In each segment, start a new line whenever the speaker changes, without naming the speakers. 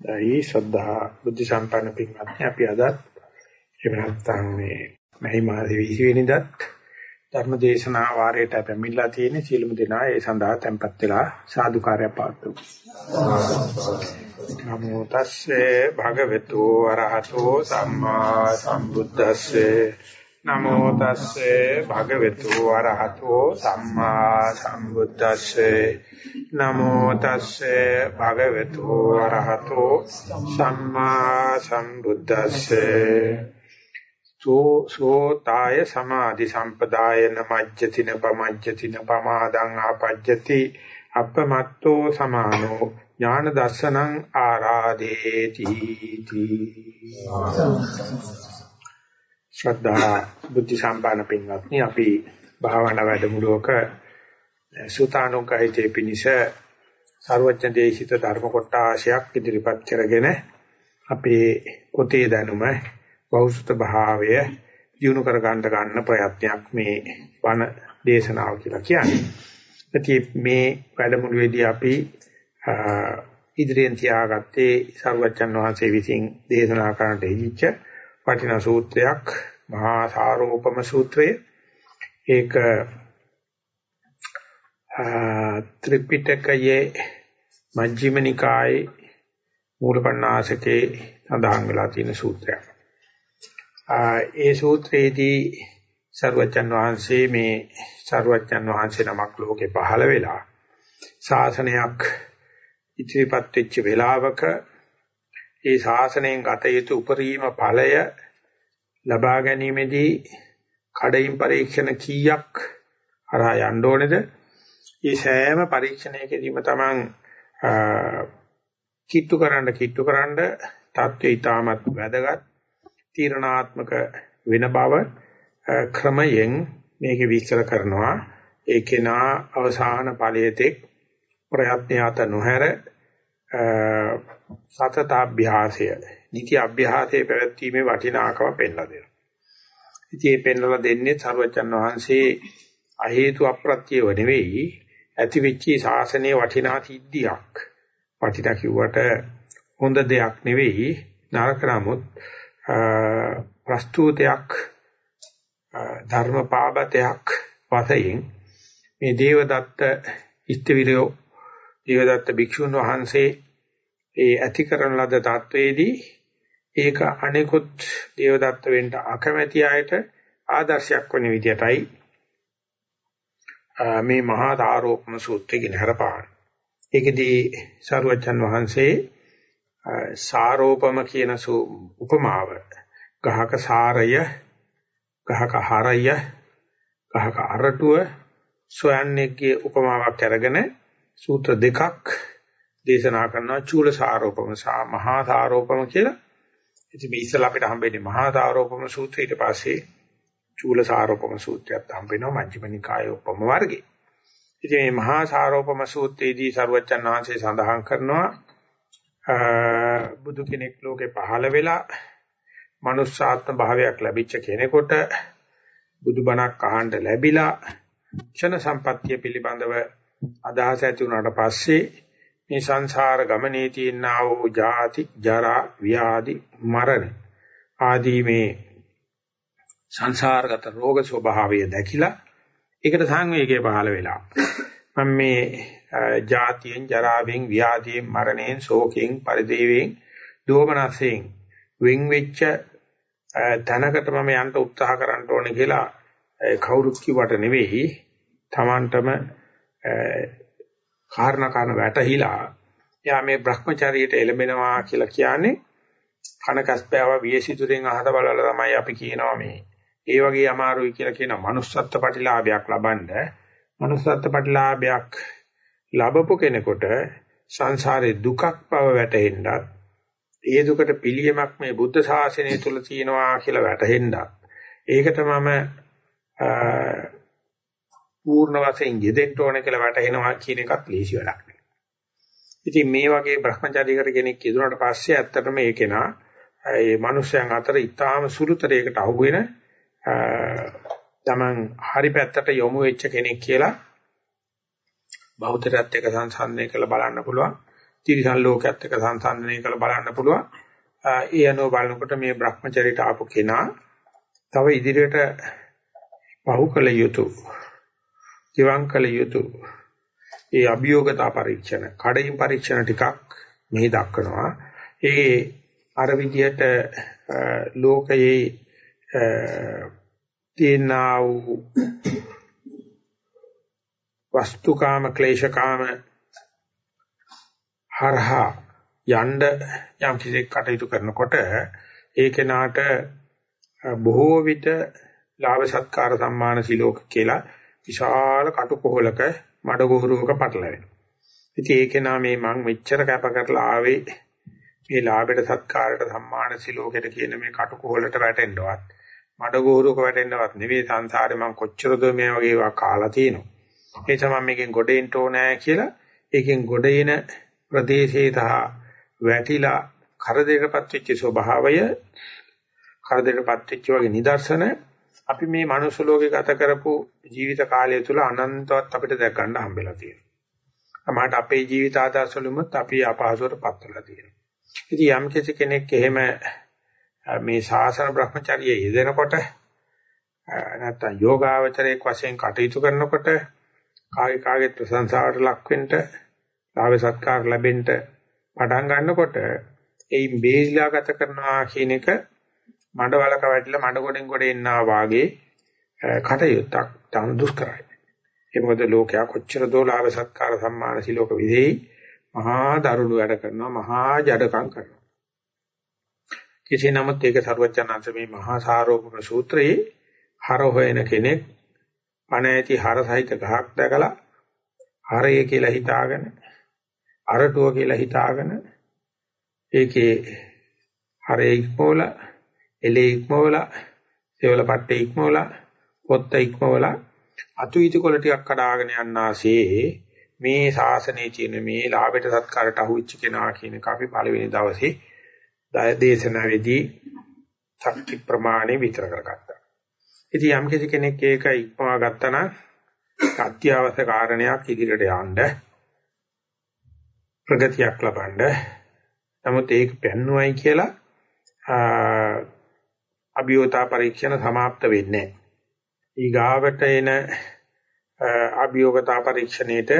ඒ ශ්‍රද්ධා බුද්ධ සම්පන්න පින්වත්නි අපි අද එහෙම නැත්නම් මේ මහි මාසේ 20 වෙනිදාත් ධර්ම දේශනා වාරයට පැමිණලා තියෙන සීලමු දෙනා ඒ සඳහා tempත් වෙලා සාදුකාරය පාත්තු. නමෝ තස්සේ භගවතු වරහතෝ සම්මා සම්බුද්දස්සේ නමෝ තස්සේ භගවතු වරහතෝ සම්මා සම්බුද්දස්සේ. නමෝ තස්සේ භගවතු වරහතෝ සම්මා සම්බුද්දස්සේ. සෝ සෝ තාය සමාධි සම්පදාය නමජ්ජතින පමජ්ජතින පමාදං ආපජ්ජති අපමත්තෝ සමානෝ ඥාන දර්ශනං ආරාදේති තී ශ්‍රද්ධා බුද්ධ සම්පන්න පින්වත්නි අපි භාවනා වැඩමුළුවක සුතානුගහිතේ පිනිස සර්වඥ දේශිත ධර්ම කොටාශයක් ඉදිරිපත් කරගෙන අපේ පොතේ දැනුම බෞද්ධ භාවය දිනු කර ගන්න ගන්න ප්‍රයත්නයක් මේ වන දේශනාව කියලා කියන්නේ. ඉතින් මේ වැඩමුළුවේදී අපි ඉදිරියෙන් තියාගත්තේ සර්වඥන් වහන්සේ විසින් දේශනා කරන්නට ඉච්ච වටිනා සූත්‍රයක් මහා සාරෝපම සූත්‍රය ඒක ත්‍රිපිටකයේ මජ්ක්‍ධිම නිකායේ මූලපණ්ණාසකේ සඳහන් වෙලා තියෙන සූත්‍රයක්. ඒ සූත්‍රයේදී සර්වජන් වහන්සේ මේ සර්වජන් වහන්සේ නමක් ලෝකේ පහළ වෙලා ශාසනයක් ඉදිරිපත් වෙච්ච වෙලාවක ඒ ශාසනයෙන් ගත යුතු උපරිම ඵලය ලබා ගැනීමේදී කඩින් පරීක්ෂණ කීයක් හරහා යන්න ඕනේද? මේ සෑම පරීක්ෂණයකදීම Taman කිට්ටු කරන්න කිට්ටු කරන්න தත්ත්වය ඊටමත් වැදගත් තීරණාත්මක වෙන බව ක්‍රමයෙන් මේක විස්තර කරනවා ඒකේනා අවසාන ඵලයේතෙක් ප්‍රයත්න යත නොහැර සතතාභ්‍යාසය නිති අභ්‍යාසයේ පැවැත්වීමේ වටිනාකම පෙන්ලා දෙනවා. ඉතින් මේ පෙන්වලා දෙන්නේ සර්වචන් වහන්සේ අ හේතු අප්‍රත්‍යව නෙවෙයි ඇති වෙච්ච ශාසනයේ වටිනා සිද්ධියක්. වටිනා කිව්වට හොඳ දෙයක් නෙවෙයි නරක නමුත් ප්‍රස්තුතයක් ධර්ම පාබතයක් වශයෙන් මේ දේවදත්ත ඉස්තවිරයෝ දේවදත්ත භික්ෂුන් වහන්සේ ඒ ඇති කරන ලද தത്വෙදී ඒක අනිකුත් දේවදත්ත වෙන්න අකමැති අයට ආදර්ශයක් වන විදියටයි මේ මහා ආරෝපණ සූත්‍රය ගැන හරපාන. ඒකදී සාරවත්යන් වහන්සේ සාරෝපම කියන උපමාව ගහක සාරය ගහක හරය ගහක අරටුව සොයන්නේගේ උපමාවක් අරගෙන සූත්‍ර දෙකක් දේශනා කරනවා චූල සාරෝපම සහ මහා සාරෝපම කියලා. ඉතින් මේ ඉස්සලා අපිට හම්බෙන්නේ මහා සාරෝපම සූත්‍රය ඊට පස්සේ චූල සාරෝපම සූත්‍රයත් හම්බෙනවා මජ්ක්‍ධිම නිකායේ උපම වර්ගේ. ඉතින් මේ මහා සාරෝපම සූත්‍රයේදී සරුවච්චන් වහන්සේ සඳහන් කරනවා බුදු කෙනෙක් ලෝකේ පහළ වෙලා මනුස්සාත්ම භාවයක් ලැබිච්ච කෙනෙකුට බුදුබණක් අහන්න ලැබිලා ක්ෂණ සම්පත්තිය පිළිබඳව අදහස ඇති වුණාට පස්සේ මේ සංසාර ගමනේ තියෙනා වූ ජාති ජරා ව්‍යාධි මරණ ආදී මේ සංසාරගත රෝග ස්වභාවය දැකිලා ඒකට සංවේගය පහළ වෙලා මම මේ ජාතියෙන් ජරාවෙන් ව්‍යාධියෙන් මරණයෙන් ශෝකයෙන් පරිදේවයෙන් දෝමනසයෙන් වෙන් වෙච්ච තැනකට මම යන්න උත්සාහ කරන්න ඕනේ කියලා කවුරුත් කිව්වට නෙවෙයි. Tamanටම කාරණා කාරණ වැටහිලා යා මේ Brahmachariයට එළඹෙනවා කියලා කියන්නේ කනකස්පෑව වියසිතුරෙන් අහත බලලා තමයි අපි කියනවා මේ. ඒ වගේ අමාරුයි කියලා කියන manussත්ත්ව ප්‍රතිලාභයක් ලබන්න manussත්ත්ව ප්‍රතිලාභයක් ලැබපු කෙනෙකුට සංසාරේ දුකක් බව වැටහෙන්නත් ඒ දුකට පිළියමක් මේ බුද්ධ ශාසනය තුල තියෙනවා කියලා වැටහෙන්නත් ඒකට මම පූර්ණ වශයෙන් යෙදෙන්න ඕන කියලා වැටහෙනවා කියන එකත් ලේසි වැඩක් නෙවෙයි. ඉතින් මේ වගේ Brahmacharyaකට කෙනෙක් යෙදුනට පස්සේ ඇත්තටම මේ කෙනා ඒ මිනිස්යන් අතර ඊටාම සුළුතරයකට අහු වෙන තමන් හරි පැත්තට යොමු වෙච්ච කෙනෙක් කියලා බෞද්ධයත් එක්ක සංසන්දනය කරලා බලන්න පුළුවන්. තිරිසන් ලෝකයක් එක්ක සංසන්දනය කරලා බලන්න පුළුවන්. ඒ අනුව බලනකොට මේ Brahmacharyaට ආපු කෙනා තව ඉදිරියට පහු කළ යුතු, ජීවං කළ යුතු ඒ අභියෝගතා පරීක්ෂණ, කඩින් පරීක්ෂණ ටිකක් මෙහි දක්වනවා. ඒ අර විදියට ලෝකයේ තියෙනා වූ වස්තුකාම ක්ලේශකාම හරහා යන්න යම් කිසි කටයුතු කරනකොට ඒ කෙනාට බොහෝ විට ලාභ සත්කාර සම්මාන සිලෝක කියලා විශාල කටුකොහලක මඩගොහරුවක පටලැවෙනවා. ඉතින් ඒ කෙනා මේ මං මෙච්චර කැප කරලා ආවේ මේ ලාභයට සත්කාරයට සම්මාන සිලෝකෙට කියන මේ කටුකොහලට වැටෙන්නවත් මඩගොහරුවක වැටෙන්නවත් නෙවෙයි සංසාරේ මං කොච්චරද මේ වගේ ඒවා කාලා තියෙනවා. ඒ තමයි මේකෙන් ගොඩ එන්න ඕනෑ කියලා ඒකෙන් ගොඩ එන ප්‍රදේශේ තහ වැටිලා කරදරයටපත් වෙච්ච ස්වභාවය කරදරයටපත් වෙච්ච වගේ නිදර්ශන අපි මේ මනුස්ස ලෝකේ ගත කරපු ජීවිත කාලය තුළ අනන්තවත් අපිට දැක ගන්න හම්බෙලා තියෙනවා. අමාට අපේ ජීවිත ආදර්ශවලුමත් අපි අපහසුවටපත් වෙලා තියෙනවා. ඉතින් යම් කෙනෙක් එහෙම මේ ශාසන භ්‍රමචර්යය යෙදෙනකොට නැත්තම් යෝගාවචරයේ වශයෙන් කටයුතු කරනකොට කාගේ කාගේ ප්‍රශංසාවට ලක් වෙන්න ලාභ සත්කාර ලැබෙන්න පටන් ගන්නකොට ඒ බේරිලා ගත කරනවා කියන එක මඩවලක වැටිලා මඩ ගොඩෙන් ගොඩ එන්නා වාගේ කටයුත්තක් තම දුෂ්කරයි. ඒ මොකද ලෝකයා කොච්චර දෝ ලාභ සත්කාර සම්මාන සිලෝක විදෙයි මහා දරුණු වැඩ කරනවා මහා ජඩකම් කරනවා. කෙසේ නමුත් ඒක සරුවචනාංශ මේ මහා සාරෝපම සූත්‍රයේ හර හොයන කෙනෙක් පණ ඇති හර සහිත ගහක් දැකලා හරය කියලා හිතාගෙන අරටුව කියලා හිතාගෙන ඒකේ හරේ ඉක්මවල එලේ ඉක්මවල සෙවල පට්ටේ ඉක්මවල පොත්ත ඉක්මවල අතු ඉතිකොල ටිකක් කඩාගෙන යන්නාසේ මේ ශාසනයේ තියෙන මේ ලාභයට සත්කාරට අහුවෙච්ච කෙනා කියන එක අපි පළවෙනි දවසේ දේශනාවේදී ශක්ති ප්‍රමාණය විතර කරගත්තා. ඉතින් යම් කෙනෙක් ඒක ඉක්මවා ගත්තා නම් අත්‍යවශ්‍ය කාරණයක් ඉදිරියට යන්න ප්‍රගතියක් ලබන්න. නමුත් ඒක පෙන්නුවයි කියලා අභියෝතා පරීක්ෂණ સમાપ્ત වෙන්නේ නැහැ. ඊගාවට එන අභියෝගතා පරීක්ෂණයේට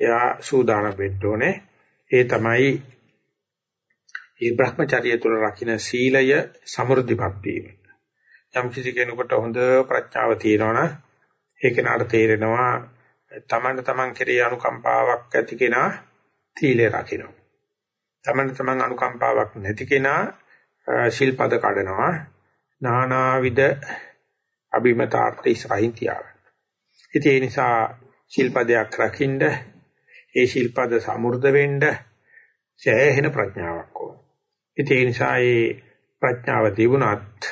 එයා සූදානම් වෙන්න ඕනේ. ඒ තමයි මේ Brahmacharya තුල රකින්න සීලය සමෘද්ධිපත් වීම. යම් කිසි කෙනෙකුට හොඳ ප්‍රඥාව තියෙනවනම් ඒ කෙනාට තේරෙනවා තමන්ට තමන් කෙරෙහි අනුකම්පාවක් ඇති කෙනා සීලය රකින්න. තමන්ට තමන් අනුකම්පාවක් නැති කෙනා ශිල්පද කඩනවා. නානාවිද අභිමතාර්ථ ඉස්සරහින් තියාගන්න. ඉතින් ඒ නිසා ශිල්පදයක් රකින්න ඒ ශිල්පද සමෘද්ධ වෙන්න සෑහෙන ප්‍රඥාවක් ඕන. ඉතින් ඒ නිසා ඒ ප්‍රඥාව තිබුණත්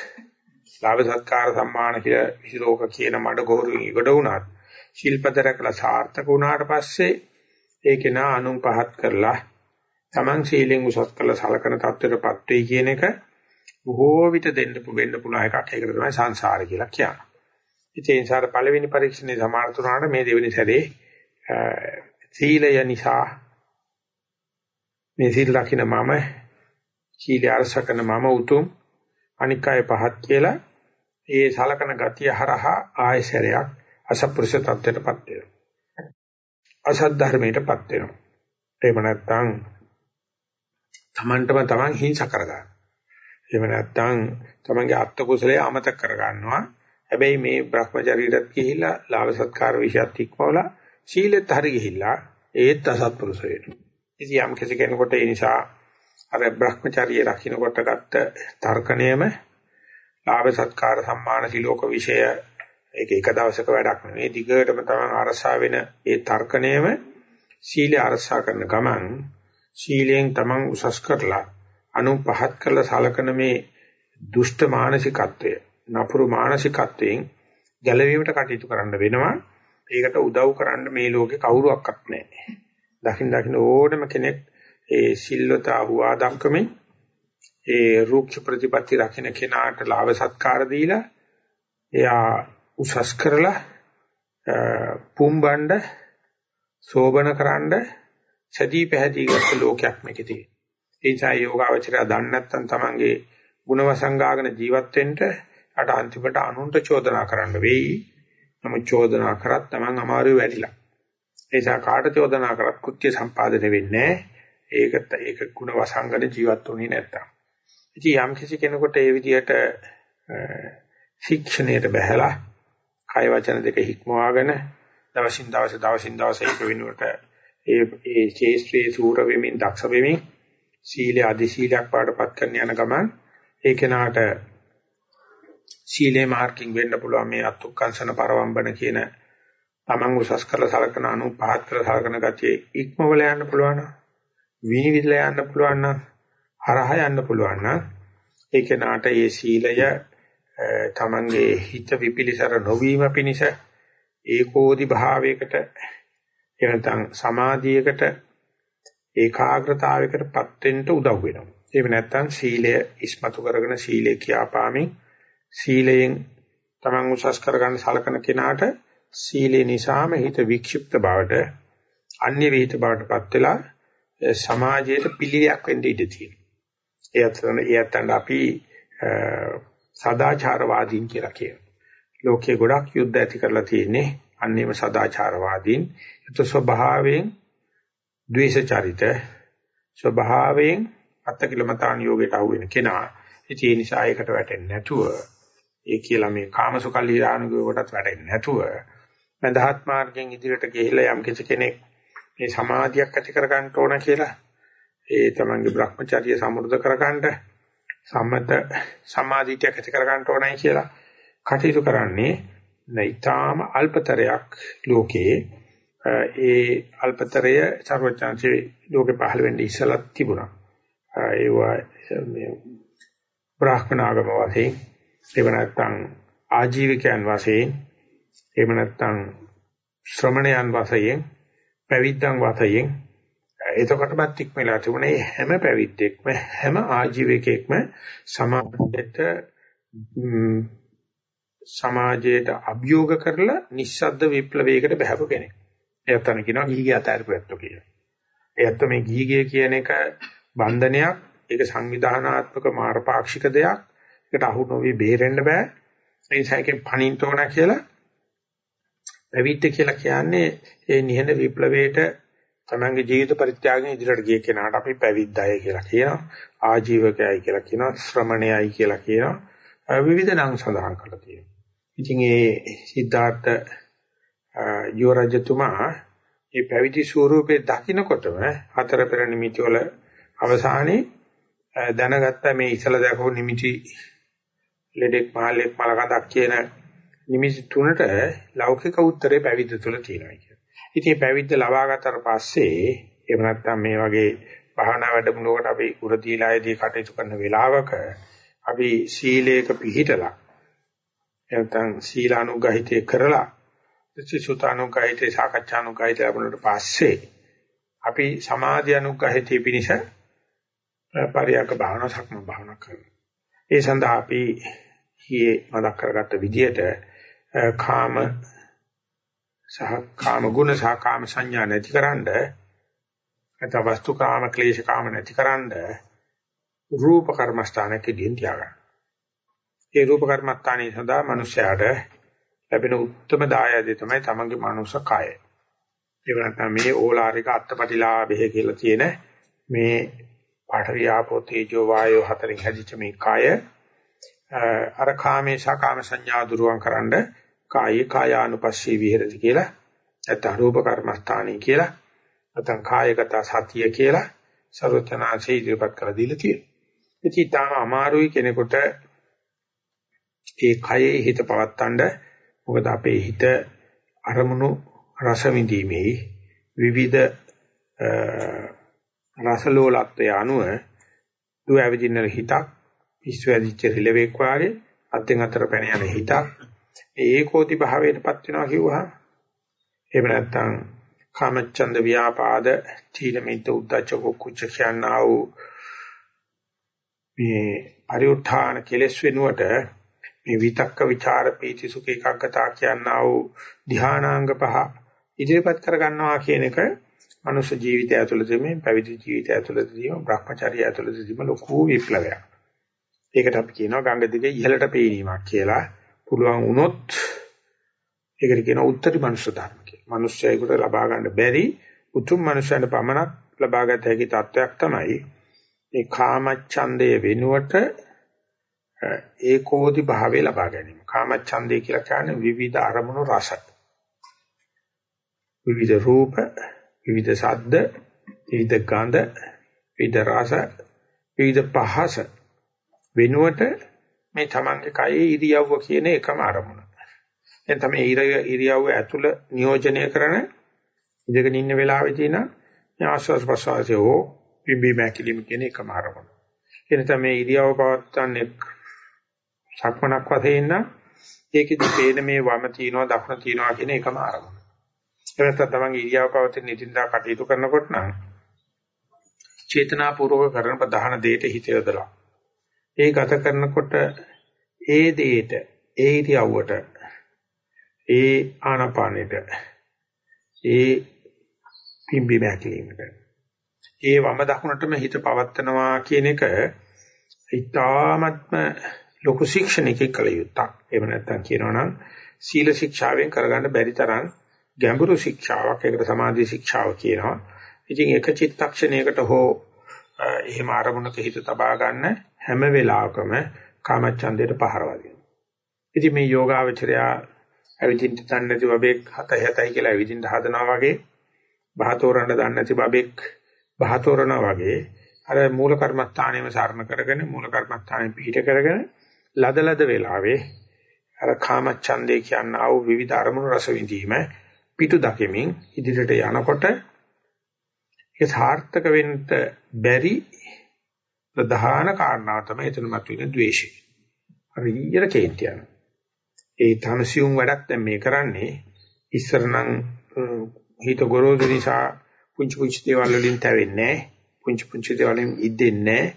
ලාභ සත්කාර සම්මාන කියලා විසිරෝක කියන මඩ ගෝරුවෙන් ඉගඩ වුණත් ශිල්පද රැකලා සාර්ථක වුණාට පස්සේ ඒක නා අනුන් පහත් කරලා Taman සීලෙන් උසස් කරලා සලකන தත්ත්වයටපත් වෙයි කියන එක බොහෝ විට දෙන්න වෙන්න පුළුවන් එකක්. ඒකට තමයි සංසාර කියලා කියන්නේ. ඉතින් ඒ නිසා පළවෙනි පරීක්ෂණේ සමාර්ථ වුණාට මේ දෙවෙනි සැරේ සීලය නිසා මේ සීල රකින්න මම සීල අරසකන මම උතුම් අනික් අය පහත් කියලා ඒ සලකන ගතිය හරහා ආයසරයක් අසප්පුරුෂ තත්ත්වයටපත් වෙනවා. අසත් ධර්මයටපත් වෙනවා. එහෙම නැත්නම් තමන්ටම තමන් හිංස කරගන්න. එහෙම නැත්නම් තමන්ගේ අත්ත කුසලයේ අමතක කරගන්නවා. හැබැයි මේ Brahmacharyaට ගිහිල්ලා ලාභ සත්කාර විශයත් ඉක්මවලා සීලෙත් හරි ගිහිල්ලා ඒත් අසත්පුරුෂ වෙනවා. ඉතින් යම් කෙනෙකුට ඒ නිසා අර Brahmacharya රකින්නකොට ගත්ත තර්කණයම ලාභ සත්කාර සම්මාන සිලෝක විෂය ඒක එක දවසක වැඩක් නෙවෙයි දිගටම තමයි අරසා වෙන ඒ තර්කණයම සීලය අරසා කරන ගමන් සීලයෙන් තමන් උසස් කරලා අනු පහත් කරලා සලකන මේ දුෂ්ට මානසිකත්වය නපුරු මානසිකත්වයෙන් ගැලවීමට කටයුතු කරන්න වෙනවා ඒකට උදව් කරන්න මේ ලෝකේ කවුරුවක්වත් නැහැ දකින් දකින් ඕනම කෙනෙක් ඒ සිල්වතා හුවා දක්කමින් ඒ රූක්ෂ ප්‍රතිපatti රකින්න කෙනාට ලාභ සත්කාර දීලා එයා උසස් කරලා පුම්බණ්ඩ සෝබන කරන්න සදී පැහැදී ගත්ත ලෝකයක් මේකේ තියෙනවා. ඒ නිසා යෝගාවචරය දන්නේ නැත්නම් තමන්ගේ ಗುಣ වසංගාගෙන ජීවත් වෙන්න අට අන්තිමට අනුන්ට චෝදනා කරන්න වෙයි. නමුත් චෝදනා කරත් තමන් අමාරුවේ වැඩිලා. ඒ නිසා කාට චෝදනා කරත් කෘත්‍ය සම්පාදනය වෙන්නේ ඒකට ඒක ಗುಣ වසංගන ජීවත් වුණේ නැත්තම්. ඉතින් යම් කිසි කෙනෙකුට ඒ විදිහට ශික්ෂණයට බහැලා කය වචන දෙක හික්මවාගෙන දවසින් දවස දවසින් දවස ඒක වෙනුවට ඒ ඒ ශේෂ්ත්‍රයේ සූර වෙමින් දක්ෂ වෙමින් සීල අධි සීලයක් පාඩපත් කරන යන ගමන් ඒ කෙනාට සීලේ මාර්කින් වෙන්න පුළුවන් මේ අත්ුක්කංශන පරවම්බන කියන තමන් උසස් කරලා සලකන අනු පහත් කරලා සලකන ගතිය ඉක්මවල යන්න පුළුවන් විනිවිදලා යන්න පුළුවන් නම් හරහා යන්න පුළුවන් නම් ඒ කෙනාට මේ සීලය තමන්ගේ හිත විපිලිසර නොවීම පිණිස ඒකෝදි භාවයකට එනතන් සමාධියකට ඒකාග්‍රතාවයකටපත් වෙන්න උදව් වෙනවා. එහෙම නැත්නම් සීලය ඉස්මතු කරගෙන සීලේ කියාපාමින් සීලයෙන් තමන් උසස් කරගන්න සලකන කෙනාට සීලේ නිසාම හිත වික්ෂිප්ත බවට අන්‍ය විහිිත බවටපත් වෙලා සමාජයට පිළිලයක් වෙන්න ඉඩ තියෙනවා. ඒ අතන ඒ අතන අපි සදාචාරවාදීන් කියලා කියනවා. ලෝකයේ ගොඩක් යුද්ධ ඇති කරලා තියෙන්නේ අන්නේම සදාචාරවාදීන්. ඒත් ස්වභාවයෙන් ද්වේෂ චරිත ස්වභාවයෙන් අත්කිලමතාන් යෝගයට අහු වෙන කෙනා. ඉතින් ඒ නිසා ඒකට වැටෙන්නේ නැතුව ඒ කියලා මේ කාමසුකල්ලිරානුගේ කොටත් වැටෙන්නේ නැතුව මඳහත් මාර්ගයෙන් ඉදිරියට ගිහිලා යම් කෙනෙක් මේ සමාධියක් ඇති කර ගන්න ඕන කියලා ඒ තමන්ගේ Brahmacharya සමෘද්ධ කර ගන්නට සම්මත සමාධියක් ඇති කර ගන්න ඕනයි කියලා කටයුතු කරන්නේ නැයිතාම අල්පතරයක් ලෝකයේ ඒ අල්පතරය ਸਰවඥාන්සේ ලෝකේ පහළ වෙන්නේ ඉස්සලත් තිබුණා. ඒවා මේ බ්‍රාහ්මනාගම වශයෙන් එහෙම නැත්නම් ආජීවකයන් වශයෙන් එහෙම නැත්නම් ශ්‍රමණයන් වශයෙන් පැවිද්දන් වශයෙන් එතකොටවත් ඉක්මලා තිබුණේ හැම පැවිද්දෙක්ම හැම ආජීවකයෙක්ම සමාජයට සමාජයට අභියෝග කරලා නිස්සද්ද විප්ලවයකට බහැපු කෙනෙක්. එයත් අන කියනවා ගිහිගේ අතහැරපුවැත්තෝ කියලා. එයත් මේ ගිහිගේ කියන එක බන්ධනයක්, ඒක සංවිධානාත්මක මාරපාක්ෂික දෙයක්. ඒකට අහු නොවි බේරෙන්න බෑ. ඒ නිසා එකෙන් පණින්න ඕන කියලා පැවිද්ද කියලා කියන්නේ ඒ නිහඬ විප්ලවයට තමන්ගේ ජීවිත පරිත්‍යාගයෙන් ඉදිරියට ගිය කෙනාට අපි පැවිද්දයි කියලා කියනවා ආජීවකයයි කියලා කියනවා ශ්‍රමණයයි කියලා කියනවා විවිධ නම් සඳහන් කරලා තියෙනවා. ඉතින් ඒ සිද්ධාර්ථ යෝරජතුමා මේ පැවිදි ස්වරූපේ දකින්නකොටම හතර පෙර නිමිති වල අවසානයේ දැනගත්ත මේ ඉසල දැකපු නිමිති ලෙඩෙක් මහල්ලෙක් මලකඳක් කියන නිමිති තුනට ලෞකික උත්තරේ පැවිද්ද තුල තියෙනවා කියන්නේ. ඉතින් පැවිද්ද ලබා ගත්තට පස්සේ එහෙම නැත්නම් මේ වගේ භාවනා වැඩමුළුවකට අපි උරදීලායේදී කටයුතු කරන වෙලාවක අපි සීලේක පිළිහිටලා නැත්නම් සීලානුගහිතේ කරලා සුතානුගහිතේ සාකච්ඡානුගහිතේ ලැබුණාට පස්සේ අපි සමාධි අනුගහිතේ පිනිස පරියක භාවනා සක්ම භාවනා කරනවා. ඒ සඳහා අපි hier මතක් කරගත්ත විදිහට කාම සහ කාම ගුණ සහ කාම සංඥා නැතිකරනද නැත්නම් වස්තු කාම ක්ලේශ කාම නැතිකරනද රූප කර්මස්ථානකෙදී තියාගන්න. ඒ රූප කර්මස්ථානයේ සදා මනුෂ්‍යයාට ලැබෙන උත්තරම දායදේ තමයි තමන්ගේ මනුෂ්‍ය කය. ඒ නැත්නම් මේ ඕලාරික අත්පටිලාභය කියලා තියෙන මේ පාඨවි ආපෝ තේජෝ වායෝ හතරින් හැදිච්ච මේ කය අර කාමේ සහ කාම සංඥා දුරුවන් කරන්න කායේ කායානුපස්සී විහෙරති කියලා නැත්නම් රූප කර්මස්ථානයි කියලා නැත්නම් කායගත සතිය කියලා සර්වචනාංශය ඉදිරිපත් කරලා දීලා තියෙනවා. ඉතින් තාම අමාරුයි කෙනෙකුට ඒ කයේ හිත පවත්තන්න මොකද අපේ හිත අරමුණු රස විඳීමේ විවිධ රසලෝලත්වය අනුව දුව ඇවිදින්න හිතක් පිස්සු ඇදිච්ච රිලෙවෙක් වාගේ අත්ෙන් අතර පැන යන හිතක් ඒකෝති භාවයටපත් වෙනවා කිව්වහම එහෙම නැත්නම් කාමච්ඡන්ද ව්‍යාපාද තීනමිත උද්දච්ච කුච්ච කියනා වූ මේ පරිඋත්ථාන කෙලස් වෙනුවට මේ විතක්ක ਵਿਚාර පීති සුඛ එකග්ගතා කියනා වූ ධානාංග පහ ඉදිරිපත් කර ගන්නවා කියන එක මනුෂ්‍ය ජීවිතය ඇතුළතදී පැවිදි ජීවිතය ඇතුළතදීම Brahmacharya ඇතුළතදීම ලොකු විප්ලවයක්. ඒකට අපි කියනවා ගංගා දිගේ ඉහළට පේනීමක් කියලා. පුළුවන් වුණොත් ඒකට කියනවා උත්තරී මනුෂ්‍ය ධර්ම කියලා. මනුෂ්‍යයෙකුට ලබා ගන්න බැරි උතුම් මනුෂ්‍යයන්ට පමණක් ලබාගත හැකි තත්වයක් තමයි මේ කාමච්ඡන්දය වෙනුවට ඒකෝදි භාවය ලබා ගැනීම. කාමච්ඡන්දය කියලා කියන්නේ විවිධ අරමුණු රස. විවිධ රූප, විවිධ ශබ්ද, විවිධ ගන්ධ, විවිධ රස, විවිධ පහස වෙනුවට මේ තමන්ගේ කයේ ඉරියව්ව කියන එකම අරමුණ. දැන් තමයි ඉරියව්ව ඇතුළ නියෝජනය කරන ඉඳගෙන ඉන්න වෙලාවෙදී නම් ආශ්වාස ප්‍රශ්වාසය හෝ පිම්බි මැකිලිම කියන එකම අරමුණ. එනතම මේ ඉරියව්ව පවත්වන්නේ සක්මනක් වශයෙන් නම් ඒකෙදි පේන මේ වම තියනවා දකුණ තියනවා කියන එකම අරමුණ. එනත තමන්ගේ ඉරියව්ව පවත්වන නිදින්දා කටයුතු කරනකොට නම් චේතනාපූර්වක කරන ප්‍රධාන දෙයට හිත යොදලා. ඒ ගත කරනකොට ඒ දෙයට ඒ ඉරියව්වට ඒ ආනාපානෙට ඒ පිම්බි මැකිලිමට ඒ වම දකුණටම හිත පවත්නවා කියන එක ඊ타ත්ම ලොකු ශික්ෂණයක කළ යුත්තක්. එහෙම නැත්නම් කියනවනම් සීල ශික්ෂාවෙන් කරගන්න බැරි තරම් ගැඹුරු ශික්ෂාවක්. ඒකට සමාධි ශික්ෂාව කියනවා. ඉතින් එක චිත්තක්ෂණයකට හෝ එහෙම ආරමුණක හිත තබා ගන්න හැම වෙලාවකම කාමච්ඡන්දයට පහර වදිනවා. ඉතින් මේ යෝගාවචරයා අවිදින්න දන්නේ නැති බබෙක් හත හතයි කියලා අවිදින්න හදනවා වගේ බහතෝරන්න දන්නේ නැති බබෙක් බහතෝරනවා වගේ අර මූල කර්මස්ථානයේම සරණ කරගෙන මූල කර්මස්ථානයේ පිහිට කරගෙන ලදලද වෙලාවේ අර කාමච්ඡන්දේ කියන ආ වූ විවිධ අරමුණු රස විඳීම පිටු දකිමින් ඉදිරියට යනකොට ඒක සාර්ථක වෙන්න බැරි ප්‍රධාන කාරණාව තමයි එතන මතුවෙන ද්වේෂය. හරියට කේන්ති යනවා. ඒ තමසියුම් වැඩක් දැන් මේ කරන්නේ ඉස්සර නම් හිත ගොරෝසු නිසා පුංචි පුංචි දේවල් වලින් තැවෙන්නේ නැහැ. පුංචි පුංචි දේවල් වලින් ඉද්දෙන්නේ නැහැ.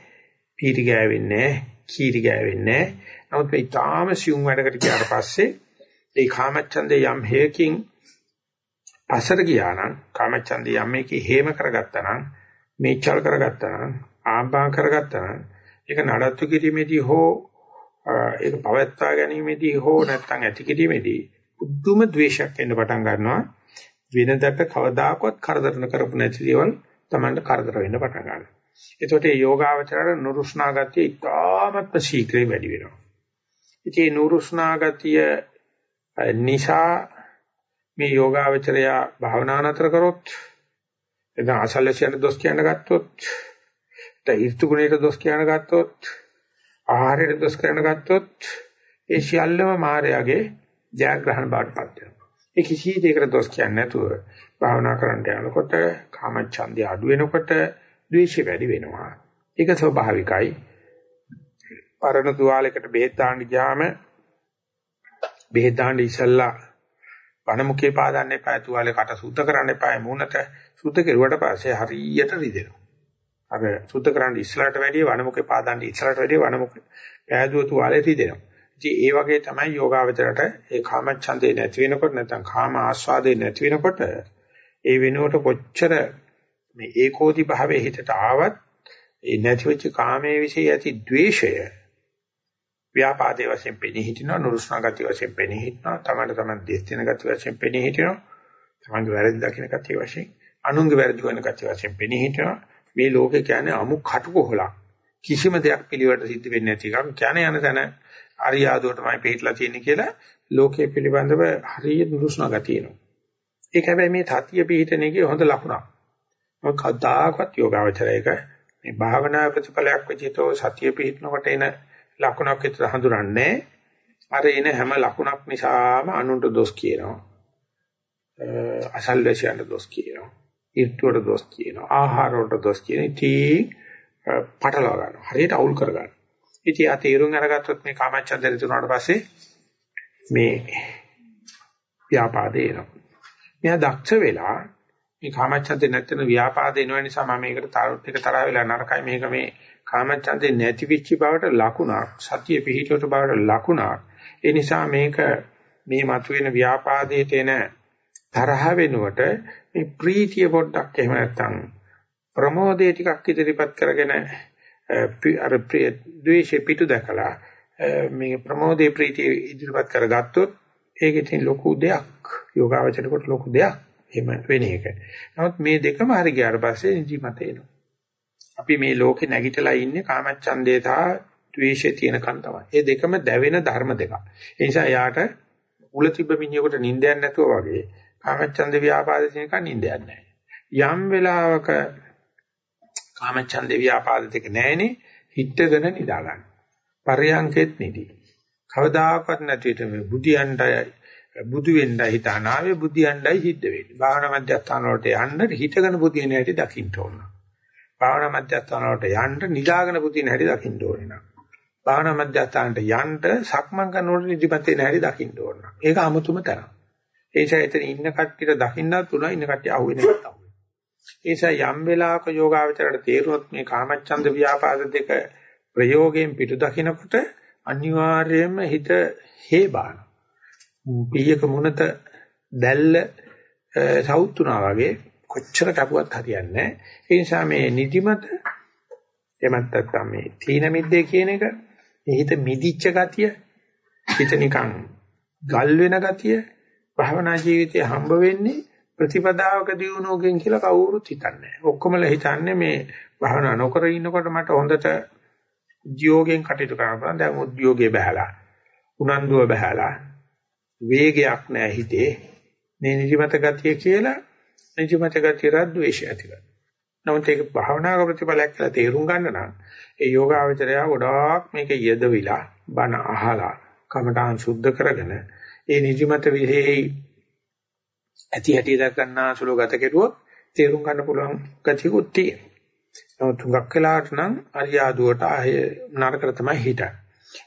පීරි ගෑවෙන්නේ නැහැ. කීරි ගෑවෙන්නේ නැහැ. නමුත් මේ ඊටාම සියුම් වැඩකට ගියාට පස්සේ ඒ කාමච්ඡන්දේ යම් හේකින් පසර ගියා නම් කාමච්ඡන්දේ යම් මේකේ හේම කරගත්තා නම් මේචල් කරගත්තා නම් ආම්බා කරගත්තා නම් ඒක නඩත්තු කිරීමේදී හෝ ඒක පවත්වා ගැනීමේදී හෝ නැත්නම් ඇති කිරීමේදී උද්දුම ද්වේෂයක් එන්න පටන් ගන්නවා වෙනදට කවදාකවත් කරදර කරපු නැති දේවල් Tamanට කරදර වෙන්න පටන් ගන්නවා එතකොට මේ යෝගාවචරයට නුරුස්නා ගතිය ඉතාමත් ශීඝ්‍රයෙන් වැඩි වෙනවා. ඉතින් මේ නුරුස්නා ගතිය නිසා මේ යෝගාවචරය භාවනා නතර කරොත් එදා අසල්ලසියන දොස් කියන ගත්තොත් ඊර්තු ගුණයට දොස් කියන ගත්තොත් ආහාරයට දොස් කරන ගත්තොත් ඒ සියල්ලම මායාවේ ජයග්‍රහණ බාටපත් වෙනවා. ඒ කිසි දෙයකට දොස් කියන්නේ නැතුව භාවනා කරන්න යනකොට කාමච්ඡන්දය අඩු වෙනකොට ද්වේෂය වැඩි වෙනවා. ඒක ස්වභාවිකයි. පරණ තුවාලයකට බෙහෙත් දාන්න ගියාම බෙහෙත් දාන්න ඉස්සල්ලා වනමුකේ පාදන්න එපා තුවාලේ කට සුද්ධ කරන්න එපා මූණට සුද්ධ කෙරුවට පස්සේ හරියට රිදෙනවා. අර සුද්ධ කරන්න ඉස්සලට වැඩිය වනමුකේ පාදන්න ඉස්සලට වැඩිය වනමුකේ පෑදුව තුවාලේ රිදෙනවා. ඉතින් ඒ වගේ තමයි යෝගාවචරයට ඒ කාමච්ඡන්දේ නැති වෙනකොට නැත්නම් කාම ආස්වාදේ නැති වෙනකොට ඒ වෙනුවට කොච්චර මේ ඒකෝති භාවයේ හිතට ආවත් ඒ නැතිවෙච්ච කාමයේ વિશે ඇති द्वේෂය ව්‍යාපාදේ වශයෙන් පෙනී හිටිනවා නුරුස්නා ගති වශයෙන් පෙනී හිටිනවා තමන්ට තමන් දෙස්තින ගති වශයෙන් පෙනී හිටිනවා තමන්ගේ වැරදි දකින්න ගති වශයෙන් අනුන්ගේ වැරදි කරන ගති වශයෙන් පෙනී හිටිනවා. මේ ලෝකේ කියන්නේ අමුක් හටුකොහලක් කිසිම දෙයක් පිළිවෙලට සිද්ධ වෙන්නේ නැති එකක්. කියන්නේ යන තැන අරියාදුවටමයි පිටලා තියෙන්නේ කියලා ලෝකයේ පිළිබඳව හරිය නුරුස්නා ගතියනවා ඒක හැබැයි මේ තතිය පිටින එකේ හොඳ ලකුණක්. මොකද කවදාකවත් යෝගාවචරයක මේ භාවනා ප්‍රතිඵලයක් විදිහට සතිය පිහිටනකොට එන ලකුණක් විතර හඳුනන්නේ අර එන හැම ලකුණක් නිසාම අනුන්ට දොස් කියනවා. අසල්වැසියන්ට දොස් කියනවා. ඊර්තුවට දොස් කියනවා. ආහාර වලට දොස් කියන ඉතින් පටලවා ගන්නවා. හරියට අවුල් කර ගන්නවා. ඉතින් ආ තීරුම් අරගත්තොත් මේ කාමච්ඡන්දය තුනට පස්සේ මේ ව්‍යාපාදේ එනවා. මෙයා දක්ෂ වෙලා මේ කාමච්ඡන්දේ නැත්නම් ව්‍යාපාදේ එන නිසා මම මේකට තරත් එක තරහ වෙලා නරකයි. මේක මේ කාමච්ඡන්දේ නැති වෙච්ච බවට ලකුණක්. සතිය පිහිටුවට බවට ලකුණක්. ඒ නිසා මේක මේ මතුවෙන ව්‍යාපාදයට එන තරහ වෙනුවට මේ ප්‍රීතිය පොඩ්ඩක් එහෙම නැත්නම් ප්‍රමෝදයේ ටිකක් ඉදිරිපත් කරගෙන අර ද්වේෂේ පිටු දැකලා මේ ප්‍රමෝදයේ ප්‍රීතිය ඉදිරිපත් කරගත්තොත් ඒක ඉතින් ලොකු දෙයක්. යෝගාවචරයට ලොකු දෙයක්. එහෙම වෙන එක. නමුත් මේ දෙකම හරි ගියාට පස්සේ නිදිමත එනවා. අපි මේ ලෝකේ නැගිටලා ඉන්නේ කාමච්ඡන්දේ සහ ද්වේෂයේ තියෙනකන් තමයි. මේ දෙකම දැවෙන ධර්ම දෙකක්. ඒ නිසා යාට උල තිබ්බ මිනිහෙකුට නිින්දයක් නැතුව වගේ කාමච්ඡන්ද ව්‍යාපාද තියෙනකන් නිින්දයක් නැහැ. යම් වෙලාවක කාමච්ඡන්ද ව්‍යාපාද දෙක නැහෙනේ හිටගෙන නිදා ගන්න. පරයන්කෙත් නිදි. කවදාකවත් නැතිට මේ බුදියන්ඩය බුදු වෙන්න හිතානාවේ බුදියන්ඩයි සිද්ධ වෙන්නේ. භාවනා මධ්‍යස්ථාන වලට යන්න හිටගෙන බුදියන හැටි දකින්න ඕන. භාවනා මධ්‍යස්ථාන වලට යන්න නිදාගෙන බුදියන හැටි දකින්න ඕනේ නෑ. භාවනා මධ්‍යස්ථානට යන්න සක්මන් කරනකොට නිදිමත වෙන හැටි දකින්න ඕන. ඒක 아무තුම තරම්. ඒ නිසා එතන ඉන්න කට්ටියට දකින්නත් උනා ඉන්න කට්ටිය අහුවෙන එකත් අහුවෙන. ඒ නිසා යම් වෙලාවක යෝගාවචරයට තේරුනොත් මේ කාමච්ඡන්ද ව්‍යාපාද දෙක ප්‍රයෝගයෙන් පිටු දකින්නකොට අනිවාර්යයෙන්ම හිත හේබාන. පීයක මුනත දැල්ල සවුත්තුනා වගේ කොච්චර කැපුවත් හරියන්නේ නැහැ. ඒ නිසා මේ නිදිමත එමත් නැත්නම් මේ තීන මිද්දේ කියන එක හිත මිදිච්ච ගතිය හිත නිකන් ගල් වෙන ගතිය භවනා ජීවිතේ හම්බ වෙන්නේ ප්‍රතිපදාවක දියුණුවකින් කියලා කවුරුත් හිතන්නේ නැහැ. ඔක්කොමලා හිතන්නේ මේ භවනා නොකර ඉන්නකොට මට හොඳට උද්‍යෝගයෙන් කටයුතු කරන්න පුළුවන්. දැන් උද්‍යෝගයේ බහැලා උනන්දුව බහැලා වේගයක් නැහැ හිතේ. මේ නිදිමත ගතිය කියලා නිදිමත ගතිය රද්ද්වේෂය ඇති කරනවා. නමුත් ඒක භාවනාක ප්‍රතිඵලයක් කියලා තේරුම් ගන්න නම් ඒ යෝගාවචරය ගොඩාක් මේක යෙදවිලා බණ අහලා කමඨාන් සුද්ධ කරගෙන ඒ නිදිමත විහෙහි ඇති හැටි දක් ගන්නා සුළු ගත කෙරුවොත් තේරුම් ගන්න පුළුවන් ගතියකුත් තියෙනවා. නමුත් තුඟක් වෙලාවට නම් අරියාදුවට ආය නරකට තමයි හිතන්නේ.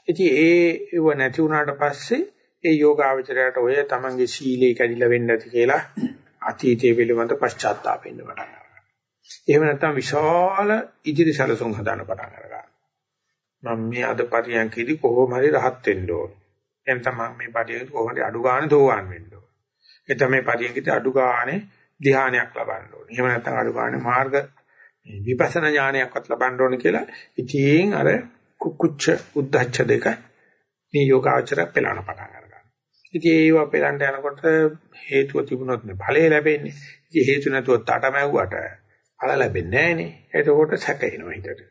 ඉතින් ඒ ඒව නැති වුණාට පස්සේ ඒ යෝගාවචරයට ඔය තමන්ගේ සීලේ කැඩිලා වෙන්න ඇති කියලා අතීතයේ පිළිබඳ පශ්චාත්තාපෙන්න පටන් ගන්නවා. එහෙම නැත්නම් විශාල ඉදිරි සැලසුම් හදාන්න පටන් ගන්නවා. මම මේ අද පරියන්කේදී කොහොම හරි rahat වෙන්න ඕන. එහෙනම් තමයි මේ පරියන්ක කොහොමද අඩු ගන්න දෝවාන් වෙන්න ඕන. ඒ තමයි පරියන්කේදී අඩු ගානේ ධ්‍යානයක් ලබන්න ඕන. එහෙම නැත්නම් අඩු ගානේ මාර්ග විපස්සනා ඥානයක්වත් ලබන්න ඕන කියලා ඉතින් අර කුකුච්ච උද්දච්ච දෙක මේ යෝගාචර පෙළන පටන් ගන්නවා. ඉතින් ඒව පෙළන්ට යනකොට හේතුව තිබුණොත් නේ ඵලය ලැබෙන්නේ. ඉතින් හේතු නැතුව තටමැව්වට ඵල ලැබෙන්නේ නැහනේ. එතකොට සැකේනවා හිතට.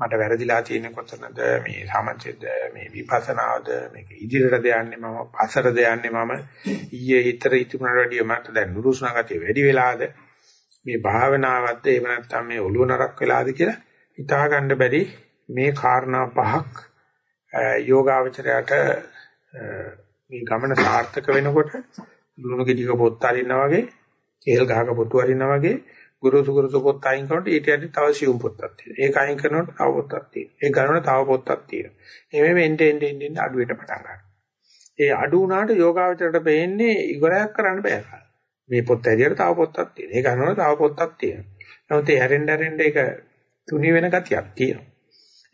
මට වැරදිලා තියෙන කොතනද මේ සමච්චෙද මේ විපස්සනාවද මේක ඉදිරියටද යන්නේ මම පස්සටද යන්නේ මම ඊයේ හිතර ඉතුරුනට වැඩිය මට දැන් නුරුස්නා ගතිය වැඩි වෙලාද මේ භාවනාවක්ද එහෙම නැත්නම් මේ ඔළුව නරක් වෙලාද කියලා හිතා ගන්න බැරි මේ කාරණා පහක් යෝගාවචරයට මේ ගමන සාර්ථක වෙනකොට ලුණු ගෙඩික පොත් අරිනා වගේ කේල් ගහක පොතු අරිනා වගේ ගුරුසු ගුරුසු පොත් අයින් කරනකොට ඊට යටි තව සියුම් පොත්තක් තියෙනවා. ඒක අයින් කරනකොට තව පොත්තක් තියෙනවා. ඒක ගන්නකොට තව පොත්තක් තියෙනවා. එමෙ එන්න එන්න එන්න අඩුවට පටන් ගන්නවා. ඒ අඩු වුණාට යෝගාවචරයට පේන්නේ ඉවරයක් කරන්න බෑ. මේ පොත් ඇරියට තව පොත්තක් තියෙනවා. ඒක ගන්නකොට තව පොත්තක් තියෙනවා. නමුත් ඒ හැරෙන්න හැරෙන්න ඒක තුනි වෙන ගතියක් තියෙනවා.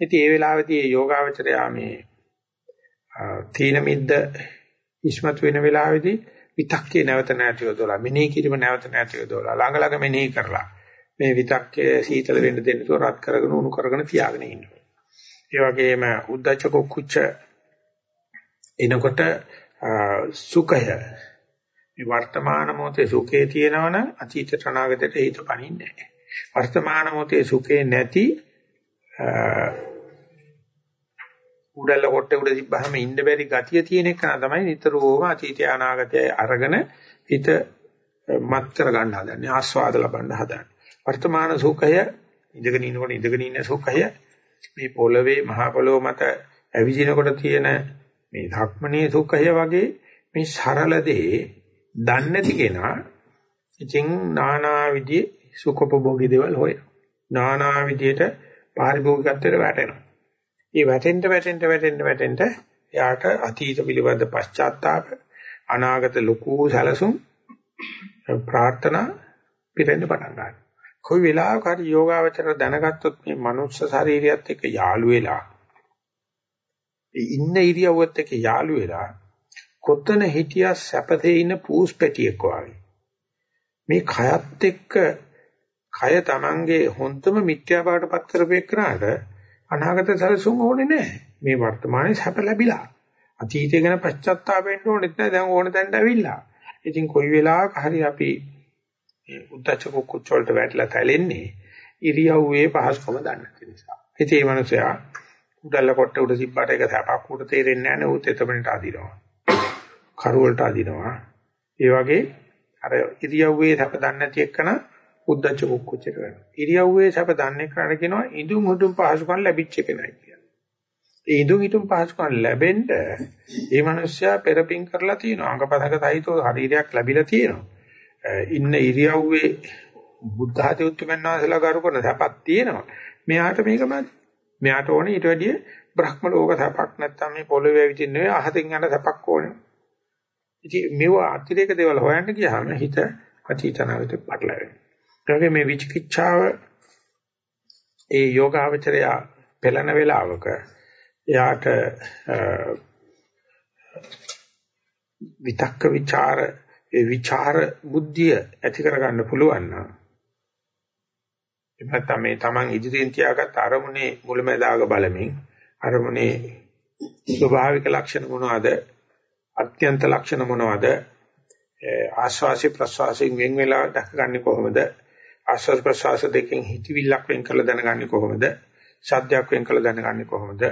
ඉතින් ඒ වෙලාවේදී යෝගාවචරයා මේ තීන මිද්ද ඉස්මතු වෙන වෙලාවේදී විතක්කේ නැවත නැති යොදලා මෙනෙහි කිරීම නැවත නැති යොදලා ළඟ ළඟ මෙනෙහි කරලා මේ විතක්කේ සීතල වෙන්න දෙන්න තෝ රත් කරගෙන උණු කරගෙන තියාගෙන ඉන්නවා. ඒ වගේම උද්දච්ච කුච්ච එනකොට සුඛය මේ වර්තමාන මොහොතේ සුඛේ තියෙනවනම් අතීතට අනාගතයට හිත පනින්නේ නැහැ. වර්තමාන මොහොතේ සුඛේ නැති උඩල කොටේ උඩ තිබ්බහම ඉන්න බැරි ගතිය තියෙන එක තමයි නිතරම අතීතය අනාගතය අරගෙන හිත මත් කර ගන්න හදන්නේ ආස්වාද ලබන්න හදන්නේ වර්තමාන සුඛය ඉඳගෙන ඉන්නකොට ඉඳගෙන ඉන්න සුඛය මේ පොළවේ මහ පොළොව මත ඇවිදිනකොට තියෙන මේ ධක්මනේ සුඛය වගේ මේ සරල දේ දන්නේ නැති කෙනා ඉතින් নানা විදිහේ සුඛෝපභෝගී දේවල් හොයනවා নানা විදිහට පාරිභෝගිකත්වයට වැටෙනවා ඒ වැටෙන්න වැටෙන්න වැටෙන්න වැටෙන්න එයාට අතීත පිළිබඳ පශ්චාත්තාප අනාගත ලොකු සැලසුම් ප්‍රාර්ථනා පිරෙන්න පටන් ගන්නවා. කොයි වෙලාවක හරි යෝගාවචර දැනගත්තොත් මේ මනුස්ස ශරීරයත් එක්ක යාළු වෙලා ඉන්න ඉරියව්වත් එක්ක යාළු වෙලා කොතන හිටියා සැපතේ ඉන්න පූස් පැටියෙක් වගේ මේ කයත් එක්ක කය Tamange හොන්තම මිත්‍යා බවටපත් කරපේකනට අනාගත සැලසුම් ඕනේ නැහැ. මේ වර්තමානයේ සැප ලැබිලා. අතීතය ගැන පශ්චාත්තාප වෙන්න ඕනෙත් නැහැ. දැන් ඕන තැනට ඇවිල්ලා. ඉතින් කොයි වෙලාවක හරි අපි මේ උද්දච්ච කුක්කුච්ච වලට වැටලා තැලෙන්නේ ඉරියව්වේ පහසුකම දන්නේ නැති නිසා. ඉතින් මේ මනුස්සයා උඩල්ල කොට උඩ සිබ්බට එක සැපක් උඩ තේරෙන්නේ නැහැ නේ උත් එතමනට අදිනවා. කරු වලට අදිනවා. ඒ වගේ අර ඉරියව්වේ සැප දන්නේ නැති එක්කන උද්දච්ච කුක්කුච්චට වෙනවා. ඉරියව්වේ සැප දන්නේ කරණ කියනවා ඉදුම් හුදුම් පහසුකම් ලැබිච්ච කෙනයි කියලා. ඒ ඉදුම් හිටුම් පහසුකම් ලැබෙන්න මේ මිනිස්සයා පෙරපින් කරලා තියෙනවා. අංගපතක සහිතව ශරීරයක් ලැබිලා තියෙනවා. ඉන්න ඉරියව්වේ බුද්ධ ආදී උත්තරමන් වහන්සේලා කරු කරන සැපක් තියෙනවා. මෙයාට මේකමයි. මෙයාට ඕනේ ඊට වැඩිය බ්‍රහ්ම ලෝක සැපක් නැත්තම් මේ පොළවේ ඇවිදින්න නෙවෙයි අහතින් යන සැපක් ඕනේ. ඉතින් මේව අතිරේක දේවල් හොයන්න ගියාම හිත අතීතනාවට පටලැවෙනවා. ඒගොල්ලෝ මේ විචිකිච්ඡාව ඒ යෝගාවචරය පෙළන වේලාවක එයාට විතක්ක ਵਿਚාර ඒ ਵਿਚාර බුද්ධිය ඇති කරගන්න පුළුවන් නම් එපමණ තමයි Taman ඉදිරියෙන් තියාගත් අරමුණේ මුලමදාග බලමින් අරමුණේ ස්වභාවික ලක්ෂණ මොනවාද අත්‍යන්ත ලක්ෂණ මොනවාද ආස්වාසි ප්‍රස්වාසයෙන් වෙන් වෙලා දක්ගන්නේ කොහොමද ආස්වාද ප්‍රස්වාස දෙකෙන් හිතවිල්ලක් වෙන් කරලා දැනගන්නේ කොහොමද? ශබ්දයක් වෙන් කරලා දැනගන්නේ කොහොමද?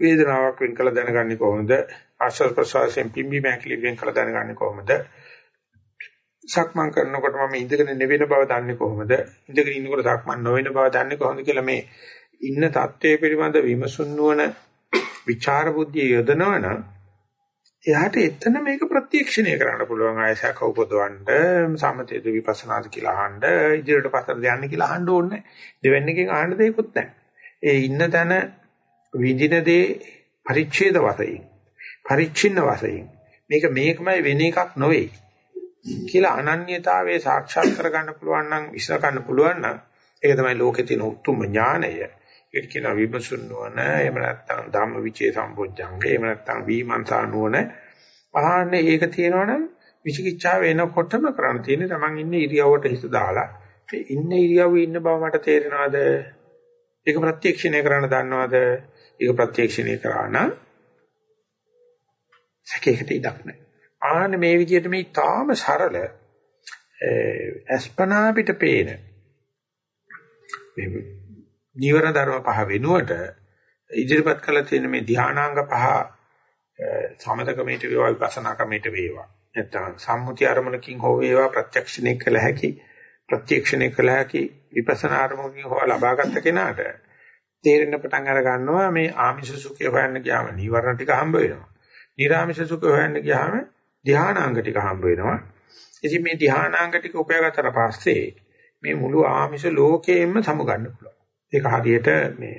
වේදනාවක් වෙන් කරලා දැනගන්නේ කොහොමද? ආස්වාද ප්‍රස්වාසයෙන් පිම්බි මෑකිලි වෙන් කරලා දැනගන්නේ කොහොමද? සක්මන් කරනකොට මම ඉඳගෙන නෙවෙන බව දන්නේ කොහොමද? ඉඳගෙන ඉන්නකොට සක්මන් නොවන බව දන්නේ කොහොමද කියලා මේ ඉන්න தත්වයේ පිළිබඳ විමසුන් නොවන විචාර බුද්ධිය යොදනවනම් එයාට එතන මේක ප්‍රත්‍යක්ෂණය කරන්න පුළුවන්. ආයසක උපදවන්න සමතේද විපස්සනාද කියලා අහන්න ඉදිරියට පස්සට යන්න කියලා අහන්න ඕනේ දෙවන්නේකින් අහන්න දෙයක්වත් නැහැ. ඒ ඉන්න තැන විඳින දේ පරිච්ඡේද වශයෙන් පරිච්ඡින්න වශයෙන්. මේක මේකමයි වෙන එකක් නොවේ කියලා අනන්‍යතාවයේ සාක්ෂාත් කරගන්න පුළුවන් නම් විශ්ල ගන්න පුළුවන් නම් ඒක තමයි ලෝකේ තියෙන උතුම් ඥානය. ඒක කියන විමසුන් නුවණ එහෙම නැත්නම් ධම්මවිචේ සම්බොජ්ජංග එහෙම නැත්නම් විමර්ශා නුවණ. ආන්නේ ඒක තියෙනවනම් විචිකිච්ඡාව එනකොටම කරන්න තියෙන්නේ Taman ඉන්නේ ඉරියව්වට හිත දාලා. ඒ ඉන්න ඉරියව්වේ ඉන්න බව මට තේරෙනවද? ඒක ප්‍රත්‍යක්ෂණය කරන්න දන්නවද? ඒක ප්‍රත්‍යක්ෂණය කරා නම් සැකයකට ඉඩක් නැහැ ආන්නේ මේ විදිහට මේ තාම සරල අස්පනා පිට පේන මේ නීවර ධර්ම පහ වෙනුවට ඉදිරිපත් කළ තියෙන මේ ධානාංග පහ සමතකමේට වේවා විපස්සනාකමේට වේවා නැත්නම් සම්මුති අරමුණකින් හෝ වේවා ප්‍රත්‍යක්ෂණය කළ හැකි ප්‍රත්‍යක්ෂණය කළ හැකි විපස්සනා අරමුණකින් හෝ ලබාගත් කෙනාට තේරෙන්න පටන් අර ගන්නවා මේ ආමිෂ සුඛය හොයන්න ගියාම නීවරණ ටික හම්බ වෙනවා. නිර්ආමිෂ සුඛය හොයන්න ගියාම ධානාංග ටික හම්බ වෙනවා. ඉතින් මේ ධානාංග ටික උපයාගත්තට පස්සේ මේ මුළු ආමිෂ ලෝකයෙන්ම සමුගන්න පුළුවන්. ඒක හරියට මේ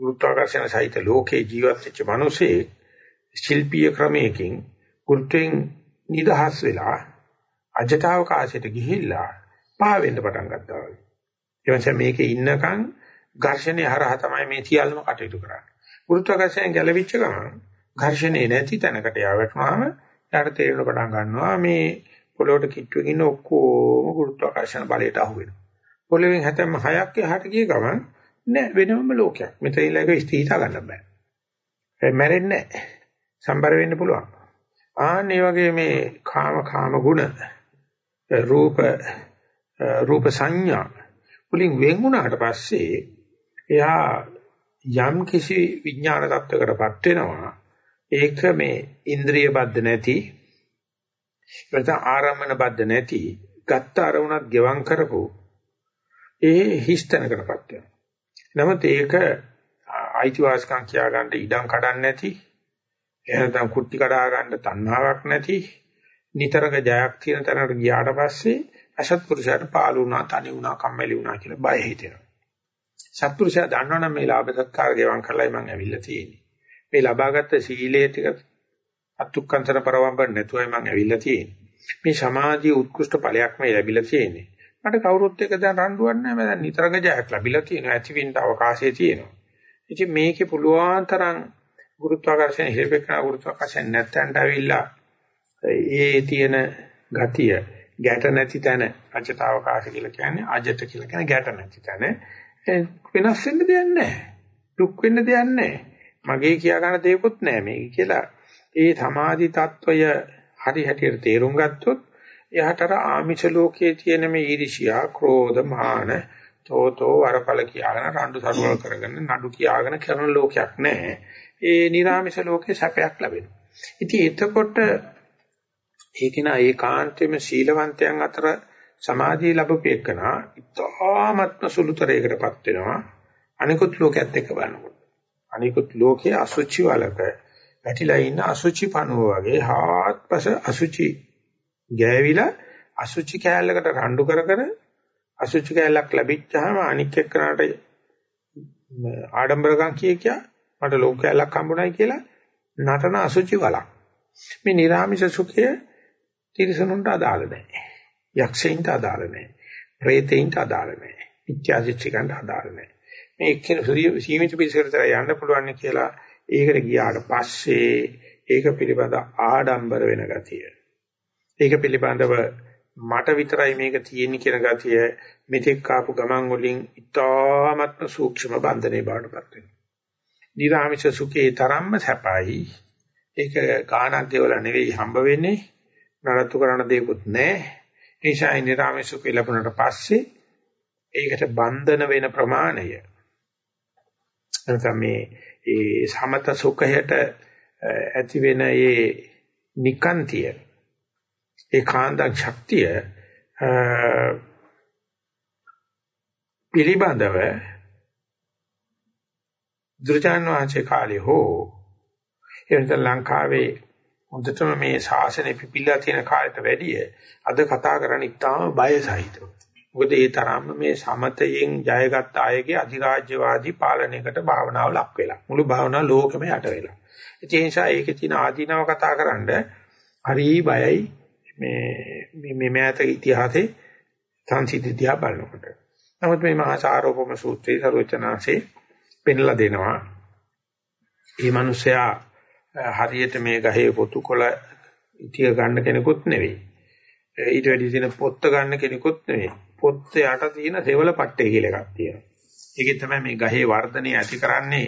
ගුරුත්වාකර්ෂණ සහිත ලෝකේ ජීවත් වෙච්ච මිනිසේ ශිල්පීය ක්‍රමයකින් ගුරුත්වෙන් නිදහස් වෙලා අජටවකාශයට ගිහිල්ලා පාවෙන්න පටන් ගත්තා වගේ. ඒ නිසා මේකේ ඉන්නකන් ඝර්ෂණය හරහා තමයි මේ සියල්ලම කටයුතු කරන්නේ. ගුරුත්වාකර්ෂණයෙන් ගැලවිච්ච ගමන් ඝර්ෂණේ නැති තැනකට යවටනවාම යාට තේරෙන පටන් ගන්නවා මේ පොළොවට කිට්ටුවකින් ඔක්කොම ගුරුත්වාකර්ෂණ බලයට අහු වෙනවා. පොළවෙන් හැතැම්ම හයක් එහාට ගිය ගමන් නෑ වෙනම ලෝකයක්. මෙතන ඉලක ස්ථීතා ගන්න බෑ. ඒ මැරෙන්නේ නෑ. සම්බර වෙන්න පුළුවන්. ආන් මේ වගේ මේ කාම කාම ගුණ රූප රූප සංඥා වලින් වෙන් වුණාට පස්සේ එයා යම් කිසි විඥාන தත්වයකටපත් වෙනවා. ඒක මේ ඉන්ද්‍රිය බද්ධ නැති නැත්නම් ආරම්මන බද්ධ නැති ගත්ත අරමුණක් ගෙවම් කරපො ඒ හිස්තැනකටපත් වෙනවා. නමුත් ඒක අයිතිවාසිකම් කියා ගන්න ඉඩම් කඩන්න නැති එහෙනම් කුට්ටි කඩා ගන්න තණ්හාවක් නැති නිතරක ජයක් තියෙන තැනකට ගියාට පස්සේ අසත්පුරුෂයාට පාළු වුණා තනි වුණා කම්මැලි වුණා කියලා බය හිතෙනවා. සත්පුරුෂයා දන්නවනම් මේ ලාභ සත්කාර ගෙවම් කරලායි මම ඇවිල්ලා තියෙන්නේ. මේ ලබාගත් සීලයේ ටික අතුක්කන්තර පරවම්බ නැතුවයි මම ඇවිල්ලා තියෙන්නේ. මේ සමාධියේ උත්කෘෂ්ඨ ඵලයක් මේ ලැබිලා තියෙන්නේ. මට කවුරුත් එක්ක දැන් රණ්ඩුවක් නැහැ. මම දැන් නිතරම ජයක් ලැබිලා තියෙනවා. ඇතිවෙන්න අවකාශය තියෙනවා. ඉතින් මේකේ පුළුවන් තරම් ගුරුත්වාකර්ෂණ හිරපේකා ගුරුත්වාකර්ෂණ නැත්තන්ට අවිලා ඒ තියෙන ගතිය ගැට නැති තැන අජතාවකාශ කියලා කියන්නේ අජත කියලා කියන්නේ ගැට නැති තැන වෙනස් වෙන්න දෙයක් නැහැ දුක් වෙන්න දෙයක් නැහැ මගේ කියා ගන්න දෙයක්වත් නැහැ මේක කියලා ඒ සමාධි తত্ত্বය හරි හැටියට තේරුම් ගත්තොත් එයාට අර ආමිෂ ලෝකයේ තියෙන මේ ඊර්ෂියා, ක්‍රෝධ, මාන, තෝතෝ වරපල කියාගෙන රණ්ඩු සරුවල් කරගෙන නඩු කියාගෙන කරන ලෝකයක් නැහැ. ඒ නිර්ආමිෂ ලෝකේ සැපයක් ලැබෙනවා. ඉතින් එතකොට ඒකින ඒකාන්තයෙන්ම සීලවන්තයන් අතර සමාධිය ලැබපේකනා ඉතාමත්ම සුළුතරයකටපත් වෙනවා අනිකුත් ලෝකයක් එක්ක බලනකොට අනිකුත් ලෝකයේ අසුචි වලක වැටිලා ඉන්න අසුචි පණුව වගේ හාත්පස අසුචි ගෑවිලා අසුචි කෑල්ලකට රණ්ඩු කර කර අසුචි කෑල්ලක් ලැබිච්චාම අනික් එක්කනට ආඩම්බරකම් කිය කිය මට ලෝක කෑල්ලක් හම්බුනායි කියලා නටන අසුචි වලක් මේ නිර්ාමිෂ සුඛය තිරසනුන්ට අදාළ නැහැ. යක්ෂයින්ට අදාළ නැහැ. ප්‍රේතයින්ට අදාළ නැහැ. මිත්‍යාදිච්චිකන්ට අදාළ නැහැ. මේ එක්කෙන සීමිත පිළිසකට යන්න පුළුවන් කියලා ඒකට ගියාට පස්සේ ඒක පිළිබඳ ආඩම්බර වෙන ගතිය. ඒක පිළිබඳව මට විතරයි මේක තියෙන්නේ කියන ගතිය මෙතෙක් ආපු ගමන් වලින් ඉතාමත්ම සූක්ෂම බන්ධනේ බාටපත් වෙනවා. නිරාමිෂ සුඛේ තරම්ම සැපයි. ඒක ගානක් දේවල නෙවෙයි හම්බ වෙන්නේ. නඩත්තු කරන්න දෙයක්වත් නැහැ. ඒ නිසා නිරාමසුක ලැබුණාට පස්සේ ඒකට බන්ධන වෙන ප්‍රමාණය නැත්නම් මේ ඒ සමත සුඛයට ඇති වෙන ඒ නිකාන්තිය ඒ කාන්දක් ශක්තිය පිළිබඳව දුර්ජාන වහන්සේ කාලේ හෝ එවනත ලංකාවේ හොඳටම මේ ශාසනය පිපිලා තියෙන කාලයට වැඩිය අද කතා කරන්නේ ඉතාම බයසහිතව. මොකද ඒ තරම්ම මේ සමතයෙන් ජයගත් අයගේ අධිරාජ්‍යවාදී පාලනයකට භාවනාව ලක් වෙලා. මුළු භාවනා ලෝකෙම යට වෙලා. ඒ නිසා ඒකේ තියෙන ආධිනව කතා කරන්න හරි බයයි මේ මේ මෑත ඉතිහාසයේ සංසිද්ධිය බලනකොට. නමුත් මේ මහා සාරෝපම සූත්‍රයේ සර්වචනාංශේ පෙන්ලා දෙනවා. මේ මිනිසයා හරියට මේ ගහේ පොතු කොළ ඉතිය ගන්න කෙනෙකුත් නෙවෙයි. ඊට වැඩි තියෙන පොත්ත ගන්න කෙනෙකුත් නෙවෙයි. පොත්ත යට තියෙන සෙවල පට්ටේ කියලා එකක් තියෙනවා. ඒකෙන් තමයි මේ ගහේ වර්ධනය ඇති කරන්නේ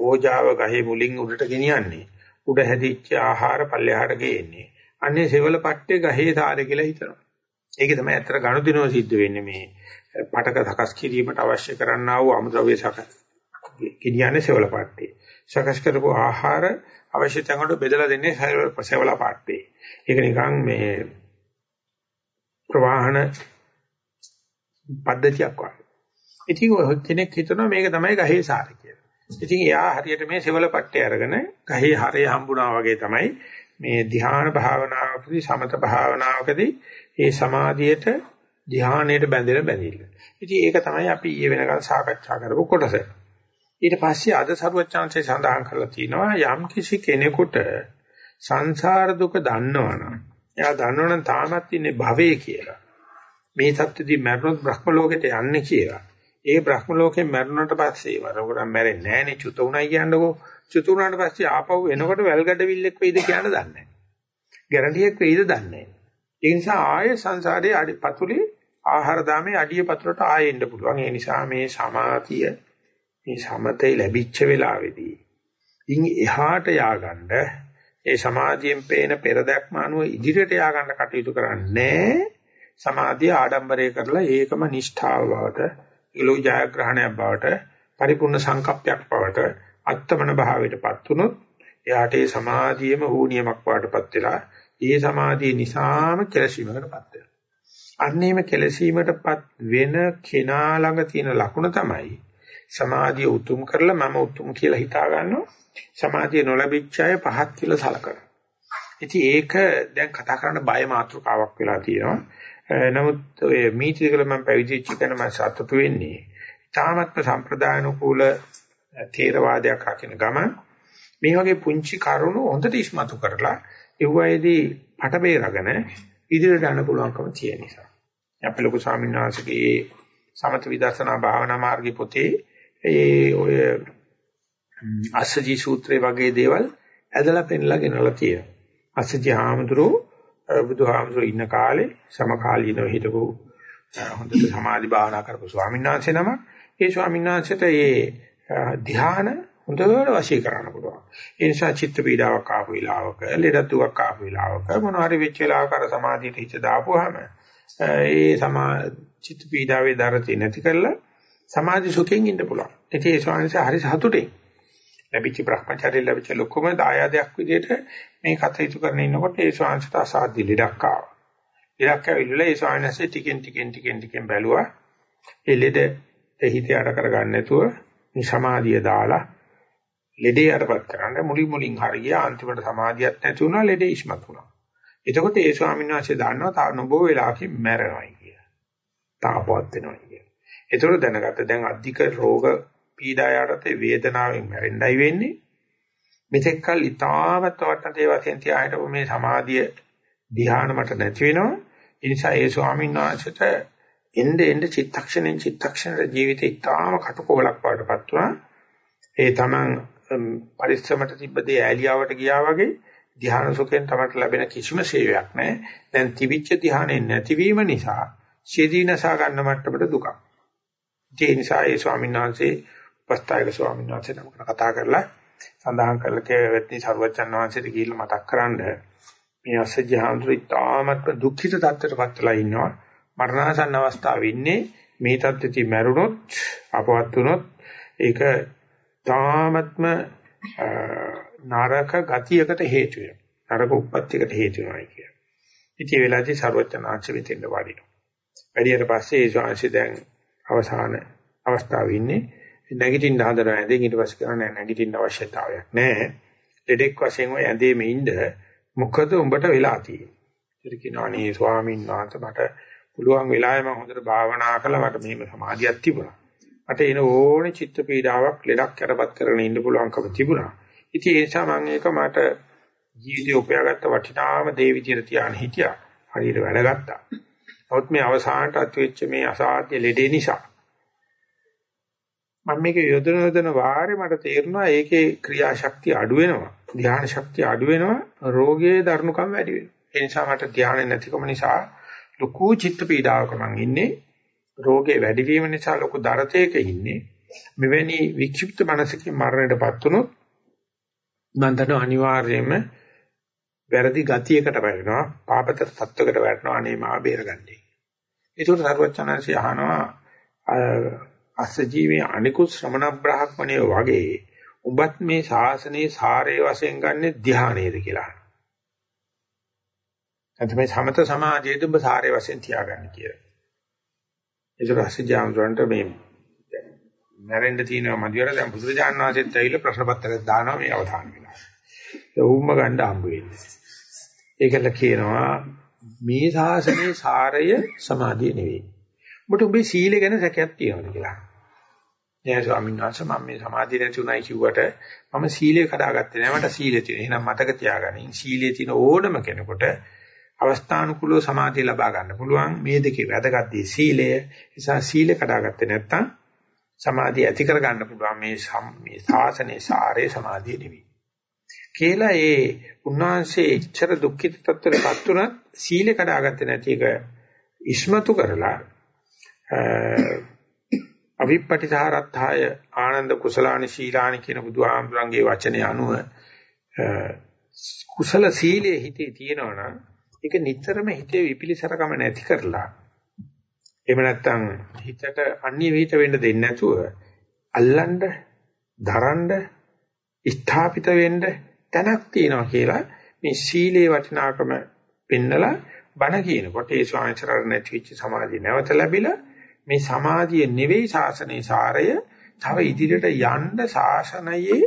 ඕජාව ගහේ මුලින් උඩට ගෙනියන්නේ. උඩ හැදිච්ච ආහාර පල්ලෙහාට ගේන්නේ. අන්නේ සෙවල පට්ටේ ගහේ සාරය කියලා හිතනවා. ඒක තමයි ඇත්තට ගනුදෙනුව සිද්ධ වෙන්නේ මේ පටක සකස් කිරීමට අවශ්‍ය කරන්නා වූ අමුද්‍රව්‍ය සකස්. කියන්නේ සෙවල පට්ටේ. සකස් කරපු ආහාර අවශ්‍ය තැන් වලට බෙදලා දෙන්නේ සෙවලා පාට්ටේ. ඒක නිකන් මේ ප්‍රවාහන පද්ධතියක් වගේ. ඉතින් කෙනෙක් හිතනවා මේක තමයි ගහේ සාරය කියලා. ඉතින් එයා හරියට මේ සෙවල පට්ටේ අරගෙන ගහේ හරය හම්බුණා වගේ තමයි මේ ධ්‍යාන භාවනාවකදී සමත භාවනාවකදී ඒ සමාධියට ධ්‍යානයට බැඳෙන බැඳිල්ල. ඉතින් ඒක තමයි අපි ඊයේ වෙනකල් සාකච්ඡා කරපු කොටස. ඊට පස්සේ අද සරුවචාන්සේ සඳහන් කරලා තිනවා යම් කිසි කෙනෙකුට සංසාර දුක දන්නවනම් එයා දන්නවනම් තාමත් ඉන්නේ භවයේ කියලා. මේ සත්‍යදී මරණොත් බ්‍රහ්ම ලෝකෙට යන්නේ කියලා. ඒ බ්‍රහ්ම ලෝකෙන් මරණයට පස්සේ වරකට මැරෙන්නේ නැහනේ චුත උනායි කියන්නකෝ. චුතු වුණාට පස්සේ ආපහු එනකොට වැල් ගැඩවිල්ලෙක් වෙයිද කියන දන්නේ නැහැ. ගැරන්ඩියක් වෙයිද දන්නේ නැහැ. ඒ නිසා ආයේ සංසාරයේ අඩි පතුලේ ආහාර දාමේ අඩිය පතුලට ආයේ එන්න පුළුවන්. ඒ නිසා මේ සමාධිය මේ සමතේ ලැබිච්ච වෙලාවේදී ඉන් එහාට ය아가න්න ඒ සමාධියෙන් පේන පෙරදක්ම අනුව ඉදිරියට ය아가න්න කටයුතු කරන්නේ සමාධිය ආඩම්බරය කරලා ඒකම නිෂ්ඨාව බවට ඊළඟ ජයග්‍රහණයක් බවට පරිපූර්ණ සංකප්පයක් බවට අත්තමන භාවයටපත් වුනොත් එයාට ඒ සමාධියම හෝනියමක් වඩටපත් වෙලා ඒ සමාධිය නිසාම කෙලසීමකටපත් වෙනවා. අන්නේම කෙලසීමටපත් වෙන කෙනා ළඟ තියෙන ලකුණ තමයි සමාධිය උතුම් කරලා මම උතුම් කියලා හිතා ගන්නවා. සමාධිය නොලැබිච්ච අය පහත් කියලා සලකනවා. ඉතින් ඒක දැන් කතා කරන්න බය මාත්‍රකාවක් වෙලා තියෙනවා. නමුත් ඔය මීටිකල මම පැවිදිච්ච කෙනා මම සතුටු වෙන්නේ. තාමත්ම සම්ප්‍රදායනුකූල තේරවාදයක් අකින ගම මේ වගේ පුංචි කරුණු හොඳට ඉස්මතු කරලා ඒවයේදී පට බේරගෙන ඉදිරියට යන්න පුළුවන්කම තියෙන නිසා. අපේ ලොකු ස්වාමීන් වහන්සේගේ සමත විදර්ශනා භාවනා මාර්ගී පොතේ ඒ ඔය අස්සජි සූත්‍රය වගේ දේවල් ඇදලා පෙන්ලා ගෙනලා තියෙනවා. අස්සජි හාමුදුරුවෝ බුදුහාමුදුරු ඉන්න කාලේ සමකාලීනව හිටපු හොඳට සමාධි භාවනා කරපු ස්වාමීන් වහන්සේ නම ඒ ස්වාමීන් වහන්සේට ඒ ධ්‍යාන හොඳට වශී කරන්න පුළුවන්. ඒ නිසා චිත්ත පීඩාවක් ආපු වෙලාවක, ලෙඩතුවක් ආපු වෙලාවක මොනවා හරි වෙච්ච වෙලාවක අර සමාධියට හිත දාපුවාම ඒ සමා චිත්ත පීඩාවේ දරති නැති කරලා සමාධි සුඛයෙන් ඉන්න පුළුවන්. ඉතින් ඒ ස්වාමීන් වහන්සේ හරි සතුටින් ලැබිච්ච Brahmacharya ලැබිච්ච ලොකුම දායාදයක් විදිහට මේ කටයුතු කරන ඉන්නකොට ඒ ස්වාමීන්ට අසාධ්‍ය ලෙඩක් ආවා. ලෙඩක් ඇවිල්ලා ඒ ස්වාමීන්සේ ටිකෙන් ටිකෙන් ටිකෙන් ටිකෙන් බැලුවා. ඒ ලෙඩ හිත යට කරගන්න නැතුව මේ සමාධිය දාලා ලෙඩේ යටපත් කරන්න මුලින් මුලින් හරිය අන්තිමට සමාධියක් නැති වුණා ලෙඩේ ඉස්මතු වුණා. එතකොට ඒ ස්වාමීන් වහන්සේ දන්නවා තා නොබෝ වෙලාවකින් මැරෙනවායි කියලා. තාපවත් වෙනවායි කියලා. ඒතකොට දැනගත්ත දැන් අධික රෝග පීඩා යටතේ වේදනාවෙන් මැරෙන්නයි වෙන්නේ. මෙතෙක් කල ඊතාවත් වටන තේ වශයෙන් තියාහිටපු මේ සමාධිය ධ්‍යාන මට නැති වෙනවා. ඒ නිසා ඒ ස්වාමීන් වහන්සේට එnde end චිත්තක්ෂණෙන් චිත්තක්ෂණයට ජීවිතේ ඊටාම කටකෝලක් වඩපත් වුණා. ඒ තමන් පරිස්සමට තිබ්බ දේ ඈලියාවට ගියා වගේ ධ්‍යාන සුඛයෙන් තමයි ලැබෙන කිසිම සේවයක් නැහැ. දැන් තිබිච්ච ධ්‍යානෙ නැතිවීම නිසා ශීදීනසා ගන්න මට්ටමට දුකක්. ඒ නිසා ඒ ස්වාමීන් වහන්සේ උපස්ථායක ස්වාමීන් වහන්සේ නමකට කතා කරලා සඳහන් කළ කේවත්නි සර්වචන් වහන්සේට ගිහිල්ලා මතක් කරන්ඩ මේ අසජ්‍ය හාමුදුරු ඉතාමත් දුක්ඛිත තත්ත්වයටපත් වෙලා ඉන්නවා මරණාසන්න අවස්ථාවේ ඉන්නේ මේ තත්ත්වෙදී මැරුණොත් අපවත් වුණොත් ඒක තාමත්ම නරක ගතියකට හේතු වෙනවා නරක උප්පත්තියකට හේතු වෙනවා කිය. ඉතින් ඒ වෙලාවේදී සර්වචන් ආංශ විතෙන්ද වඩිනවා. වැඩියට පස්සේ ඒ ශාංශي දැන් අවසාන අවස්ථාවේ ඉන්නේ නැගිටින්න හදනවා ඇඳෙන් ඊට පස්සේ කරන්නේ නැගිටින්න අවශ්‍යතාවයක් නැහැ. දෙඩෙක් වශයෙන් ඔය ඇඳේම ඉන්න මොකද උඹට වෙලා තියෙන්නේ. ඉතින් කියනවා නේ ස්වාමීන් වහන්සේ මට පුළුවන් වෙලාවෙ මම හොඳට භාවනා කළා මට මෙහෙම සමාධියක් තිබුණා. මට එන ඕනේ චිත්ත පීඩාවක් ලෙඩක් කරපත් කරගෙන ඉන්න පුළුවන්කම තිබුණා. ඉතින් ඒ නිසා මම ඒක මට ජීවිතේ උපයාගත්ත වටිනාම දේ විදියට තියාගෙන හිටියා. හරියට වැඩ ගත්තා. නමුත් මේ අවසානට අත්වෙච්ච මේ අසාධ්‍ය ලෙඩේ නිසා මම මේක යොදන යොදන වාරේ මට තේරුණා ඒකේ ක්‍රියාශක්තිය අඩු වෙනවා. ධ්‍යාන ශක්තිය අඩු වෙනවා. රෝගයේ දරුණුකම් වැඩි වෙනවා. ඒ නිසා මට ධ්‍යාන නැතිකම නිසා ලොකු චිත්ත පීඩාවක මං ඉන්නේ. රෝගේ වැඩි වීම නිසා ලොකු දරතයක ඉන්නේ. මෙවැනි වික්ෂිප්ත මනසකින් මරණයටපත් වුණොත් මම දන්නවා අනිවාර්යයෙන්ම වැරදි ගතියකට වැටෙනවා. පාපතර තත්වයකට වැටෙනවා. අනේ මාව බේරගන්නයි. ඒකට සරුවචනන්සි අහනවා අස්සජීවයේ අනිකුත් ශ්‍රමණ බ්‍රාහ්මණය වගේ උඹත් මේ ශාසනයේ සාරයේ වශයෙන් ගන්න ධ්‍යානයේද කියලා. එතකොට මේ සමත සමාධියේද උඹ සාරයේ වශයෙන් තියාගන්න කියලා. ඒක රසජාම්රන්ට මේ නැරෙන්න තියෙන මදිවර දැන් බුදුරජාණන් වහන්සේත් ඇවිල්ලා ප්‍රශ්න පත්‍රයක් දානවා මේ අවධානය වෙලා. ඒ උම්ම ගන්න හම්බ වෙන්නේ. ඒකල කියනවා මේ ශාසනයේ සාරය සමාධිය නෙවෙයි. ඔබට ඔබේ සීලය ගැන සැකයක් තියෙනවද කියලා. නෑ ස්වාමීන් වහන්සේ මම මේ සමාධිය නැති උනායි කිව්වට මම සීලය කඩාගත්තේ නෑ මට සීලය තියෙන. එහෙනම් මතක තියාගන්න. සීලයේ තියෙන ඕනම කෙනෙකුට අවස්ථානුකූලව සමාධිය ලබා ගන්න පුළුවන්. මේ දෙකේ වැදගත් දේ සීලය. නිසා සීලය කඩාගත්තේ නැත්තම් සමාධිය ඇති කර ගන්න පුළුවන් මේ මේ සාසනේ සාරේ සමාධිය නෙවෙයි. කියලා ඒ උන්වහන්සේ එච්චර දුක්ඛිත තත්ත්වයකටපත් උනත් සීලය කඩාගත්තේ නැති එක ඉස්මතු කරලා අවිප්පටිසහරත්ථාය ආනන්ද කුසලානි ශීලානි කියන බුදුහාමුදුරන්ගේ වචනේ අනුව කුසල සීලයේ හිතේ තියෙනවනම් ඒක නිතරම හිතේ විපිලිසරකම නැති කරලා එහෙම නැත්නම් හිතට අන්‍ය විහිිත වෙන්න දෙන්නේ නැතුව අල්ලන්න දරන්න ස්ථාපිත වෙන්න තැනක් තියෙනවා කියලා මේ සීලේ වටිනාකම පෙන්නලා බණ කියනකොට ඒ ස්වාමීන් වහන්සේ නැති වෙච්ච සමාධිය නැවත ලැබිලා මේ සමාධිය නෙවෙයි ශාසනයේ සාරය. තව ඉදිරියට යන්න ශාසනයේ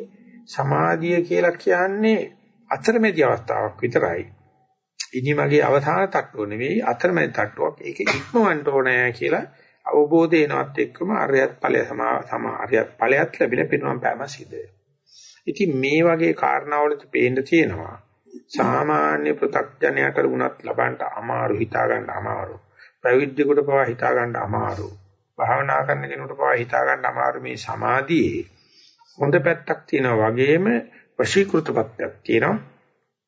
සමාධිය කියලා කියන්නේ අතරමැදි අවස්ථාවක් විතරයි. ඉනි මගේ අවසාන තට්ටුව නෙවෙයි අතරමැදි තට්ටුවක්. ඒක ඉක්මවන්න ඕනේ කියලා අවබෝධය එනවත් එක්කම අරියත් ඵලය සමා අරියත් ඵලයක් ලැබිලා පිරුණම් පෑම සිද්ධ ඉතින් මේ වගේ කාරණාවලදී පේන්න තියෙනවා. සාමාන්‍ය පෘථග්ජනයට වුණත් ලබන්න අමාරු හිතා ගන්න අමාරු. පැවිද්දෙකුට පවා හිතා ගන්න අමාරු. භාවනා කරන කෙනෙකුට පවා හිතා ගන්න අමාරු මේ සමාධියේ හොඳ පැත්තක් තියෙනවා වගේම වශීකృత පැත්තක් තියෙනවා.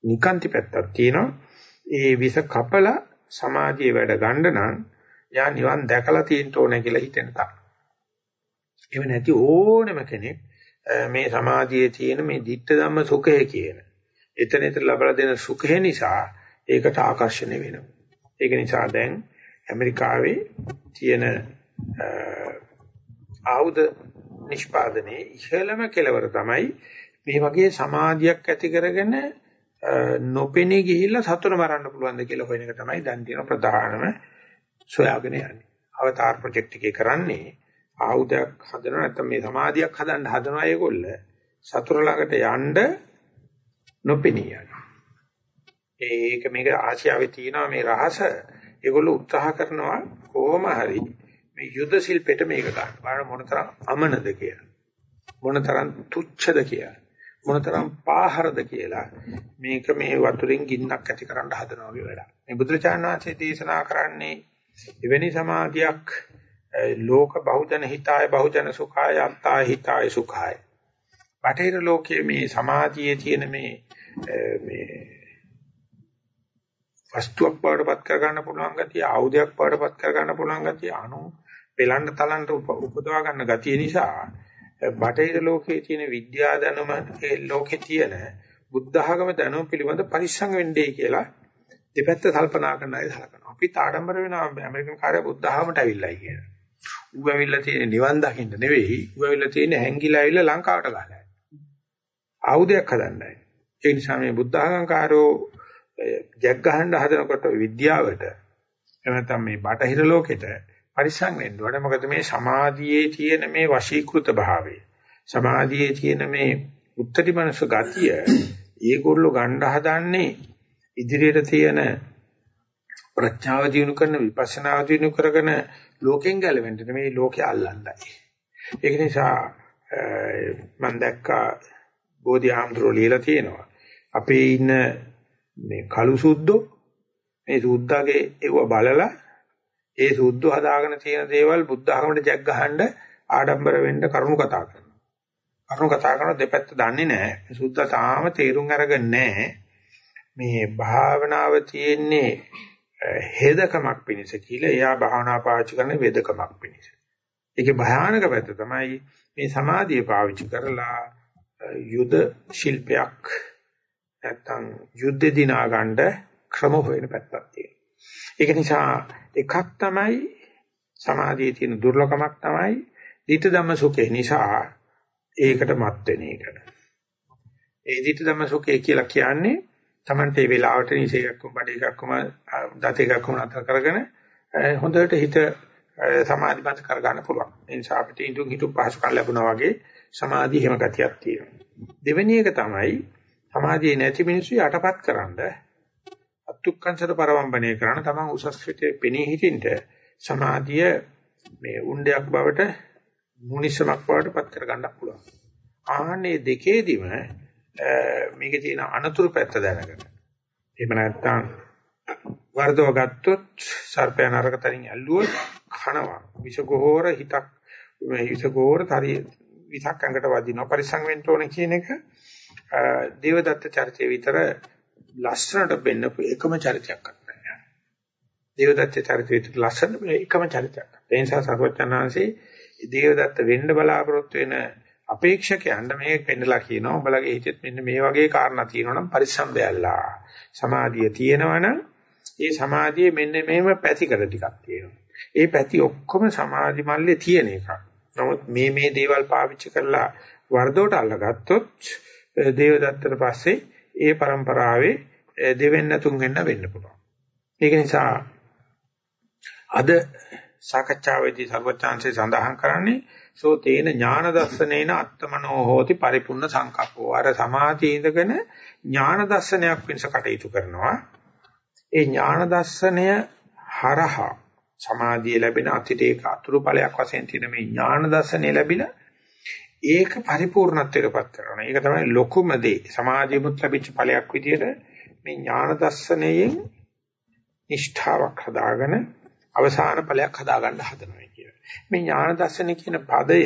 නිකාන්ති පැත්තක් තියෙනවා. ඒ විස කපලා සමාධියේ වැඩ ගන්න නම් යා නිවන් දැකලා තියෙන්න ඕනේ කියලා හිතෙන තා. එව නැති ඕනම කෙනෙක් මේ සමාධියේ තියෙන මේ ditta ධම්ම සුඛය කියන එතන එතන ලබලා දෙන සුඛය නිසා ඒකට ආකර්ෂණය වෙනවා. ඒක නිසා දැන් ඇමරිකාවේ තියෙන ආයුධ නිෂ්පාදනයේ ඉහළම කෙලවර තමයි මේ වගේ සමාධියක් ඇති කරගෙන නොපෙනී ගිහිල්ලා සතුට මරන්න පුළුවන්ද කියලා හොයන එක තමයි දැන් තියෙන ප්‍රධානම සොයාගෙන යන්නේ. අවතාර ප්‍රොජෙක්ට් එකේ කරන්නේ ආයුධයක් හදනවා නැත්නම් මේ සමාධියක් හදන්න හදනවා ඒගොල්ල සතුට ළඟට යන්න නොපෙනී යනවා. ඒක මේක ආසියාවේ තියෙනවා මේ රහස ඒගොල්ලෝ උත්සාහ කරනවා කොහොම හරි මේ යුද ශිල්පෙට මේක ගන්න. බලන්න මොනතරම් අමනද කියලා. මොනතරම් තුච්ඡද කියලා. මොනතරම් පාහරද කියලා මේක මේ වතුරින් ගින්නක් ඇති කරන්න හදනවා වගේ වැඩක්. මේ බුදුරජාණන් වහන්සේ දේශනා කරන්නේ එවැනි සමාධියක් ලෝක බහුජන හිතාය බහුජන සුඛාය අත්තා හිතාය සුඛාය. බටහිර ලෝකයේ මේ සමාධියේ තියෙන මේ මේ වස්තුවක් බවටපත් කර ගන්න පුළුවන් ගතිය, ආයුධයක් බවටපත් කර ගන්න පුළුවන් ගතිය, අනු පෙලන්න තලන්න උපදවා ගන්න ගතිය නිසා බටහිර ලෝකයේ තියෙන විද්‍යා දැනුම ඒ ලෝකේ තියෙන බුද්ධ ආගම දැනුම පිළිබඳ පරිස්සම් වෙන්නේ කියලා දෙපැත්ත කල්පනා කරන අය සලකනවා. අපි තාඩම්බර වෙනවා ඇමරිකන් කාර්ය බුද්ධ ආගමට ඇවිල්ලායි කියලා. ඌ ඇවිල්ලා තියෙන නිවන් දකින්න නෙවෙයි ඌ ඇවිල්ලා තියෙන හැංගිලා ඇවිල්ලා ලංකාවට ගහලා. ආයුධයක් හදන්නයි. ඒ නිසා මේ බුද්ධ ආගම්කාරෝ ජග් ගහන්න හදනකොට විද්‍යාවට එහෙම නැත්නම් මේ බටහිර ලෝකෙට පරිස්සම් වෙන්න ඕනේ. මොකද මේ සමාධියේ තියෙන මේ වශීකృత භාවය සමාධියේ තියෙන මේ උත්තරී මනස ගතිය ඒගොල්ලෝ ගන්න හදන්නේ ඉදිරියට තියෙන ප්‍රඥාව දිනු කරන විපස්සනාව දිනු කරගෙන ලෝකෙන් ගැලවෙන්න මේ ලෝකය අල්ලන්නයි. ඒක නිසා මම දැක්කා බෝධි ආම්ද්‍රෝ ලියලා තියෙනවා. අපේ ඉන්න මේ කළු සුද්දෝ මේ සුද්දාගේ ඒව බලලා ඒ සුද්ධ හදාගෙන තියෙන දේවල් බුද්ධ ආගමට ජග් ගහන්න ආඩම්බර වෙන්න කරුණු කතා කරනවා. කරුණු කතා කරන දෙපැත්ත දන්නේ නැහැ. සුද්ධ තාම තේරුම් අරගෙන නැහැ. මේ භාවනාව තියෙන්නේ හේදකමක් පිණිස කියලා එයා භාවනා පාවිච්චි කරන වේදකමක් පිණිස. ඒකේ භයානක පැත්ත තමයි මේ සමාධිය පාවිච්චි කරලා යුද ශිල්පයක් නැත්තම් යුද්ධ දිනා ගන්න ක්‍රම හොයන පැත්තක් තියෙනවා. ඒක නිසා එකක් තමයි සමාධියේ තියෙන දුර්ලභමක් තමයි ධිට ධම්ම සුඛේ නිසා ඒකට මත් වෙන එක. ඒ ධිට ධම්ම සුඛේ කියලා කියන්නේ Tamante මේ වෙලාවට නිසේයක්ම බඩ එකක්ම දත එකක්ම අතර කරගෙන හොඳට හිත සමාධිමත් කරගන්න පුළුවන්. ඒ නිසා අපිට ඉදුම් හිතු පහසුකම් ලැබුණා වගේ සමාධිය හිම ගතියක් තියෙනවා. දෙවෙනි එක තමයි සමාධියේ නැති මිනිස්සු යටපත් කරන්නේ අත්ුක්කංශර පරවම්බණය කරන තමන් උසස් පිටේ පෙනී හිටින්ට සමාධිය මේ උණ්ඩයක් බවට මුනිසමක් බවට පත් කර ගන්නත් පුළුවන්. ආහනේ දෙකේදීම මේකේ තියෙන අනතුරු පැත්ත දැනගෙන. එහෙම නැත්නම් වර්ධව ගත්තොත් සර්පයා නරක තරින් ඇල්ලුවොත් කනවා. විෂගෝර හිතක් විෂගෝර තරි විසක් අඟට වදිනවා පරිසං වෙන්න ඕනේ කියන එක දේවදත්ත චරිතය විතර ලස්සනට බෙන්නපු එකම චරිතයක් නැහැ. දේවදත්ත චරිතයට ලස්සන එකම චරිතයක්. ඒ නිසා සර්වඥාන්සේ දේවදත්ත වෙන්න බලාපොරොත්තු වෙන අපේක්ෂකයන්ට මේක පෙන්නලා කියනවා උඹලගේ හිතෙත් මෙන්න මේ වගේ කාරණා තියෙනවා නම් පරිස්සම් වෙයල්ලා. සමාධිය තියෙනවනම් ඒ සමාධියේ මෙන්න මේම පැතිකඩ ටිකක් තියෙනවා. ඒ පැති ඔක්කොම සමාධි මල්ලේ තියෙන එකක්. නමුත් මේ මේ දේවල් පාවිච්චි කරලා වර්ධවට අල්ලගත්තොත් දේවදත්තට පස්සේ ඒ પરම්පරාවේ දෙවෙන්න තුන්වෙන්න වෙන්න පුළුවන්. ඒක නිසා අද සාකච්ඡාවේදී සර්වචාන්සේ සඳහන් කරන්නේ සෝ තේන ඥාන දස්සනේන අත්තමනෝ හෝති පරිපූර්ණ සංකප්පෝ. අර සමාධිය ඉඳගෙන ඥාන දස්සනයක් වෙනස කටයුතු කරනවා. ඒ ඥාන දස්සනය හරහා සමාධිය ලැබෙන අතිරේක අතුරු ඵලයක් වශයෙන් තියෙන මේ ඥාන දර්ශනය ලැබිලා ඒක පරිපූර්ණත්වයටපත් කරනවා. ඒක තමයි ලොකුම දේ. සමාධියමුත් ලැබිච්ච ඵලයක් විදිහට මේ ඥාන දර්ශනයෙන් නිෂ්ඨාවක් හදාගෙන අවසාන ඵලයක් හදාගන්න හදනවා කියලා. මේ ඥාන දර්ශන කියන පදය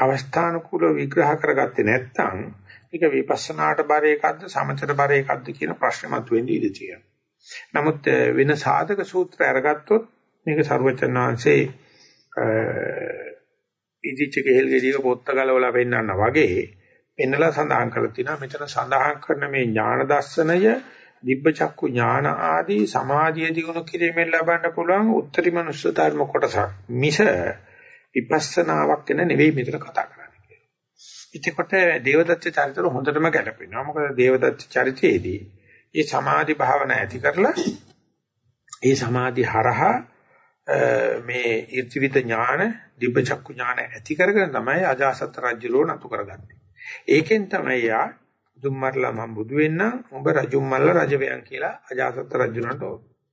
අවස්ථානුකූලව විග්‍රහ කරගත්තේ නැත්නම් මේක විපස්සනාට බර එකක්ද සමතට බර එකක්ද කියන ප්‍රශ්නේ මතුවෙන්නේ ඉඳී තියෙනවා. නමුත් වෙන සාධක සූත්‍ර අරගත්තොත් මේක ਸਰවචන් වහන්සේ ඉදිච්ච කෙහෙල් ගෙඩියක පොත්ත ගලවලා පෙන්නන්න වගේ පෙන්නලා සඳහන් කරලා තිනවා මෙතන සඳහන් කරන මේ ඥාන දර්ශනය දිබ්බ චක්කු ඥාන ආදී සමාධිය දිනු කිරීමෙන් ලබන්න පුළුවන් උත්තරී මනුෂ්‍ය ධර්ම කොටසක් මිස විපස්සනාවක් වෙන නෙවෙයි මෙතන කතා කරන්නේ කියලා. ඉතිකොට දේවදත්ත චරිතවල හොඳටම ගැලපෙනවා. මොකද දේවදත්ත චරිතයේදී මේ සමාධි භාවනා ඇති කරලා ඒ සමාධි හරහා මේ ඊර්තිවිත ඥාන, දිබ්බ චක්කු ඥාන ඇති කරගෙන තමයි අජාසත් රජුරෝ නතු කරගන්නේ. ඒකෙන් තමයි යා දුම්මරලා මම බුදු වෙන්න ඔබ රජුම්මල්ල රජවයන් කියලා අජාසත් රජුරන්ට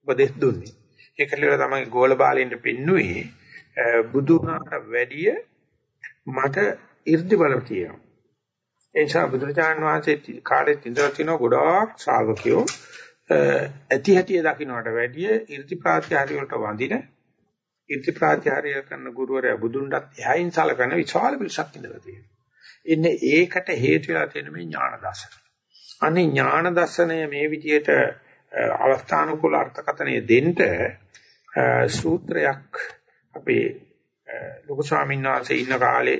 උපදෙස් දුන්නේ. ඒකලියල තමයි ගෝල බාලෙන්ට පින්නුවේ බුදුහාට වැඩිය මට 이르දි බල තියෙනවා. එනිසා බුදුරජාන් වහන්සේ කාලේ තිඳලා තිනෝ ගොඩාක් ශ්‍රාවකයෝ ඇති හැටිය දකින්නට වැඩිය 이르දි ප්‍රාත්‍යහාරි වලට වඳින ඉර්ති ප්‍රාත්‍යාරය කරන ගුරුවරයා බුදුන්වත් එහයින් සලකන විශාල පිරිසක් ඉඳලා තියෙනවා. ඉන්නේ ඒකට හේතු වෙලා තියෙන මේ ඥාන දර්ශන. අනේ ඥාන දර්ශනය මේ විදිහට අවස්ථානුකූල අර්ථකථනය දෙන්න සූත්‍රයක් අපේ ලොකු ස්වාමීන් වහන්සේ ඉන්න කාලේ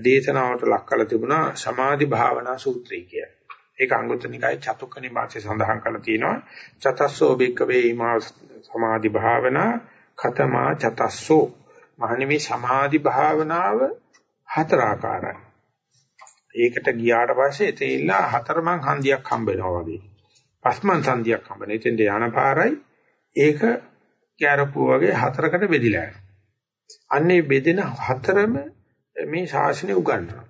දේශනාවට ලක් කරලා තිබුණා සමාධි භාවනා සූත්‍රය කියලා. ඒක අංගුත්තර නිකායේ චතුක්ක නිපාතේ සඳහන් කරලා තියෙනවා. චතස්සෝ බික්කවේ ීමා සමාධි භාවනා කතමා චතස්සෝ මහණෙනි සමාධි භාවනාව හතර ආකාරයි. ඒකට ගියාට පස්සේ එතෙල්ලා හතරමං හන්දියක් හම්බ වෙනවා වගේ. පස්මන් හන්දියක් හම්බ වෙන. එතෙන්ට යන පාරයි ඒක කැරපුව වගේ හතරකට බෙදිලා යනවා. අන්නේ බෙදෙන හතරම මේ ශාසනය උගන්වනවා.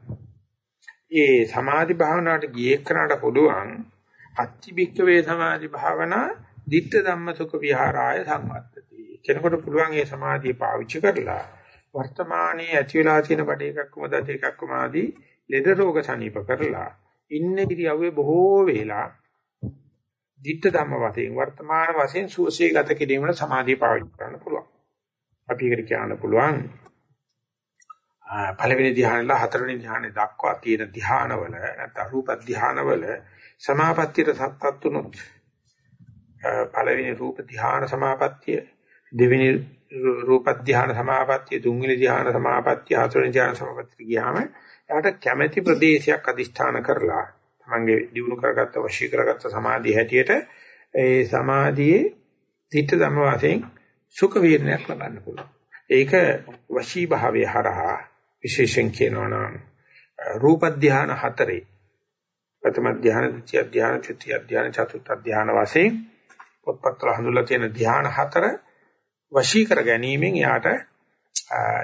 ඒ සමාධි භාවනාවට ගියේ කරාට පුළුවන් අත්‍තිබික්ක වේ සමාධි භාවනා ditta ධම්ම සුඛ විහාරාය සංවත්තති. කෙනෙකුට පුළුවන් මේ සමාධිය පාවිච්චි කරලා වර්තමානයේ ඇති වෙලා තියෙන බඩ එකක්ම දත එකක්ම ආදී ලෙඩ රෝග සනීප කරලා ඉන්න ඉරියව්වේ බොහෝ වේලා ditta ධම්ම වශයෙන් වර්තමාන වශයෙන් සුවසේ ගත කිරීමට සමාධිය පාවිච්චි කරන්න පුළුවන්. අපි ඒකට කියන්න පුළුවන් පළවෙනි ධ්‍යානෙලා හතරවෙනි ධ්‍යානෙ දක්වා තියෙන ධ්‍යානවල නැත්නම් රූප ධ්‍යානවල සමාපත්තියට සත්‍ත්ත් උනොත් පළවෙනි රූප ධ්‍යාන සමාපත්තිය දෙවෙනි රූප ධ්‍යාන සමාපත්තිය තුන්වෙනි ධ්‍යාන සමාපත්තිය හතරවෙනි ධ්‍යාන සමාපත්තිය ගියාම එයාට කැමැති ප්‍රදේශයක් අදිෂ්ඨාන කරලා තමන්ගේ දිනු කරගත්ත වශී කරගත්ත සමාධිය හැටියට ඒ සමාධියේ ධිට්ඨ ධම්ම වශයෙන් සුඛ වීර්ණයක් ලබන්න පුළුවන්. ඒක වශී භාවයේ හරහා විශේෂයෙන් කියනවා නම් රූප ධාන හතරේ ප්‍රථම ධාන, ද්විතිය ධාන, තෘතිය ධාන, චතුර්ථ ධාන වශයෙන් පොත්පත්වල හඳුල්ලා තියෙන ධාන හතර වශී කර ගැනීමෙන් යාට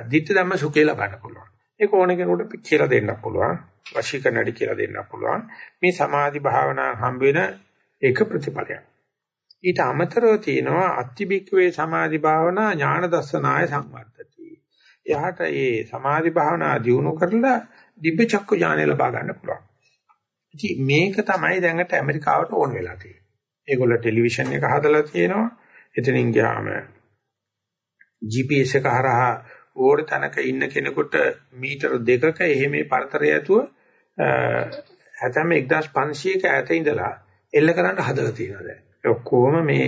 ධිට්ඨ ධම්ම සුඛය ලබන්න පුළුවන්. ඒක ඕන කෙනෙකුට කියලා දෙන්න පුළුවන්. වශී කරන්නඩි කියලා දෙන්න පුළුවන්. මේ සමාධි භාවනා හම්බ වෙන එක ප්‍රතිඵලයක්. ඊට අමතරව තියෙනවා අත්තිබික්කවේ සමාධි භාවනා ඥාන දස්සනාය සංවර්ධති. එයාට මේ සමාධි භාවනා දියුණු කරලා දිබ්බ චක්කු ඥානය ලබා ගන්න පුළුවන්. ඉතින් මේක තමයි දැනට ඇමරිකාවට ඕන වෙලා තියෙන්නේ. ඒගොල්ලෝ ටෙලිවිෂන් එක හදලා තියෙනවා. එතනින් ගියාම GPS එක හරහා ඕර තැනක ඉන්න කෙනෙකුට මීටර දෙකක එහෙ මේ පරතරය ඇතුව හැතැම්ම 1500ක ඈත ඉඳලා එල්ල කරන්න හදලා තියෙනවා දැන්. ඔක්කොම මේ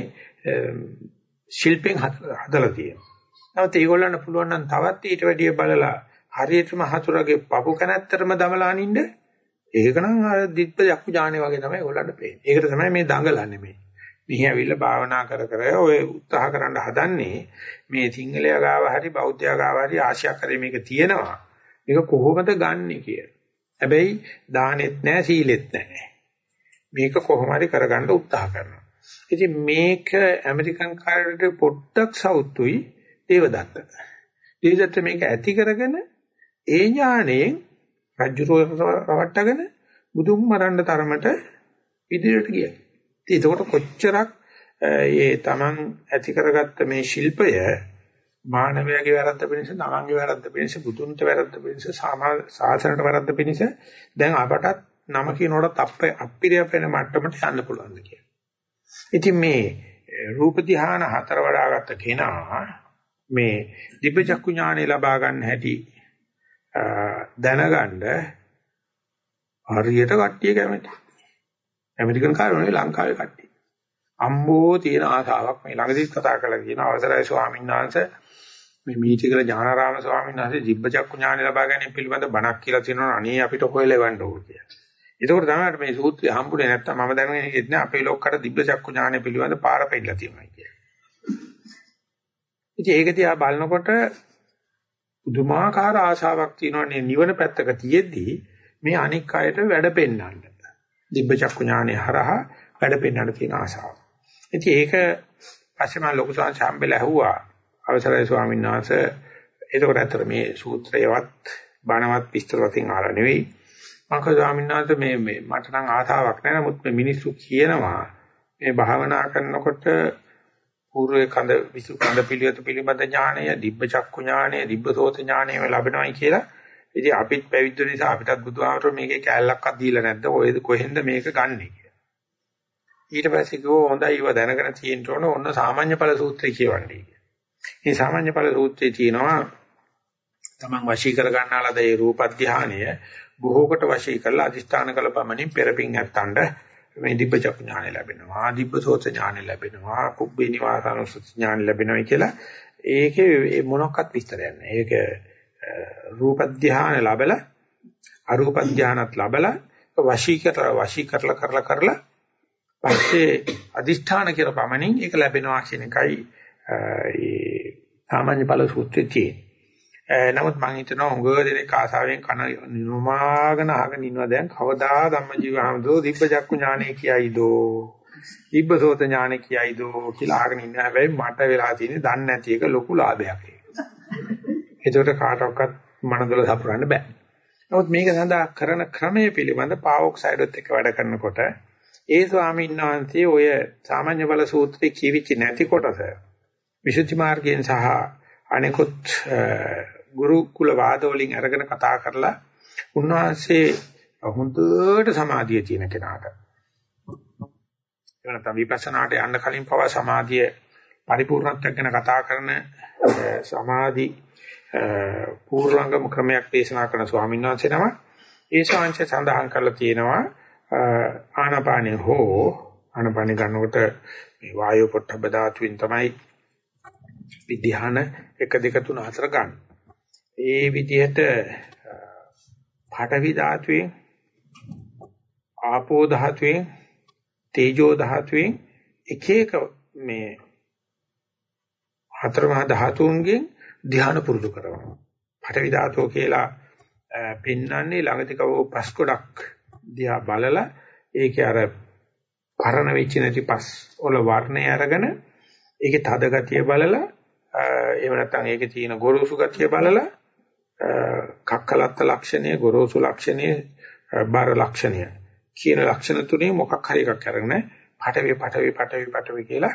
ශිල්පෙන් හදලා තියෙනවා. නමුත් ඒගොල්ලන්ට පුළුවන් නම් තවත් ඊට වැඩිය බලලා හරියටම හතුරගේ පපු කනත්තරම දමලා අනින්න ඒක නම් අර දිත්ත යක්කු ඥානෙ වගේ තමයි ඒගොල්ලන්ට පේන්නේ. ඒකට තමයි මේ දඟලන්නේ මේ. මෙහි ඇවිල්ලා භාවනා කර කර ඔය උත්සාහ කරන්න හදන්නේ මේ සිංහලයා ගාව හරි බෞද්ධයා ගාව හරි ආශා කරේ මේක තියෙනවා. මේක කොහොමද ගන්නෙ කියලා. හැබැයි දානෙත් නැහැ සීලෙත් නැහැ. මේක කොහොම හරි කරගන්න උත්සාහ කරනවා. ඉතින් මේක ඇමරිකන් කාර්යයට පොඩ්ඩක් සවුතුයි දේවදත්ත. දේවදත්ත මේක ඇති කරගෙන ඒ ඥාණයෙන් රජුරව රවට්ටගෙන බුදුන් මරන්න තරමට ඉදිරියට ගියා. එතකොට කොච්චරක් ඒ Taman ඇති කරගත්ත මේ ශිල්පය මානවයාගේ වැරද්ද පිණිස, තමන්ගේ වැරද්ද පිණිස, බුදුන්ට වැරද්ද පිණිස, සාසනට වැරද්ද පිණිස දැන් අපටත් නම කියනකොට අප්ප අප්පිරිය වෙන මට්ටමට යන්න පුළුවන් කියලා. ඉතින් මේ රූප ධ්‍යාන හතර වඩාගත්ත කෙනා මේ දිබ්බචක්කු ඥානෙ ලබා ගන්න හැටි දැනගන්න හරියට කට්ටිය කැමති. ඇමරිකන් කාරණේ ලංකාවේ කට්ටිය. අම්බෝ තියෙන ආසාවක් මේ ළඟදී කතා කරලා කියන අවසරයි ස්වාමීන් වහන්සේ මේ මීතිකල ඥානාරාම ස්වාමීන් වහන්සේ දිබ්බචක්කු ඥාන ලබා ගැනීම පිළිබඳ බණක් කියලා තියෙනවා අනේ අපිට හොයලා එවන්න ඕන කියලා. ඒකෝර තමයි මේ සූත්‍රය හම්බුනේ නැත්තම් මම දැනගෙන හිටියේ නෑ අපේ ලෝකකට දිබ්බචක්කු ඥාන පිළිබඳ පාර පෙන්නලා තියෙනවා කියලා. ඉතින් ඒක දිහා බලනකොට පුදුමාකාර ආශාවක් තියෙනවානේ නිවන පැත්තක තියෙද්දී මේ අනික් අයට වැඩ පෙන්වන්න. දිබ්බචක්කු ඥානෙ හරහා වැඩ පෙන්වන්න තියෙන ආශාව. ඉතින් ඒක පස්සේ මම ලොකු ස්වාමීන් හම්බෙලා ඇහුවා අවසරයි ස්වාමීන් වහන්සේ එතකොට ඇත්තට මේ සූත්‍රයවත් බණවත් විස්තර වශයෙන් ආලා නෙවෙයි මම කිව්වා ස්වාමීන් වහන්සේ මේ මේ මට නම් ආසාවක් නැහැ නමුත් මේ මිනිස්සු කියනවා මේ භාවනා කරනකොට పూర్වේ කඳ විසු කඳ පිළිවෙත පිළිබඳ ඥානය, දිබ්බ චක්කු ඥානය, දිබ්බ සෝත ඥානය ලැබෙනවායි කියලා. ඉතින් අපිත් පැවිද්ද නිසා අපිටත් බුදුහාමර මේකේ කෑල්ලක්වත් දීලා නැද්ද? ඔයද කොහෙන්ද මේක ගන්නෙ කියලා. ඊට පස්සේ කිව්වා හොඳයි ඉව දැනගෙන තියෙන්න ඕන ඔන්න සාමාන්‍ය ඵල සූත්‍රය කියවන්නේ කියලා. මේ සාමාන්‍ය ඵල සූත්‍රයේ තියෙනවා තමන් වශී කර ගන්නාලද ඒ රූප ධානය බොහෝකට වශී කරලා අදිස්ථාන කළ පමණින් පෙරපින් ඇත්තඳ මේ දිබ්බ චක්ඛු ඥාන ලැබෙනවා දිබ්බ සෝත ඥාන ලැබෙනවා කුබ්බේ නිවාසානුස්සති ඥාන ලැබෙනවා කියලා ඒකේ මොනක්වත් විස්තරයක් නැහැ ඒක රූප ධානය ලැබලා අරූප ධානත් ලැබලා වශී කරලා වශී කරලා කරලා කරලා පස්සේ අදිෂ්ඨාන කියලා පමණින් ඒක ලැබෙනවා කියන එකයි ඒ සාමාන්‍ය ඵල සූත්‍රයේ තියෙන්නේ නමුත් මම හිතනවා උගව දෙනෙක් ආසාවෙන් කන නිර්මාගෙන අහගෙන ඉන්නවා දැන් කවදා ධම්මජීව හමුදෝ දිබ්බචක්කු ඥානෙ කියයිදෝ දිබ්බසෝත ඥානෙ කියයිදෝ කියලා අහගෙන ඉන්න හැබැයි මට වෙලා තියෙන්නේ දන්නේ නැති එක ලොකු ලාභයක් ඒක. ඒකට කාටවත් මනදොල සපුරන්න බෑ. නමුත් මේක සඳහා කරන ක්‍රමය පිළිබඳ පාවොක්සයිඩොත් එක වැඩ කරනකොට ඒ ස්වාමීන් වහන්සේ ඔය සාමාන්‍ය බල සූත්‍රයේ කියවිච්ච නැති කොටස විසුද්ධි මාර්ගයෙන් සහ අනෙකුත් ගුරුකුල වාද වලින් අරගෙන කතා කරලා උන්වහන්සේ හොඳට සමාධිය තියෙන කෙනාට එවන තමයි විපස්සනාට යන්න කලින් පවා සමාධිය පරිපූර්ණත්වයක් ගැන කතා කරන සමාධි පූර්ණංගම ක්‍රමයක් දේශනා කරන ස්වාමීන් වහන්සේ නම ඒ ශාංශය සඳහන් කරලා තියෙනවා ආනාපානෙ හෝ ආනාපානෙ ගන්නකොට මේ වායු පොට්ටබ ධාතුවෙන් තමයි විධාන 1 2 3 4 ගන්න. ඒ විදිහට පාඨවි ධාතුවෙන් ආපෝ ධාතුවෙන් තේජෝ ධාතුවෙන් එක එක මේ හතර මහා ධාතුන්ගෙන් ධ්‍යාන පුරුදු කරනවා. පාඨවි ධාතුව කියලා පෙන්වන්නේ ළඟදී කව පස් ගොඩක් දිහා බලලා ඒකේ අර පරණ වෙච්ච නැති පස් වල වර්ණය අරගෙන ඒකේ තද ගතිය බලලා එහෙම නැත්නම් ඒකේ තියෙන ගොරෝසු ගතිය බලලා කක්කලත්ත ලක්ෂණය, ගොරෝසු ලක්ෂණය, බර ලක්ෂණය කියන ලක්ෂණ තුනේ මොකක් හරි එකක් අරගෙන පටවි පටවි පටවි පටවි කියලා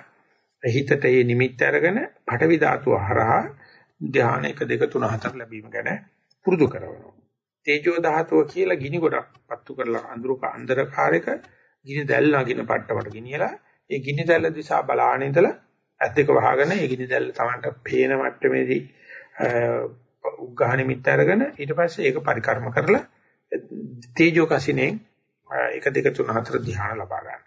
හිතට මේ නිමිත්ත අරගෙන පටවි ධාතුව හරහා ධ්‍යාන 1 2 3 4 ලැබීම ගැන පුරුදු කරනවා. තේජෝ ධාතුව කියලා ගිනි ගොඩක් පත්තු කරලා අඳුරක අන්ධකාරයක ගිනි දැල් නගින පට්ටමට ගෙනියලා ඒ ගිනි දැල්ල දිහා බලාගෙන ඉඳලා ඇස් දෙක වහගෙන ඒ ගිනි දැල්ල Tamanට පේන මට්ටමේදී උග්ඝහ නිමිත්ත අරගෙන ඊට පස්සේ ඒක පරිකර්ම කරලා තේජෝ කසිනේ 1 2 3 4 ධ්‍යාන ලබා ගන්න.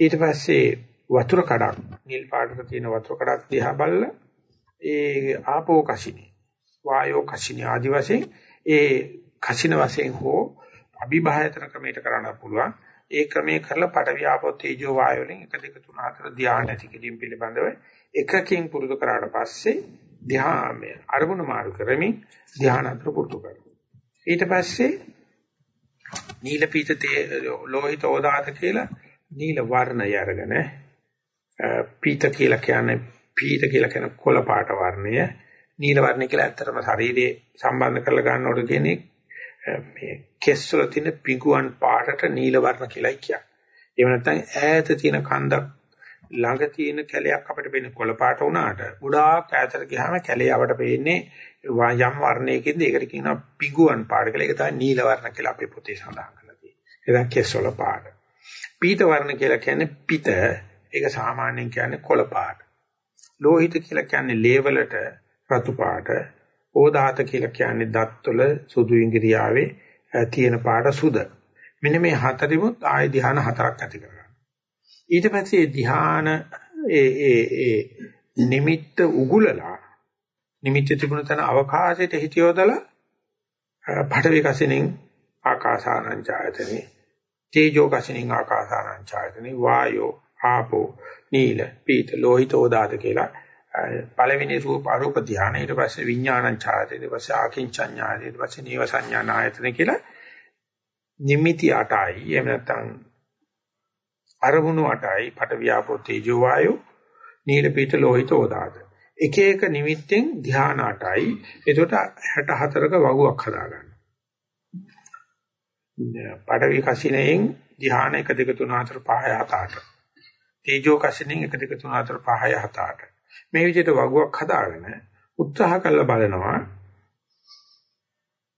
ඊට පස්සේ වතුර කඩක් නිල් පාටක තියෙන වතුර කඩක් දිහා බලලා ඒ ආපෝ කසිනේ වායෝ කසිනේ ආදි වශයෙන් ඒ කසින වශයෙන් හෝ අභිභායතන ක්‍රමයට කරන්න පුළුවන්. ඒ ක්‍රමයේ කරලා පඩවි ආපෝ තේජෝ වායෝ වලින් 1 2 3 4 ධ්‍යාන ඇති කිරීම පිළිබඳව එකකින් පුරුදු කරාට පස්සේ ධ්‍යානය අරමුණු මාරු කරමින් ධ්‍යාන අතර පුරුදු කරනවා. ඊට පස්සේ නීල පීත ලෝහිත ඕදාත කියලා නීල වර්ණය අරගෙන පීත කියලා කියන්නේ පීත කියලා කියන කොළ පාට වර්ණය නීල වර්ණය කියලා ඇත්තටම ශරීරයේ සම්බන්ධ කරලා ගන්නකොට කියන්නේ මේ කෙස් වල තියෙන පිඟුවන් පාටට නිල වර්ණ කියලායි කියන්නේ. එහෙම නැත්නම් ඈත තියෙන කන්දක් ළඟ තියෙන කැලයක් අපිට පේන්නේ කොළ පාට වුණාට ගොඩාක් ඈතට ගියාම කැලේ අපට පේන්නේ යම් වර්ණයකින්ද ඒකට කියනවා පිඟුවන් පාට කියලා. ඒක තමයි නිල වර්ණ කියලා අපේ පොතේ සඳහන් කරලා තියෙන්නේ. ඒක කෙස් වල පාට. පීත වර්ණ කියලා කියන්නේ පිත. ඒක සාමාන්‍යයෙන් කියන්නේ කොළ පාට. ලෝහිත කියලා කියන්නේ ලේ වලට රතු පාට. ඕදාත කියලා කියන්නේ දත්වල සුදු ඉංග්‍රියාවේ තියෙන පාට සුද. මෙන්න මේ හතරිමුත් ආය ධ්‍යාන හතරක් ඇති කරගන්න. ඊට පස්සේ ධ්‍යාන ඒ ඒ ඒ නිමිත්ත උගුලලා නිමිත්ත තිබුණ තැන අවකාශයට හිතියොදලා පඨවි කසිනින් ආකාසානං ඡායතනේ තේජෝ කසිනින් ආකාසානං ඡායතනේ වායෝ ආපෝ නීල පීත ලෝහිතෝ දාත කියලා පළවෙනි රූප අරූප ධානය ඊට පස්සේ විඥානං ඡායතන ඊට පස්සේ ආකින්චඤ්ඤාය ඊට පස්සේ නීව සංඥාන ආයතන කියලා නිමිති 8යි එහෙම නැත්නම් අරමුණු 8යි පට වියාපෝ තේජෝ වායෝ නීල පීත ලෝහිත ඕදාත එක එක නිමිත්තෙන් ධාන 8යි එතකොට 64ක වගුවක් හදාගන්න. පඩවි කසිනෙන් ධාන 1 2 3 4 5 6 7 8 තේජෝ කසිනෙන් 1 2 3 4 5 6 7 8 මේ විදිහට වගුවක් හදාගෙන උත්සාහ කරලා බලනවා.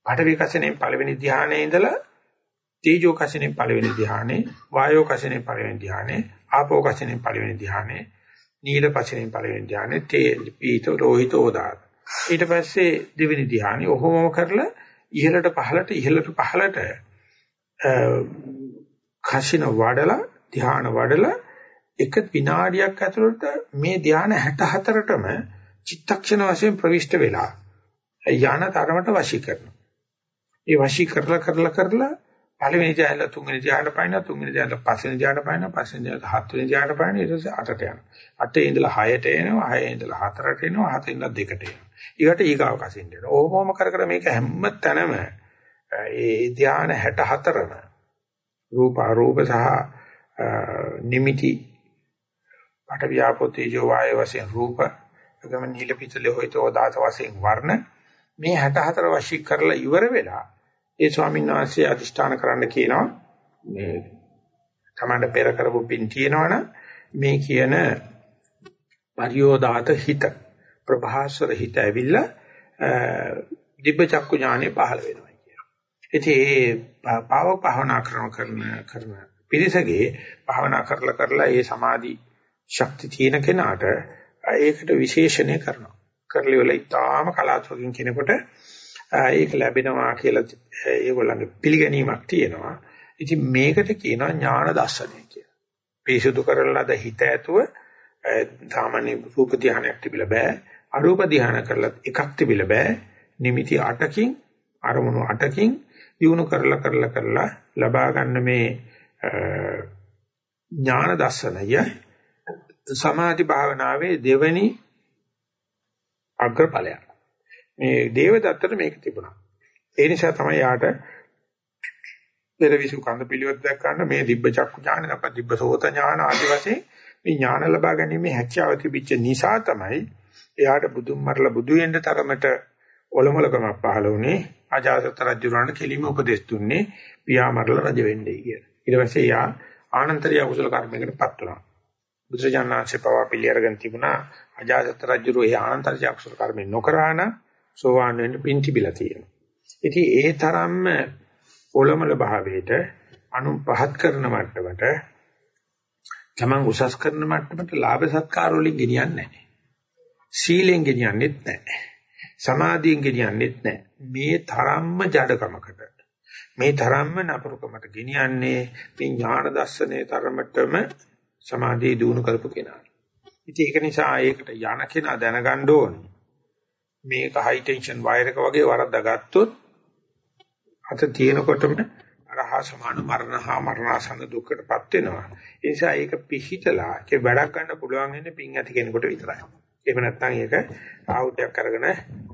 පඩ විකසණයෙන් පළවෙනි ධ්‍යානයේ ඉඳලා තීජෝ කසිනේ පළවෙනි ධ්‍යානෙ වායෝ කසිනේ පළවෙනි ධ්‍යානෙ ආපෝ කසිනේ පළවෙනි ධ්‍යානෙ නීල කසිනේ පළවෙනි ධ්‍යානෙ තේ පීත රෝහිත ඕදාත. ඊට පස්සේ දෙවෙනි ධ්‍යානෙ ඔහොමම කරලා ඉහළට පහළට ඉහළට පහළට කසින වඩලා ධ්‍යාන වඩලා එක විනාඩියක් ඇතුළත මේ ධාන 64ටම චිත්තක්ෂණ වශයෙන් ප්‍රවිෂ්ඨ වෙලා යන තරමට වශී කරනවා. ඒ වශී කරලා කරලා කරලා පළවෙනි ධානය තුන්වෙනි ධානයට පයින්නවා තුන්වෙනි ධානයට පස්වෙනි ධානයට පයින්නවා පස්වෙනි ධානයට හත්වෙනි ධානයට පයින්නවා ඊට පස්සේ අටට යනවා. අටේ ඉඳලා හයට එනවා හයේ ඉඳලා හතරට එනවා හතේ ඉඳලා දෙකට එනවා. ඊට ඊගාව කසින් දෙනවා. ඕමම කර කර මේක හැම තැනම ඒ ධාන 64ම රූප අරූප සහ නිමිති පට වියාපෝ තේජෝ වායව වශයෙන් රූප ගම නිල පිටලේ හොයිතෝ දාත වශයෙන් වර්ණ මේ 64 වශී කරලා ඉවර වෙලා ඒ ස්වාමීන් වහන්සේ අදිෂ්ඨාන කරන්න කියනවා මේ තමන්ට පෙර කරපු පින් තියෙනවනම් මේ කියන පරියෝදාත හිත ප්‍රභාස්වර හිත ඇවිල්ලා දිබ්බ චක්කු ඥානෙ පහළ වෙනවා කියනවා. ඉතින් ඒ පාව භාවනා කරන කරන කරන පිරිසගේ භාවනා කරලා කරලා ඒ සමාධි ශක්ති තියෙන කෙනාට ඒකට විශේෂණය කරනවා. කරලි වල ඉතාම කලාතුරකින් කෙනෙකුට ඒක ලැබෙනවා කියලා ඒගොල්ලන්ගේ පිළිගැනීමක් තියෙනවා. ඉතින් මේකට කියනවා ඥාන දර්ශනය කියලා. පිරිසුදු කරලාද හිත ඇතුව සාමාන්‍ය රූප ධානයක් තිබිලා බෑ. අරූප ධානය කරලා එකක් තිබිලා බෑ. නිමිති 8කින් අරමුණු 8කින් දිනු කරලා කරලා කරලා ලබා ගන්න මේ ඥාන දර්ශනය සමාධි භාවනාවේ දෙවැනි අග්‍රඵලයක්. මේ දේවදත්තට මේක තිබුණා. ඒ නිසා තමයි යාට පෙරවිසු කඳ පිළිවෙත් දක්වන්න මේ දිබ්බ චක්කු ඥාන නැත්නම් දිබ්බ සෝත ඥාන ආදි වශයෙන් මේ ඥාන ලබා ගැනීම හැකියාව තිබිච්ච නිසා තමයි එයාට බුදුන් මරලා බුදු වෙන්න තරමට ඔලොමලකමක් පහළ වුණේ අජාසත් රජුරවන්ට කෙලිම උපදෙස් දුන්නේ පියා මරලා රජ වෙන්නයි කියලා. ඊට පස්සේ යා ආනන්තරිය කුසල කර්මයකටපත් වුණා. බුදුරජාණන්සේ පවා පිළි අරගෙන තිබුණා අජාසත් රජුරු ඒ ආනන්තරිය කුසල කර්මෙ නොකරාන සෝවාන් වෙන්න පින් තිබිලා තියෙනවා. ඉතින් ඒ තරම්ම ඔලොමල භාවයට අනු පහත් කරන මට්ටමට තමන් උසස් කරන මට්ටමට ලාභ සත්කාර වලින් ගෙනියන්නේ නැහැ. සීලෙන් ගෙනියන්නේත් නැහැ. සමාධියෙන් ගෙනියන්නේත් නැහැ. මේ තරම්ම ජඩකමකට මේ තරම්ම නපුරුකමට ගෙනියන්නේ මේ ඥාන දර්ශනයේ තරමටම සමාධිය දිනු කරපු කෙනා. ඉතින් ඒක නිසා ඒකට යන කෙනා දැනගන්න ඕනේ. මේක හයි ටෙන්ෂන් වයර් එක වගේ වරද්දා ගත්තොත් අත තියෙනකොටම අරහා සමාන මරණ හා මරණාසන්න දුක්කටපත් වෙනවා. ඒ නිසා ඒක පිහිටලා ඒක වැඩක් ගන්න පුළුවන් වෙන්නේ පින් ඇති කෙනෙකුට විතරයි. එහෙම නැත්නම් ඒක ආයුධයක් අරගෙන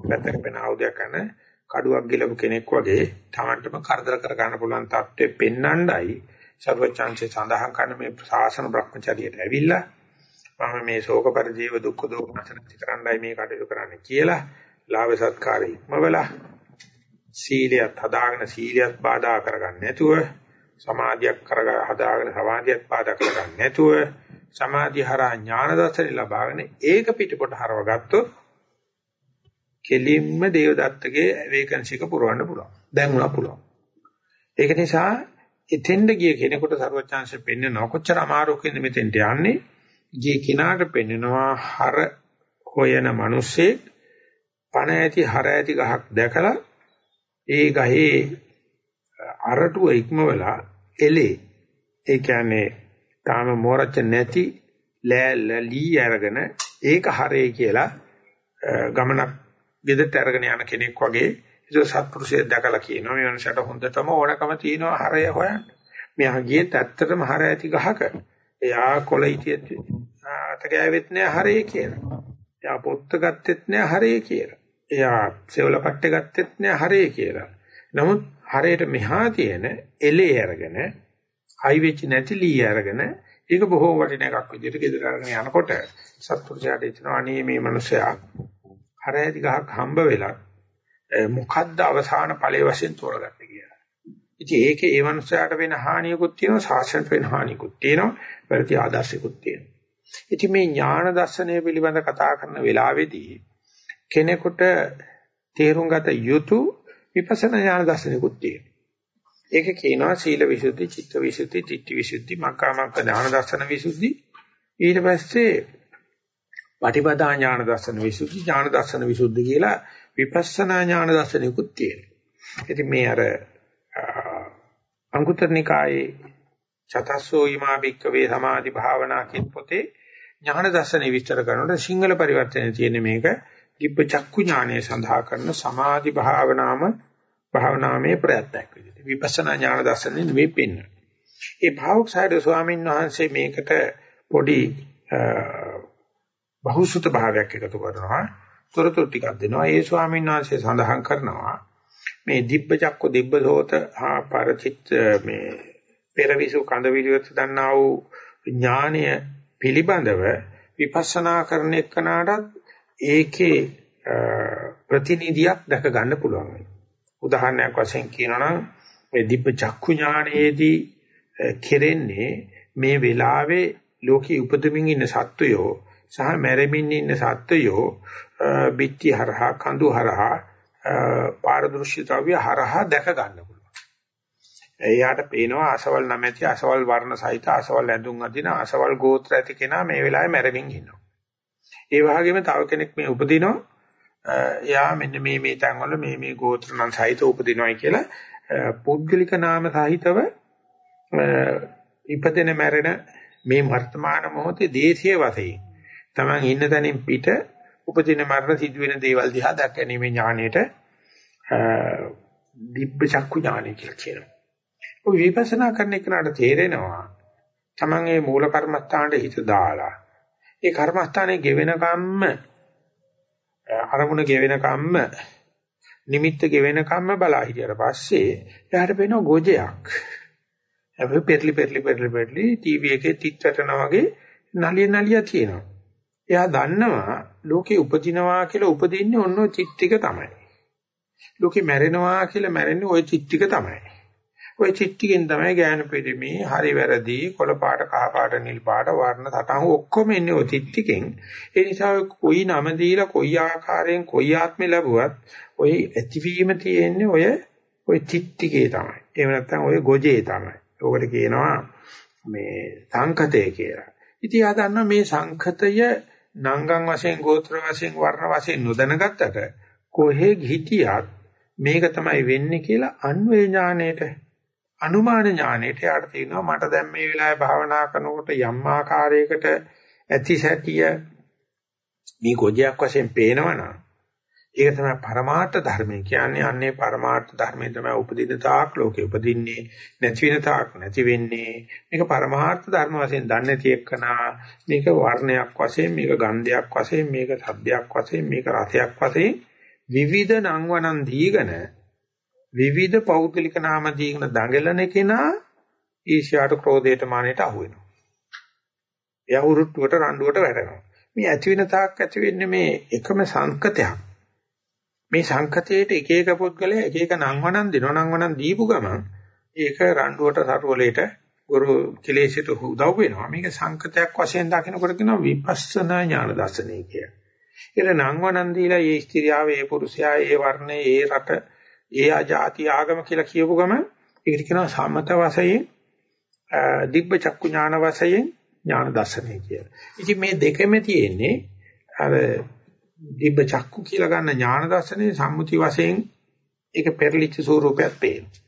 පැත්තකට වෙන ආයුධයක් ගන්න කඩුවක් ගිලපු කෙනෙක් වගේ Tamanටම කරදර කර ගන්න පුළුවන් තත්ත්වෙ පෙන්නණ්ඩයි සර්වචාන්සේ සඳහන් කරන මේ ශාසන භ්‍රමචර්යයට ඇවිල්ලා මම මේ ශෝක පරිජීව දුක්ඛ දෝමනසන කරන්නයි මේ කටයුතු කරන්න කියලා ලාභ සත්කාර ඉක්මවලා සීලයත් හදාගෙන සීලයත් බාධා කරගන්න නැතුව සමාධියක් කරග හදාගෙන සමාධියත් බාධා කරගන්න නැතුව සමාධි හරහා ඥාන දර්ශන ලබාගෙන ඒක පිටපොට හරව ගත්තොත් කෙලින්ම දේවදත්තගේ වේකන්සි එක පුරවන්න පුළුවන්. දැන් උනා පුළුවන්. ඒක නිසා එතෙන්ද ගිය කෙනෙකුට ਸਰවඥාංශ පෙන්නන කොච්චර අමාරුකින්ද මෙතෙන්ට යන්නේ? ගිය කිනාට පෙන්නනවා හර හොයන මිනිස්සේ පණ ඇති හර ඇති ගහක් දැකලා ඒ ගහේ අරටුව ඉක්මවලා එලේ ඒ කියන්නේ තාම මෝරච්ච නැති ලෑ ලී අරගෙන ඒක හරේ කියලා ගමනක් ගෙදරට අරගෙන යන කෙනෙක් වගේ ඒක සත්පුරුෂයෙක් දැකලා කියනවා මේ මනුස්සයාට හොඳටම ඕනකම තියෙනවා හරය හොයන්න. මෙහා ගියේත් ඇත්තටම හර ඇති ගහක. එයා කොළ හිටියෙත් අත ගෑවෙත් නෑ හරේ කියලා. එයා පොත්ත ගත්තෙත් නෑ හරේ කියලා. එයා සෙවල පට්ටේ ගත්තෙත් නෑ හරේ කියලා. නමුත් හරයට මෙහා තියෙන එලේ අරගෙන හයි වෙච්ච නැති ලී අරගෙන ඒක බොහෝ වටින එකක් විදිහට ගෙදර අරගෙන යනකොට සත්පුරුෂයාට හිතනවා අනේ මේ මිනිසයා හරයති ගහක් හම්බ වෙලා මොකද්ද අවසාන ඵලයේ වශයෙන් තෝරගත්තේ කියලා. ඉතින් ඒකේ ඒ මිනිසයාට වෙන හානියකුත් තියෙනවා සාසනයට වෙන හානියකුත් තියෙනවා වැරදි ආදර්ශිකුත් තියෙනවා. ඉතින් මේ ඥාන දර්ශනය පිළිබඳ කතා කරන වෙලාවේදී කෙනෙකුට තේරුම් ගත යුතු විපස්සනා ඥාන දර්ශනයකුත් තියෙනවා. ඒක කියනවා සීල විසුද්ධි, චිත්ත විසුද්ධි, ditthi විසුද්ධි, මක්කාමක්ක ඥාන දර්ශන විසුද්ධි. ඊට පස්සේ පටිපදා ඥාන දර්ශන විසුද්ධි, ඥාන දර්ශන විසුද්ධි කියලා විපස්සනා ඥාන දර්ශනිකුත් තියෙනවා. ඉතින් මේ අර අංගුත්තර නිකායේ චතස්සෝ ීමා භික්කවේ සමාධි භාවනා කියන පොතේ ඥාන දර්ශන විස්තර කරනකොට සිංහල පරිවර්තනයේ තියෙන මේක දිබ්බ චක්කු ඥානය සඳහා කරන සමාධි භාවනාම භාවනාමේ ප්‍රයත්නයක් විදිහට. විපස්සනා ඥාන දර්ශනේ නෙවෙයි පෙන්න. ඒ භාවුක්සාරද ස්වාමීන් වහන්සේ මේකට පොඩි බහුසුත භාවයක් එකතු කරනවා. තොරතුරු ටිකක් දෙනවා. ඒ ස්වාමීන් වහන්සේ සඳහන් කරනවා මේ දිබ්බ චක්ක දිබ්බ සෝත හා පරචිත් මේ පෙරවිසු කඳ විරියත් දන්නා වූ ඥානය පිළිබඳව විපස්සනා කරන එක්කනටත් ඒකේ ප්‍රතිනිධියක් දැක ගන්න පුළුවන්. උදාහරණයක් වශයෙන් කියනවා නම් මේ දිබ්බ චක්කු ඥානයේදී කෙරෙන්නේ මේ වෙලාවේ ලෝකේ උපදමින් ඉන්න සත්වයෝ සහ මැරෙමින් ඉන්න සත්වයෝ බිත්ති හරහා කඳු හරහා පාරදෘශ්‍යතාවිය හරහා දැක ගන්න පුළුවන්. එයාට පේනවා අසවල් නැමැති අසවල් වර්ණ සහිත අසවල් ඇඳුම් අදින අසවල් ගෝත්‍ර ඇති කෙනා මේ වෙලාවේ මැරෙමින් ඉන්නවා. ඒ වගේම තව කෙනෙක් මේ උපදිනවා එයා මෙන්න මේ මේ තැන්වල මේ මේ ගෝත්‍ර නම් සහිත උපදිනවයි කියලා පුද්ගලික නාම සහිතව ඉපදෙන මැරෙන මේ වර්තමාන මොහොතේ දේශීය වශයෙන් Taman ඉන්න තැනින් පිට උපදින මරණ සිදුවෙන දේවල් දිහා දැක ගැනීම ඥාණයට දිබ්බ චක්කු ඥානය කියලා කියනවා. ඔය විපස්සනා කරන එකට තේරෙනවා Taman ඒ මූල කර්මස්ථානට හිත දාලා ඒ කර්මස්ථානයේ ගෙවෙන කම්ම අරමුණ ගෙවෙන කම්ම නිමිත්ත ගෙවෙන කම්ම බලා හිටියට පස්සේ එයාට පේනවා ගොජයක්. හැබැයි පෙරලි පෙරලි පෙරලි පෙරලි ටීවී එකේ තිත් වැටෙනා වගේ නලිය නලිය තියෙනවා. එයා දන්නවා ලෝකේ උපදිනවා කියලා උපදින්නේ ඔන්න ඔය චිත් ටික තමයි. ලෝකේ මැරෙනවා කියලා මැරෙන්නේ ওই චිත් ටික තමයි. ওই චිත් ටිකෙන් තමයි ඥාන පිරිමි, හරි වැරදි, කොළ පාට, කහ පාට, නිල් පාට, වර්ණ සටහන් ඔක්කොම එන්නේ ওই චිත් ටිකෙන්. ඒ නිසා කොයි නම දීලා කොයි ආකාරයෙන් කොයි ආත්මෙ ලැබුවත් ওই ඇතිවීම තියෙන්නේ ඔය ওই චිත් ටිකේ තමයි. එහෙම නැත්නම් ওই ගොජේ තමයි. ඕකට කියනවා මේ සංකතය කියලා. ඉතින් ආ දන්නවා මේ සංකතය නංගන් වශයෙන් ගෝත්‍ර වශයෙන් වර්ණ වශයෙන් නොදැනගත්තට කොහේ හිටියත් මේක තමයි වෙන්නේ කියලා අන්වේ ඥාණයට අනුමාන ඥාණයට යාට තියෙනවා. මට දැන් මේ වෙලාවේ භාවනා කරනකොට යම් ආකාරයකට ඇති සැටිය මේ ගොජයක් වශයෙන් පේනවනම් ඒක තමයි පරමාර්ථ ධර්මය කියන්නේ අන්නේ පරමාර්ථ ධර්මයේ තමයි උපදින තාක් ලෝකේ උපදින්නේ නැති වෙන තාක් නැති වෙන්නේ මේක පරමාර්ථ ධර්ම වශයෙන් දන්නේ නැති එක්කනා මේක වර්ණයක් වශයෙන් මේක ගන්ධයක් වශයෙන් මේක සද්දයක් වශයෙන් මේක රසයක් වශයෙන් විවිධ නංවනන් දීගෙන විවිධ පෞද්ගලික නාම දීගෙන දඟලන කෙනා ඊර්ෂ්‍යාට ක්‍රෝධයට මානෙට අහු වෙනවා. එයා උරුට්ටුවට රණ්ඩුවට වැටෙනවා. මේ ඇති වෙන තාක් ඇති වෙන්නේ මේ එකම සංකතයක්. මේ සංකතයේට එක එක පුද්ගලයා එක එක නංවනන් දෙනවා නංවනන් දීපු ගමන් ඒක රණ්ඩුවට සරුවලේට ගුරු කෙලෙසට උදව් වෙනවා. මේක සංකතයක් වශයෙන් දකිනකොට කියනවා විපස්සනා ඥාන දර්ශනය කියලා. ඒක නංවනන් දීලා ඒ ස්ත්‍රියාව, ඒ පුරුෂයා, ඒ වර්ණය, ඒ රට ඒ ආජාති ආගම කියලා කියපු ගම ඒකට කියනවා සමත වශයෙන් දිබ්බ චක්කු ඥාන වශයෙන් ඥාන දර්ශනය කියලා. ඉතින් මේ දෙකෙම තියෙන්නේ අර දිබ්බ චක්කු කියලා ගන්න ඥාන දර්ශනයේ සම්මුති වශයෙන් ඒක පෙරලිච්ච ස්වරූපයක් පේනවා.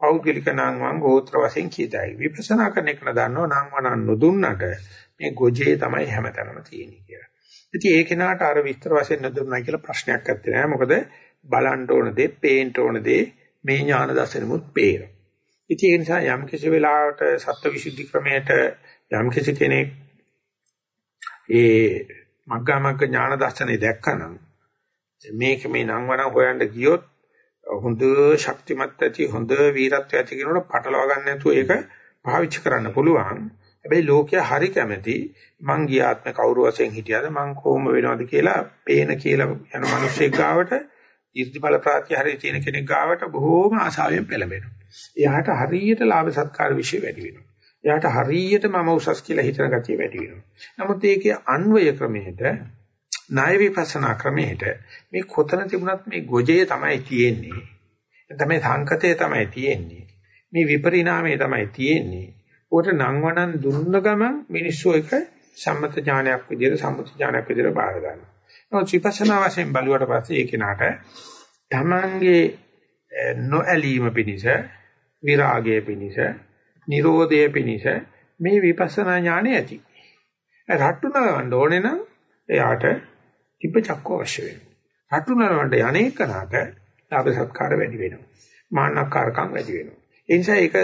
පෞද්ගලික නාංගවන් ගෝත්‍ර වශයෙන් කියතයි. විපස්සනා කරන එක දන්නව නාංගවන නොදුන්නට මේ ගොජේ තමයි හැමතැනම තියෙන්නේ කියලා. ඉතින් ඒ කෙනාට අර විස්තර වශයෙන් නොදුන්නා කියලා ප්‍රශ්නයක් නැත්තේ නෑ. මොකද බලන්න ඕන දේ, පේන්න ඕන දේ මේ ඥාන දර්ශනෙමුත් පේනවා. ඉතින් ඒ නිසා යම් කිසි වෙලාවකට සත්‍ය විසුද්ධි ක්‍රමයට යම් කිසි කෙනෙක් ඒ මග්ගමග්ග ඥාන දර්ශනේ දැක්කනම් මේක මේ නම් වරන් හොයන්න ගියොත් හොඳ ශක්තිමත් ඇති හොඳ වීරත්වය ඇති කෙනෙකුට පටලවා ගන්න නැතුව ඒක පාවිච්චි කරන්න පුළුවන්. හැබැයි ලෝකයා හරි කැමති මං ගියාත්ම කවුරු වශයෙන් හිටියද මං කොහොම වෙනවද කියලා පේන කියලා යන මිනිස්සෙක් ගාවට ඉර්ධිබල ප්‍රාත්‍යහාරයේ තියෙන කෙනෙක් ගාවට බොහෝම ආශාවෙන් පෙළඹෙනවා. එයාට හරියට ලාභ සත්කාර વિશે වැඩි වෙනවා. එයාට හරියට මම උසස් කියලා හිතන ගතිය වැඩි වෙනවා. නමුත් ඒකේ අන්වය ක්‍රමයට ණය විපස්සනා ක්‍රමයට මේ කොතන තිබුණත් මේ ගොජේ තමයි තියෙන්නේ. තමයි සංකතය තමයි තියෙන්නේ. මේ විපරිණාමය තමයි තියෙන්නේ. උකට නංවනන් දුන්න ගමන් මිනිස්සු එක සම්මත ඥානයක් විදිහට සම්මත ඥානයක් විදිහට බාර ගන්නවා. නමුත් විපස්සනා වශයෙන් බලුවට පස්සේ ඒ කෙනාට තමන්ගේ eh, නොඇලීම පිණිස විරාගය පිණිස නිරෝධය පිණිස මේ විපස්සනා ඥානෙ ඇති. රට්ටු නවන්න ඕනේ නම් එයාට තිබ්බ චක්ක අවශ්‍ය වෙනවා. රට්ටු නවන්න යන්නේ කනට ලාභ සත්කාර වැඩි වෙනවා. මාන්නකාරකම් වැඩි වෙනවා. ඒ නිසා ඒක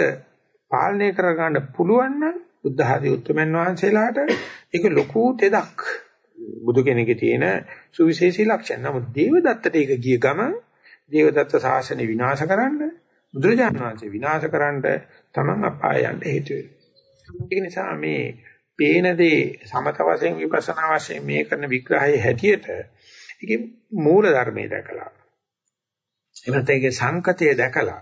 පාලනය කරගන්න පුළුවන් නම් බුද්ධ ආදී උත්තරමන් වහන්සේලාට ඒක ලොකු තෙදක් බුදු කෙනෙක්ගේ තියෙන සුවිශේෂී ලක්ෂණ. නමුත් දේවදත්තට ඒක ගිය ගමන් දේවදත්ත ශාසනය විනාශ කරන්න බුදුරජාණන් වහන්සේ විනාශ කරන්න තමන් අපාය යන්න හේතු වෙනවා. ඒක නිසා මේ පේන දේ සමත වශයෙන් විපස්සනා වශයෙන් මේ කරන විග්‍රහයේ හැටියට ඒකේ මූල ධර්මයේ දැකලා එනත ඒකේ සංකතය දැකලා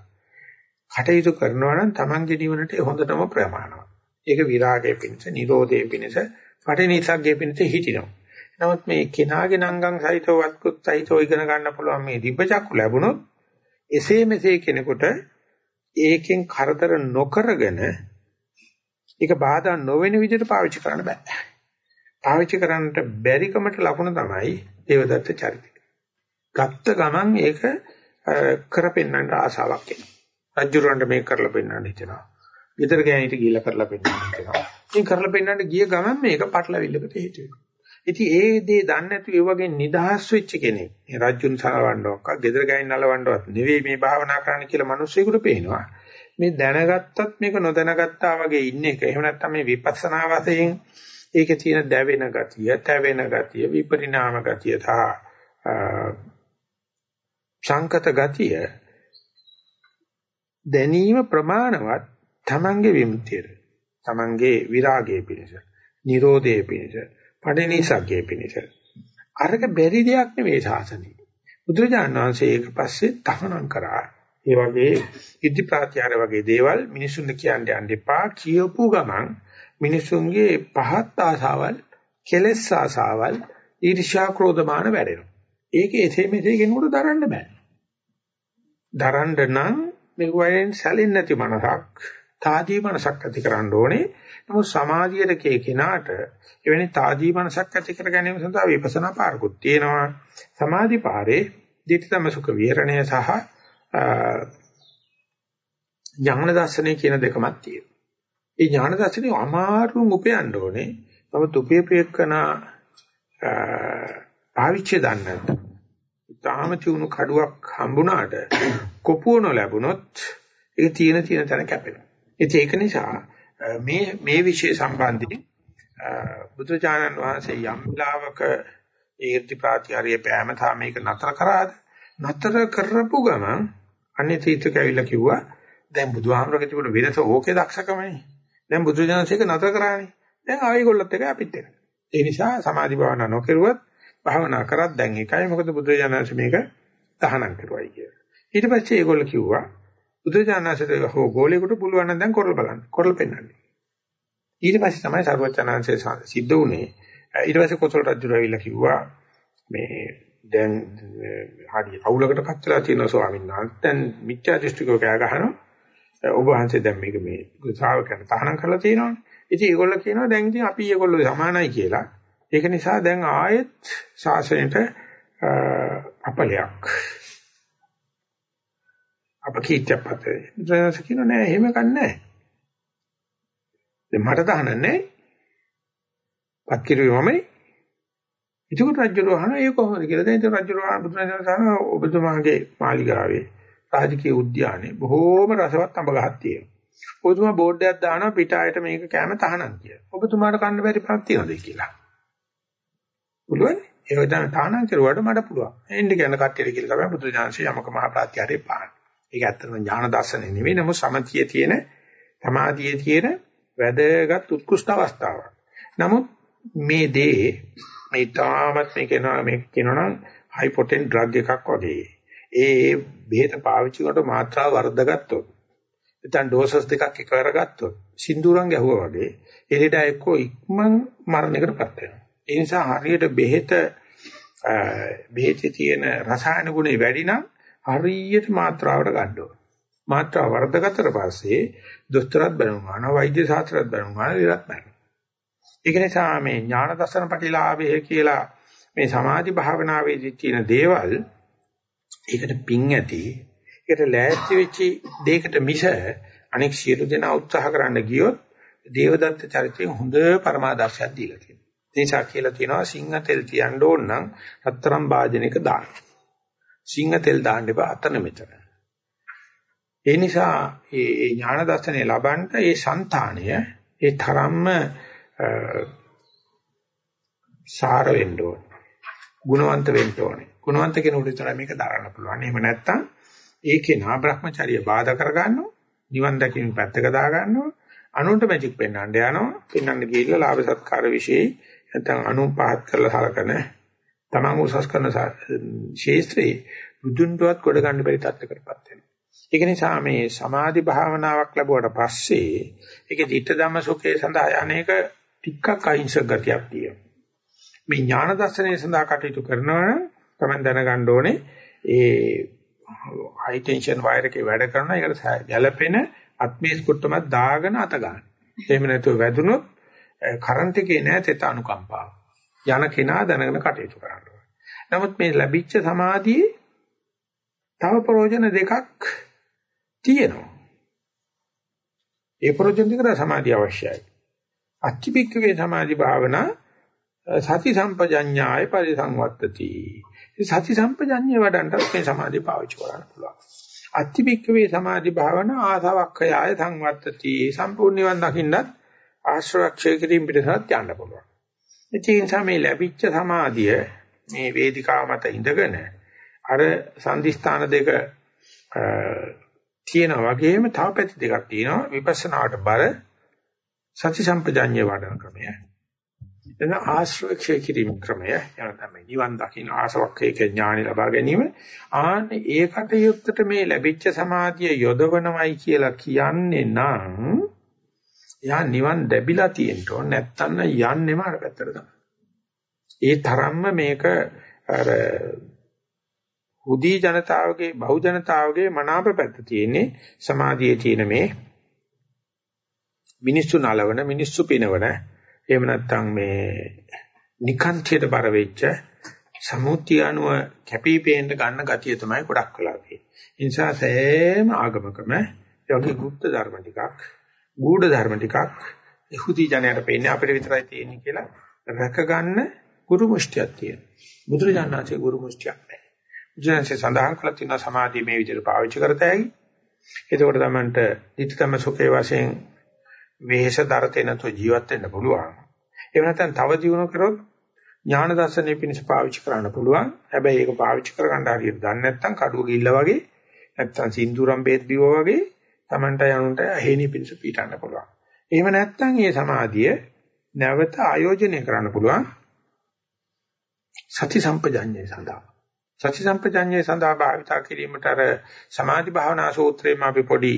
කටයුතු කරනවා නම් Tamange නිවනට හොඳටම ප්‍රමාණවත්. ඒක විරාගයේ පිණිස, නිරෝධයේ පිණිස, පටිනිසග්ගයේ පිණිස හිටිනවා. නමුත් මේ කෙනාගේ නංගන් සහිතව වත්කුත් සහිතව ඉගෙන ගන්න පුළුවන් මේ දිබ්බචක්කු ලැබුණොත් එසේ මෙසේ කෙනෙකුට ඒකෙන් කරදර නොකරගෙන ඒක බාධා නොවන විදිහට පාවිච්චි කරන්න බෑ. පාවිච්චි කරන්නට බැරිකමට ලකුණ තමයි දේවදත්ත චරිතය. ගත්ත ගමන් ඒක කරපෙන්නට ආසාවක් එනවා. රජුරවන්ට මේක කරලා පෙන්නන්න හිතෙනවා. ගෙදර ගෑනිට ගිහිල්ලා කරලා පෙන්නන්න හිතෙනවා. ඉතින් කරලා පෙන්නන්න ගිය ගමන් මේක පටලවිල්ලකට හේතු වෙනවා. ඉතින් ඒ දේ දන්නේ නැතුව ඒ වගේ නිදහස් වෙච්ච කෙනෙක් මේ රජුන් සලවන්නවක් ගෙදර ගෑනින් නලවන්නවත් නෙවෙයි මේ භාවනා කරන්න කියලා මිනිස්සුෙකුට පේනවා. මේ දැනගත්තත් මේක නොදැනගත්තා වගේ ඉන්න එක. එහෙම නැත්නම් මේ විපස්සනා වශයෙන් ඒකේ තියෙන දැවෙන ගතිය, තැවෙන ගතිය, විපරිණාම ගතිය සහ සංකත ගතිය දැනීම ප්‍රමාණවත් තමන්ගේ විමුක්තියට තමන්ගේ විරාගයේ පිණිස නිරෝධයේ පිණිස පඩිනිසග්ගයේ පිණිස. අරක බැරි දෙයක් නෙවෙයි සාසනෙ. බුදුරජාණන් වහන්සේ ඒක පස්සේ තහනම් කරා. ඒ වගේ ඉද්ධි ප්‍රත්‍යාර වගේ දේවල් මිනිසුන්ට කියන්න යන්න එපා. කියපු ගමන් මිනිසුන්ගේ පහත් ආසාවල් කෙලෙස් ආසාවල් ඊර්ෂ්‍යා ක්‍රෝධමාන වැඩෙනවා. ඒක එසේ මෙසේ කෙනෙකුට දරන්න බෑ. දරන්න නම් මේ වයින් සැලෙන්නේ නැති මනසක්. තාදී මනසක් ඇති කරන්න ඕනේ. නමුත් සමාධියට කෙනාට එවැනි තාදී මනසක් ඇති කර ගැනීම සඳහා විපස්සනා පාරකුත් තියෙනවා. සමාධි පාරේ ditthම සුඛ විහරණය සහ ඥාන දර්ශනය කියන දෙකමක් තියෙනවා. ඒ ඥාන දර්ශනය අමාරුම උපයන්න ඕනේ. නමුත් උපයපේකන පාවිච්චි දන්නේ නැත්නම් තාම තියුණු කඩුවක් හම්බුණාට කොපුව නොලැබුණොත් ඒක තියෙන තියෙන තැන කැපෙනවා. ඉතින් ඒක නිසා මේ මේ વિષය සම්බන්ධයෙන් බුදුචානන් වහන්සේ යම් ලාවක ඊර්ති ප්‍රාතිහාරයේ පෑම තා මේක නතර කරාද? නතර කරපු ගමන් අන්නේ තීර්ථක ඇවිල්ලා කිව්වා දැන් බුදුහාමරගේ තිබුණ වෙනස ඕකේ දක්ෂකමනේ. දැන් බුදුජානසේක නතර කරානේ. දැන් ආයෙගොල්ලොත් එක අපිත් එන. ඒ නිසා සමාධි භාවනා නොකරුවත් භාවනා කරත් දැන් එකයි මොකද බුදුරජාණන්ස මේක තහනම් කරුවයි කියලා. ඊට පස්සේ ඒගොල්ලෝ කිව්වා බුදුරජාණන්සට හෝ ගෝලයකට පුළුවන් නම් දැන් කරලා බලන්න. කරලා පෙන්නන්න. ඊට පස්සේ තමයි සර්වචනාංශය සිද්ධ වුණේ. ඊට පස්සේ කොසල් රජු රවිලා කිව්වා මේ දැන් හරි අවුලකට පත් වෙලා තියෙන ස්වාමීන් වහන්සේ දැන් මිත්‍යා දෘෂ්ටිකව කෑ ගහනවා. ඔබ වහන්සේ දැන් මේක මේ ශ්‍රාවකයන්ට තහනම් කරලා තියෙනවානේ. ඉතින් ඒගොල්ලෝ කියනවා දැන් ඉතින් අපි ඒගොල්ලෝ සමානයි කියලා. ඒක නිසා දැන් ආයෙත් ශාසනයට අපලයක් අපකීර්තියක් පතේ. බුදුරජාණන් කියනවා නෑ එහෙම කන්නේ නෑ. මට තහන නෑ. පත් කිරුවමයි. ඒකට රජුරෝ අහන ඒ කොහොමද කියලා. දැන් ඉතින් රජුරෝ බුදුරජාණන් සහන ඔබතුමාගේ මාලිගාවේ රාජකීය උද්‍යානයේ බොහෝම රසවත් අඹ ගහක් තියෙනවා. ඔබතුමා බෝඩ් එකක් දානවා පිටායට මේක කැම තහනම් කියලා. ඔබතුමාට කන්න බැරි පණක් තියනද කියලා. පුළුවන්. ඒක දැන් තහනම් කරුවාට මට පුළුවන්. එන්න කියන කට්ටියට කියලා තමයි බුදු දානසේ යමක මහ ප්‍රත්‍යාරේ පාන. ඒක ඇත්තටම ඥාන දර්ශනේ නෙවෙයි නමුත් සමතියේ තියෙන සමාධියේ තියෙන වැදගත් උත්කෘෂ්ඨ අවස්ථාවක්. නමුත් මේ දේ මේ තාමත් මේ කියනවා මේ කියනවා හයි පොටෙන්ට් ඩ්‍රග් එකක් වගේ. ඒ බෙහෙත පාවිච්චි කරනකොට මාත්‍රාව වර්ධගත්තොත් නැත්නම් ඩෝසස් දෙකක් එකවර ගත්තොත් සින්දුරන් ගැහුවා වගේ එළිට එක්කෝ ඉක්මන් මරණයකටපත් වෙනවා. ඒ නිසා හරියට බෙහෙත බෙහෙතේ තියෙන රසායන ගුණය වැඩි නම් හරියට මාත්‍රාවට ගන්න ඕන. මාත්‍රාව වර්ධගතතර පස්සේ දොස්තරත් බැලුම් ගන්නවා වෛද්‍ය ශාස්ත්‍රයත් බැලුම් ගන්නවා ඉරත් බැලුම්. ඒක නිසා මේ ඥාන දර්ශන ප්‍රතිලාභය කියලා මේ සමාධි භාවනාවේදී තියෙන දේවල් ඒකට පිං ඇති ඒකට ලෑස්ති වෙච්ච දෙයකට මිස අනෙක් සියලු දෙනා උත්සාහ කරන්න ගියොත් දේවදත්ත චරිතයෙන් හොඳ පරමාදර්ශයක් දීලා තියෙනවා. ඒ නිසා කියලා තියෙනවා සිංහ තෙල් තියන්න ඕන නම් රත්තරන් වාදනයක දාන්න. සිංහ තෙල් දාන්න එපා අතන මෙතන. ඒ නිසා මේ ඥාන දර්ශනය ලබන්න ඒ సంతාණය ඒ තරම්ම සාර වෙන්න ඕනේ. ගුණවන්ත වෙන්න ඕනේ. ගුණවන්ත කෙනෙකුට විතරයි මේක දරන්න පුළුවන්. එහෙම නැත්නම් ඒ කෙනා Brahmacharya බාධා කරගන්නවා. නිවන් දැකීම පැත්තක දාගන්නවා. අනුන්ට මැජික් පෙන්වන්න යනවා. පෙන්වන්න ගිහිල්ලා ලාභ සත්කාර વિશે නැත්නම් අනුන් පහත් කරලා හලකන තමන් උසස් කරන ශේස්ත්‍රයේ බුදුන්ටවත් කොට ගන්න බැරි තත්ත්වයකටපත් වෙනවා. ඒක නිසා මේ සමාධි භාවනාවක් ලැබුවට පස්සේ ඒකේ ධිට්ඨ ධම්ම සුඛේ සඳහා අනේක ටිකක් අහිංසක ගතියක් තියෙනවා. මේ ඥාන දර්ශනය සඳහා කටයුතු කරනවා නම් තමයි දැනගන්න ඕනේ ඒ හයි ටෙන්ෂන් වයර් එකේ වැඩ කරන එකට ගැළපෙන අත්මේස් කුට්ටමක් දාගෙන අත ගන්න. එහෙම නැතුව වැදුනොත් කරන්ට් එකේ නෑ තෙත අනුකම්පාව. යන කෙනා දැනගෙන කටයුතු කරන්න ඕනේ. නමුත් මේ ලැබිච්ච සමාධියේ තව ප්‍රයෝජන දෙකක් තියෙනවා. ඒ ප්‍රයෝජන දෙකට සමාධිය අවශ්‍යයි. අච්චිපික්කවේ සමාධි භාවනා සති සම්පජඤ්ඤාය පරිසංවත්තති. සති සම්පජඤ්ඤය වඩන්නත් මේ සමාධිය පාවිච්චි කරන්න පුළුවන්. අච්චිපික්කවේ සමාධි භාවනා ආසවක්ඛයාය සංවත්තති. සම්පූර්ණ නිවන් දකින්නත් ආශ්‍රවක්ෂය කිරීම පිටසත් යන්න පුළුවන්. ඒ නිසා මේ ලැබිච්ච සමාධිය මේ වේදිකාව මත ඉඳගෙන අර සම්දිස්ථාන දෙක තියෙනා වගේම තව පැති දෙකක් තියෙනවා. විපස්සනාවට බර සති සම්පජාඤ්ඤය වඩන ක්‍රමය. එන ආශ්‍රවක්ෂය කිරීම ක්‍රමය. යන තමයි නිවන් දකින්න ආශ්‍රවක්ෂයක ඥාණි ලබා ගැනීම. ආන්න ඒකට යුක්තට මේ ලැබිච්ච සමාධිය යොදවනවයි කියලා කියන්නේ නම් එයා නිවන් දැබිලා තියෙන්න ඕන නැත්තම් යන්නෙම අර පැත්තට තමයි. ඒ තරම්ම මේක අර හුදී ජනතාවගේ බහු ජනතාවගේ මනාප පැත්ත තියෙන්නේ සමාධියේ තියෙන මේ මිනිස්සු නලවන මිනිස්සු පිනවන එහෙම නැත්නම් මේ නිකාන්තයට බර වෙච්ච සමුත්‍ය අනුව කැපිපේන්න ගන්න ගතිය තමයි ගොඩක් වෙලා තියෙන්නේ. ඒ නිසා සෑම ආගමකම යෝගී ගුප්ත ධර්ම ටිකක් ගුඪ ධර්ම ටිකක් ඉහුදී ජනයට පේන්නේ අපිට විතරයි තියෙන්නේ කියලා රැක ගන්න ගුරු මුෂ්ටියක් තියෙනවා. බුදුරජාණන්සේ ගුරු මුෂ්ටියක් නැහැ. බුදුරජාණන්සේ සඳහන් කළ තියෙන සමාධිය මේ විදිහට පාවිච්චි කරතයි. එතකොට තමන්ට ධිට්ඨම සුඛේ වශයෙන් වෙහෙස දරතේ නැතුව ජීවත් වෙන්න පුළුවන්. එහෙම නැත්නම් තව දියුණු කරොත් ඥාන දර්ශනය පිණිස පාවිච්චි කරන්න පුළුවන්. හැබැයි ඒක පාවිච්චි කරගන්න හරියට දන්නේ නැත්නම් කඩුව ගිල්ල වගේ නැත්නම් සින්දුරම් බේත් බිවෝ වගේ Tamanta යනුන්ට හේනි පිණිස පීටන්න පුළුවන්. එහෙම නැත්නම් මේ සමාධිය නැවත ආයෝජනය කරන්න පුළුවන්. සති සම්පජඤ්ඤය සඳහා. සති සම්පජඤ්ඤය සඳහා භාවිතා කිරීමට අර සමාධි භාවනා සූත්‍රයේම අපි පොඩි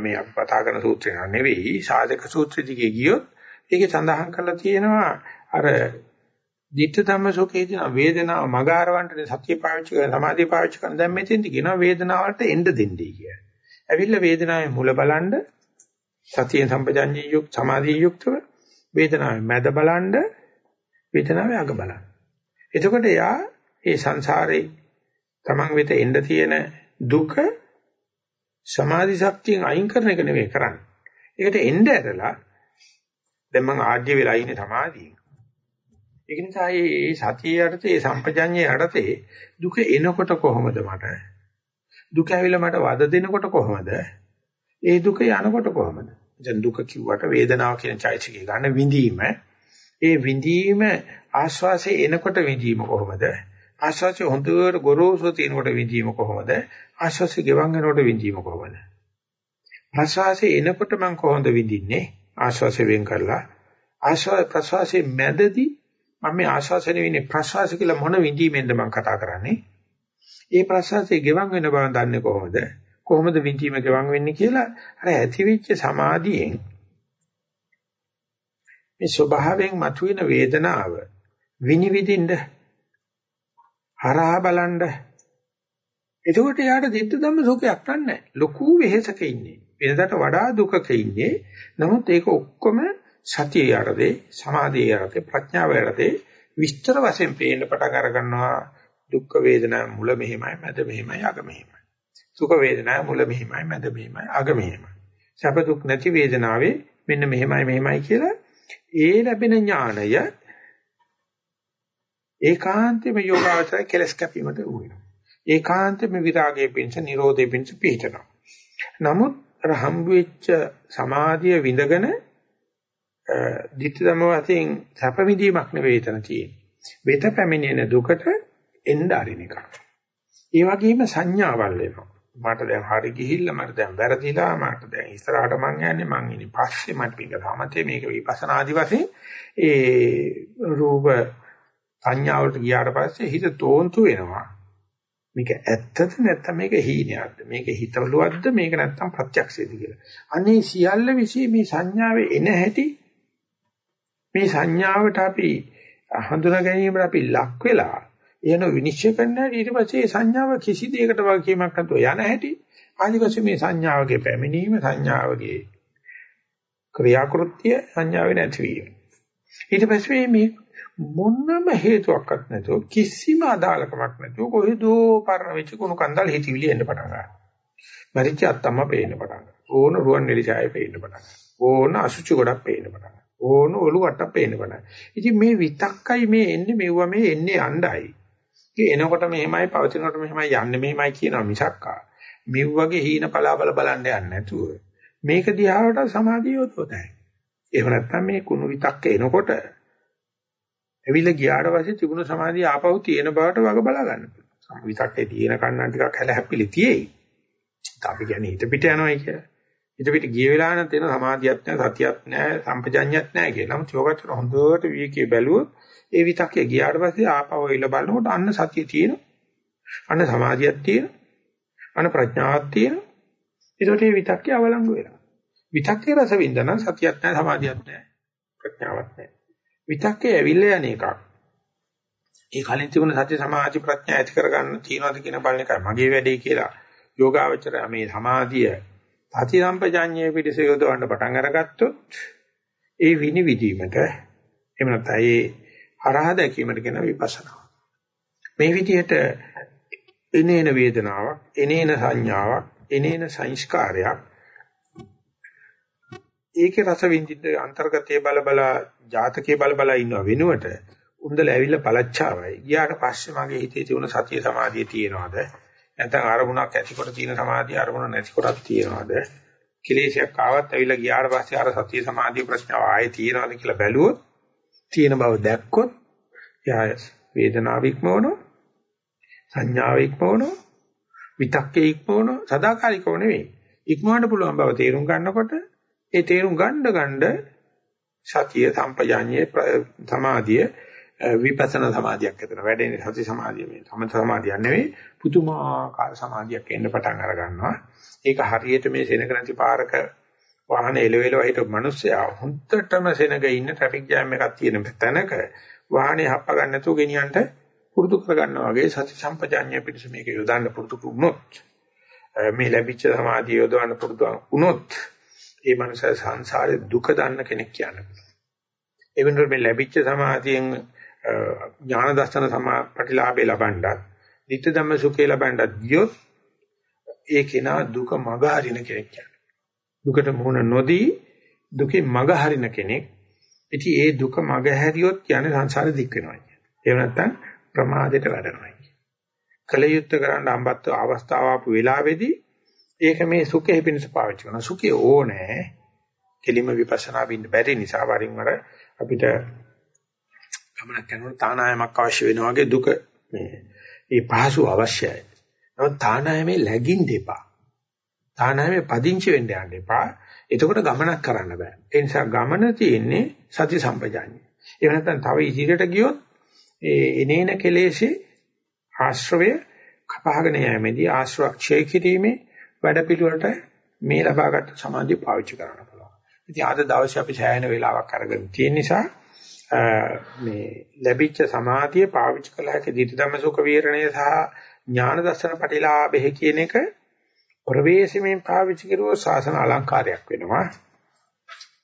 මේ අපි කතා කරන සූත්‍රය නෙවෙයි සාධක සූත්‍රය දිගේ ගියොත් ඒකේ සඳහන් කරලා තියෙනවා අර ditta dhamma සෝකේදී වේදනාව මගාරවන්ට සතිය පාවිච්චි කරන සමාධිය පාවිච්චි කරන දැන් මෙතෙන්දි කියනවා වේදනාවට එන්න දෙන්නේ කියලා. ඇවිල්ලා වේදනාවේ මුල බලන්න සතියෙන් සම්පජඤ්ඤී යුක්ත සමාධිය යුක්තව වේදනාවේ මැද බලන්න වේදනාවේ අග බලන්න. එතකොට යා ඒ සංසාරේ Taman වෙත එන්න තියෙන දුක සමාධි ශක්තියෙන් අයින් කරන එක නෙවෙයි කරන්නේ. ඒකට එන්න ඇරලා දැන් මම ආඩ්‍ය වෙලා ඉන්නේ සමාධියෙන්. ඒක නිසා මේ සතිය යටතේ සම්පජඤ්ඤය යටතේ දුක එනකොට කොහොමද මට? දුක ඇවිල්ලා මට වද දෙනකොට කොහොමද? ඒ දුක යනකොට කොහොමද? දැන් දුක කිව්වට වේදනාව කියන චෛතසිකය ගන්න විඳීම. ඒ විඳීම ආස්වාසේ එනකොට විඳීම කොහොමද? ආස්වාසේ හොඳට ගොරෝසු තියෙනකොට විඳීම කොහොමද? ආස්වාසේ ගෙවන් යනකොට විඳීම කොහොමද? ප්‍රසවාසයේ එනකොට මම කොහොමද විඳින්නේ? ආස්වාසේ වෙන් කරලා ආස්වාද ප්‍රසවාසයේ මැදදී මම මේ ආශාසන වෙන්නේ ප්‍රසවාස කියලා මොන විඳීමෙන්ද මම කතා කරන්නේ? ඒ ප්‍රසවාසයේ ගෙවන් වෙන බව දන්නේ කොහොමද? කොහොමද විඳීම ගෙවන් වෙන්නේ කියලා අර ඇතිවිච්ච සමාධියෙන් මේ ස්වභාවයෙන් මතුවෙන වේදනාව විනිවිදින්න හරහා බලන්න. එතකොට යාට දිට්ඨ ධම්ම සුඛයක් නැහැ ලොකු වෙහෙසක ඉන්නේ. වෙනදාට වඩා දුකක ඉන්නේ. නමුත් ඒක ඔක්කොම සතිය යටතේ සමාධිය යටතේ ප්‍රඥාව යටතේ විස්තර වශයෙන් පේන්න පටන් අර ගන්නවා දුක් වේදනා මුල මෙහෙමයි මැද මෙහෙමයි අග මෙහෙමයි. සුඛ වේදනා මුල මෙහෙමයි මැද මෙහෙමයි අග මෙහෙමයි. සැප දුක් නැති වේදනාවේ මෙන්න මෙහෙමයි මෙහෙමයි කියලා ඒ ලැබෙන ඥාණය ඒකාන්තයෙන්ම යෝගාවචරය කෙලස් කැපීමට උවෙනවා ඒකාන්තයෙන්ම විරාගයේ පිංස නිරෝධයේ පිංස පිහිටනවා. නමුත් අර හම්බ වෙච්ච සමාධිය විඳගෙන ධිට්ඨ ධම වශයෙන් සැප විඳීමක් නෙවෙයි එතන තියෙන්නේ. වෙත පැමිණෙන දුකට එන්න අරින එක. ඒ වගේම සංඥාවල් එනවා. මට දැන් හරි ගිහිල්ලා මට දැන් වැරදිලා මට දැන් ඉස්සරහට මං යන්නේ මං ඉන්නේ පස්සේ මට මේක සමතේ මේක විපස්සනා ආදි වශයෙන් ඒ රූප සංඥාවලට ගියාට පස්සේ හිත තෝන්තු වෙනවා. මේක ඇත්තද නැත්නම් මේක හීනයක්ද මේක හිතවලුවක්ද මේක නැත්නම් ප්‍රත්‍යක්ෂයේද කියලා. අනේ සියල්ල વિશે මේ සංඥාවේ එන හැටි මේ සංඥාවට අපි හඳුනා ගැනීමට අපි ලක් වෙලා එන විනිශ්චය කරන්න ඊට පස්සේ සංඥාව කිසි දෙයකට වගකීමක් නැතුව යන හැටි ආදිවාසී මේ සංඥාවගේ පැමිණීම සංඥාවගේ ක්‍රියාකෘත්‍ය සංඥාවේ නැතිවීම ඊට පස්සේ මේ මොනම හේතුවක්වත් නැතුව කිසිම අදාළකමක් නැතුව කොහෙදෝ පරණ වෙච්ච කුණු කන්දල් හිතවිලි එන්න පටන් ගන්නවා. මරිච්ච අත්තම්ම පේන්න පටන් ගන්නවා. ඕන රුවන් එලිසාවේ පේන්න පටන් ගන්නවා. ඕන අසුචි ගොඩක් පේන්න පටන් ගන්නවා. ඕන ඔලුවට පේන්න බලන්න. ඉතින් මේ විතක්කයි මේ එන්නේ මෙවුවා මේ එන්නේ යණ්ඩයි. ඒ එනකොට මෙහෙමයි පවතිනකොට මෙහෙමයි යන්නේ මෙහෙමයි කියනවා මිසක්කා. මෙව්වගේ හීන පලාබල බලන්න යන්නේ නැතුව මේක දිහාට සමාධිය යොදවතයි. එහෙම නැත්නම් මේ කුණු විතක්ක එනකොට ඇවිල්ලා ගියාට පස්සේ තිබුණු සමාධිය ආපහු තියෙන බවට වග බලා ගන්න. විතක්කේ තියෙන කන්නන් ටිකක් හැල හැපිලි තියෙයි. අපි කියන්නේ හිත පිට යනවායි කියලා. ඊට පිට ගිය වෙලාවන තියෙන සමාධියක් නැහැ සතියක් නැහැ සම්පජඤ්ඤයක් නැහැ කියලා. නමුත් යෝගාචර හොඳට විවේකී බැලුවොත් ඒ විතක්කේ ගියාට පස්සේ ආපහු ඉල බලනකොට අන්න සතිය තියෙනවා. අන්න සමාධියක් තියෙනවා. අන්න ප්‍රඥාවක් තියෙනවා. ඒකට මේ විතක්කේ අවලංගු වෙනවා. විතක්කේ රස විඳන සතියක් නැහැ සමාධියක් නැහැ ප්‍රඥාවක් නැහැ. විතක්කේ ඇවිල්ලා යන එකක්. ඒ කලින් තිබුණ සත්‍ය සමාධි ප්‍රඥා ඇති කරගන්න තියනවාද කියන බලන එකයි මගේ වැඩේ කියලා යෝගාවචර මේ සමාධිය සති සම්පජාඤ්ඤයේ පිටස යොදවන්න පටන් අරගත්තොත් ඒ විනිවිදීමට එහෙම නැත්නම් ඒ අරහ දැකීමට කියන විපස්සනා. මේ විදිහට එනේන වේදනාවක්, එනේන සංඥාවක්, එනේන සංස්කාරයක් ඒකේ රස විඳින්න අන්තර්ගතයේ බල බල ජාතකයේ බල බල ඉන්නව වෙනුවට උන්දල ඇවිල්ලා පළච්චාවයි. ගියාට පස්සේ මගේ හිතේ තියුණ සතිය සමාධිය තියෙනවද? නැත්නම් අරමුණක් ඇතිකොට තියෙන සමාධිය අරමුණ නැතිකොටක් තියෙනවද? කෙලෙසයක් ආවත් ඇවිල්ලා ගියාට පස්සේ අර සතිය සමාධිය ප්‍රශ්නාව ආයේ තියෙනවද කියලා බැලුවොත් තියෙන බව දැක්කොත් එයා වේදනාව ඉක්මවනවා සංඥාව ඉක්මවනවා විතක්කේ ඉක්මවනවා සදාකාලිකව නෙවෙයි. ඉක්මවන්න පුළුවන් බව තේරුම් ගන්නකොට ඒ තේරුම් ගන්න ගන්න සතිය සම්පජාඤ්ඤේ සමාධිය විපස්සනා සමාධියක් ඇතන වැඩෙන සති සමාධිය මේ සමත සමාධියක් නෙවෙයි. පුදුමාකාර සමාධියක් එන්න පටන් අර ගන්නවා ඒක හරියට මේ සෙනග නැති පාරක වාහන එලවෙලව හිටපු මිනිස්සයා හොන්දටම සෙනග ඉන්න ට්‍රැෆික් ජෑම් එකක් තියෙන තැනක වාහනේ හප්ප ගන්න නැතුව ගෙනියන්න පුරුදු කර ගන්නවා වගේ සති සම්පජාඤ්ඤය පිටස මේක යොදන්න පුරුදු වුණොත් මේ ලැබිච්ච සමාධිය යොදවන්න පුරුදු වුණොත් ඒ මනුස්සයා සංසාරේ දුක දන්න කෙනෙක් කියන්නේ. ඒ වෙනුවට මේ ලැබිච්ච සමාධියෙන් ඥාන දර්ශන සමාපටිලාභේ ලබනවත්, ධිට්ඨ ධම්ම සුඛේ ලබනවත් ගියොත් ඒ කෙනා දුක මග හරින කෙනෙක් කියන්නේ. දුකට මුහුණ නොදී දුකේ මග හරින කෙනෙක්. ඉතින් ඒ දුක මග හැරියොත් කියන්නේ සංසාරෙ දික් වෙනවා කියන්නේ. එහෙම නැත්නම් ප්‍රමාදයට වැටෙනවා කියන්නේ. කලයුත්ත කරන්න අම්බත් අවස්ථාව ආපු වෙලාවේදී ඒක මේ සුඛේ පිණිස පාවිච්චි කරනවා. සුඛේ ඕනේ. කෙලිම විපස්සනා වෙන්න බැරි නිසා වරින් වර අපිට ගමනක් යනකොට තානායමක් අවශ්‍ය වෙනවා වගේ දුක මේ ඒ පහසු අවශ්‍යයි. නමුත් තානායමේ läගින් දෙපා. තානායමේ පදිංචි වෙන්න යන්න එපා. එතකොට ගමනක් කරන්න බෑ. ඒ නිසා ගමන තියෙන්නේ සති සම්පජාඤ්ඤය. ඒ නැත්නම් තව ඉදිරියට ගියොත් ඒ එනේන කෙලෙසේ ආශ්‍රවය කපහගෙන යෑමේදී ආශ්‍රවක්ෂය කිරීමේ වැඩ පිළිවෙලට මේ ලබාගත් සමාධිය පාවිච්චි කරන්න පුළුවන්. ඉතින් අද දවසේ අපි සෑහෙන වෙලාවක් අරගෙන තියෙන නිසා මේ ලැබිච්ච සමාධිය පාවිච්චි කළ හැකි ධිටධම්ම සුඛ විහරණය සහ ඥාන දර්ශන ප්‍රතිලාභෙහි කියන එක ප්‍රවේශමෙන් පාවිච්චි කරුවොත් ශාසන අලංකාරයක් වෙනවා.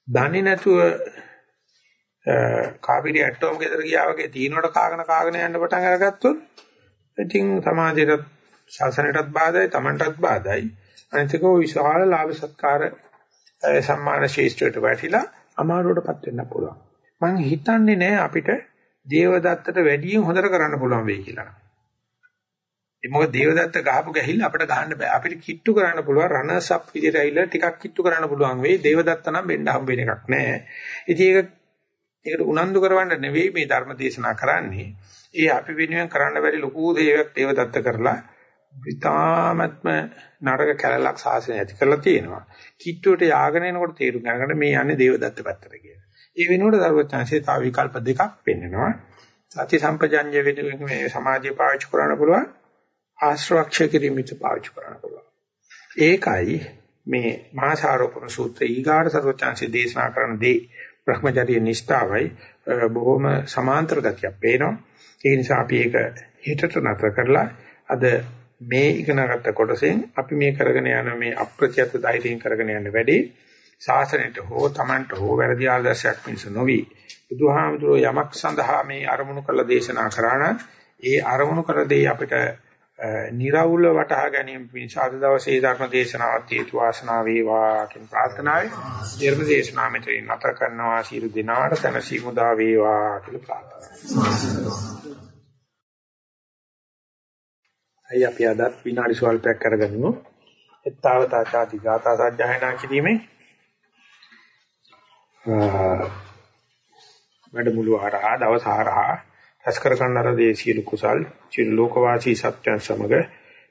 දන්නේ නැතුව කාපිරි ඇටෝම් ගෙදර ගියා වගේ තීනවට කාගෙන කාගෙන යන්න පටන් අරගත්තොත් ඉතින් සමාජයටත් ශාසනයටත් බාධායි Tamanටත් බාධායි අනිතිකෝ විශාල ලාභ සත්කාර සම්මාන ශේෂ්ඨයට වැටිලා අමාරුවටපත් වෙන්න පුළුවන් මං හිතන්නේ නෑ අපිට දේවදත්තට වැඩියෙන් හොඳට කරන්න පුළුවන් වෙයි කියලා. ඒ මොකද දේවදත්ත ගහපු ගැහිල්ල අපිට ගහන්න බෑ. අපිට කිට්ටු කරන්න පුළුවන් රනර්ස් අප් විදියට ඇවිල්ලා ටිකක් කිට්ටු කරන්න පුළුවන් වෙයි. දේවදත්ත නම් වෙන්න හම්බ වෙන එකක් නෑ. ඉතින් ඒක ඒකට උනන්දු කරවන්න නෙවෙයි මේ ධර්ම දේශනා කරන්නේ. ඒ අපි වෙනුවෙන් කරන්න බැරි ලොකු දේවයක් දේවදත්ත කරලා විතාමත්ම නරක කැලලක් සාසනය ඇති කරලා තියෙනවා. කිට්ටුවට යාගෙන එනකොට තේරුම් ගන්න මේ යන්නේ දේවදත්ත පැත්තට කියලා. ඒ වෙනුවට දරුවචාන්සේ තව විකල්ප දෙකක් පෙන්නනවා. සති සම්පජඤ්ඤය වෙනුවෙන් මේ සමාධිය පාවිච්චි කරන්න පුළුවන්. ආශ්‍රවක්ෂය කිරීමට පාවිච්චි කරන්න පුළුවන්. ඒකයි මේ මහාසාරෝපම සූත්‍රය ඊගාට සරුවචාන්සේ දේශනා කරන දේ Brahmacharya නිෂ්ඨාවයි බොහොම සමාන්තර ගතියක් පේනවා. ඒ නිසා අපි ඒක හිතට නතර කරලා අද මේ ඉගෙනගත්ත කොටසෙන් අපි මේ කරගෙන යන මේ අප්‍රත්‍යත ධෛර්යයෙන් කරගෙන යන වැඩේ ශාසනයට හෝ Tamanට හෝ වැරදි ආදර්ශයක් මිස නොවි බුදුහාමුදුරෝ යමක් සඳහා මේ අරමුණු කළ දේශනා කරා නම් ඒ අරමුණු කළ දේ අපිට නිර්වුල වටහා ගැනීම පිණිස අද දවසේ ධර්ම දේශනාවත් හේතු වාසනා වේවා කියන ප්‍රාර්ථනාවයි ධර්ම දේශනාව මෙතනින් නැතර කරනවා සියලු දිනාට තනසි මුදා වේවා කියලා ප්‍රාර්ථනා අය අපි අද විනාඩි සල්පයක් කරගනිමු. එත්තාවතා ചാති ගාථා සජ්ජායනා කිරීමේ වැඩමුළු හරහා දවස් හරහා රැස් කර ගන්න අර දේශීය කුසල් චිර ලෝකවාසී සත්‍යයන් සමග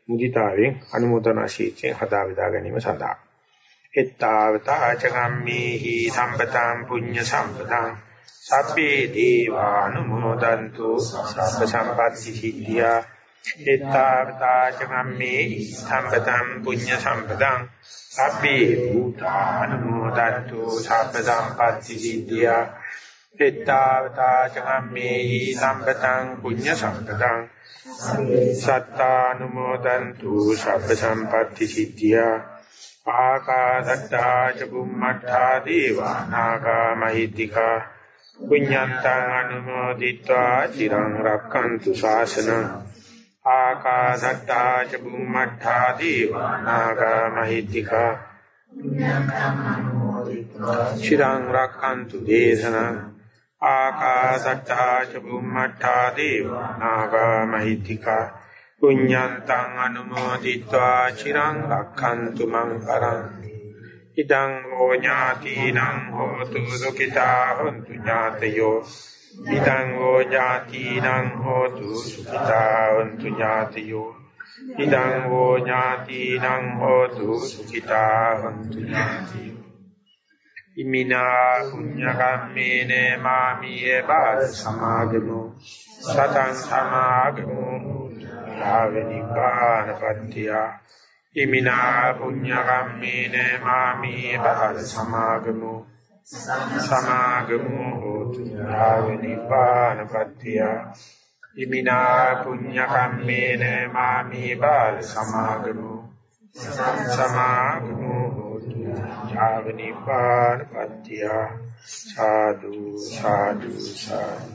මුදිතාවෙන් අනුමೋದනා ශීචෙන් හදා විදා ගැනීම සඳහා. එත්තාවතා චගම්මේහි සම්පතං පුඤ්ඤ සම්පතං. සබ්බේ දීවානුමෝදන්තු සබ්බ සම්පත්‍ති සිද්ධියා. එත්තාවතා චගම්මේහි සම්පතං පුඤ්ඤ සම්පතං. සබ්බේ භූතානුමෝදන්තු සබ්බ සම්පත්‍ති සිද්ධියා. පෙත්තාවතා චම්මේහි සම්පතං පුඤ්ඤ සම්පතං සත්තානුමෝදන්තු සබ්බ සම්පatti සිද්ධියා ආකාදත්තා ච බුම්මඨා දේවා නාග මහිත්‍තිකා පුඤ්ඤන්තං අනුමෝදිත්වා চিරං රක්칸තු ශාසනං ආකාදත්තා ච බුම්මඨා දේවා නාග මහිත්‍තිකා පුඤ්ඤන්තං අනුමෝදිත්වා চিරං රක්칸තු දේශනං ආකාසට්ටා ච බුම්මට්ටා දේවා නාග මහිත්‍තිකා පුඤ්ඤන්තං අනුමෝදිत्वा චිරං රක්ඛන්තු මං පරං ඉදං හෝ ඥාතිනං හෝතු සුඛිතා හොන්තු ඥාතයෝ. ඉදං හෝ ඥාතිනං හෝතු සුඛිතා හොන්තු ඥාතයෝ. ඉදං හෝ ඥාතිනං හෝතු සුඛිතා හොන්තු ඥාතයෝ. ඉමිනා පුඤ්ඤ කම්මේන මාමියේ බාද සමාගමෝ සතං සමාගමෝ ආවෙනිපාන පත්‍තිය. ඉමිනා පුඤ්ඤ කම්මේන මාමියේ බාද සමාගමෝ සමාගමෝ හෝතු ආවෙනිපාන පත්‍තිය. ඉමිනා පුඤ්ඤ කම්මේන මාමියේ බාද සමාගමෝ සමාගමෝ ඥාව නිපාන පත්‍තිය සාදු සාදු සාදු.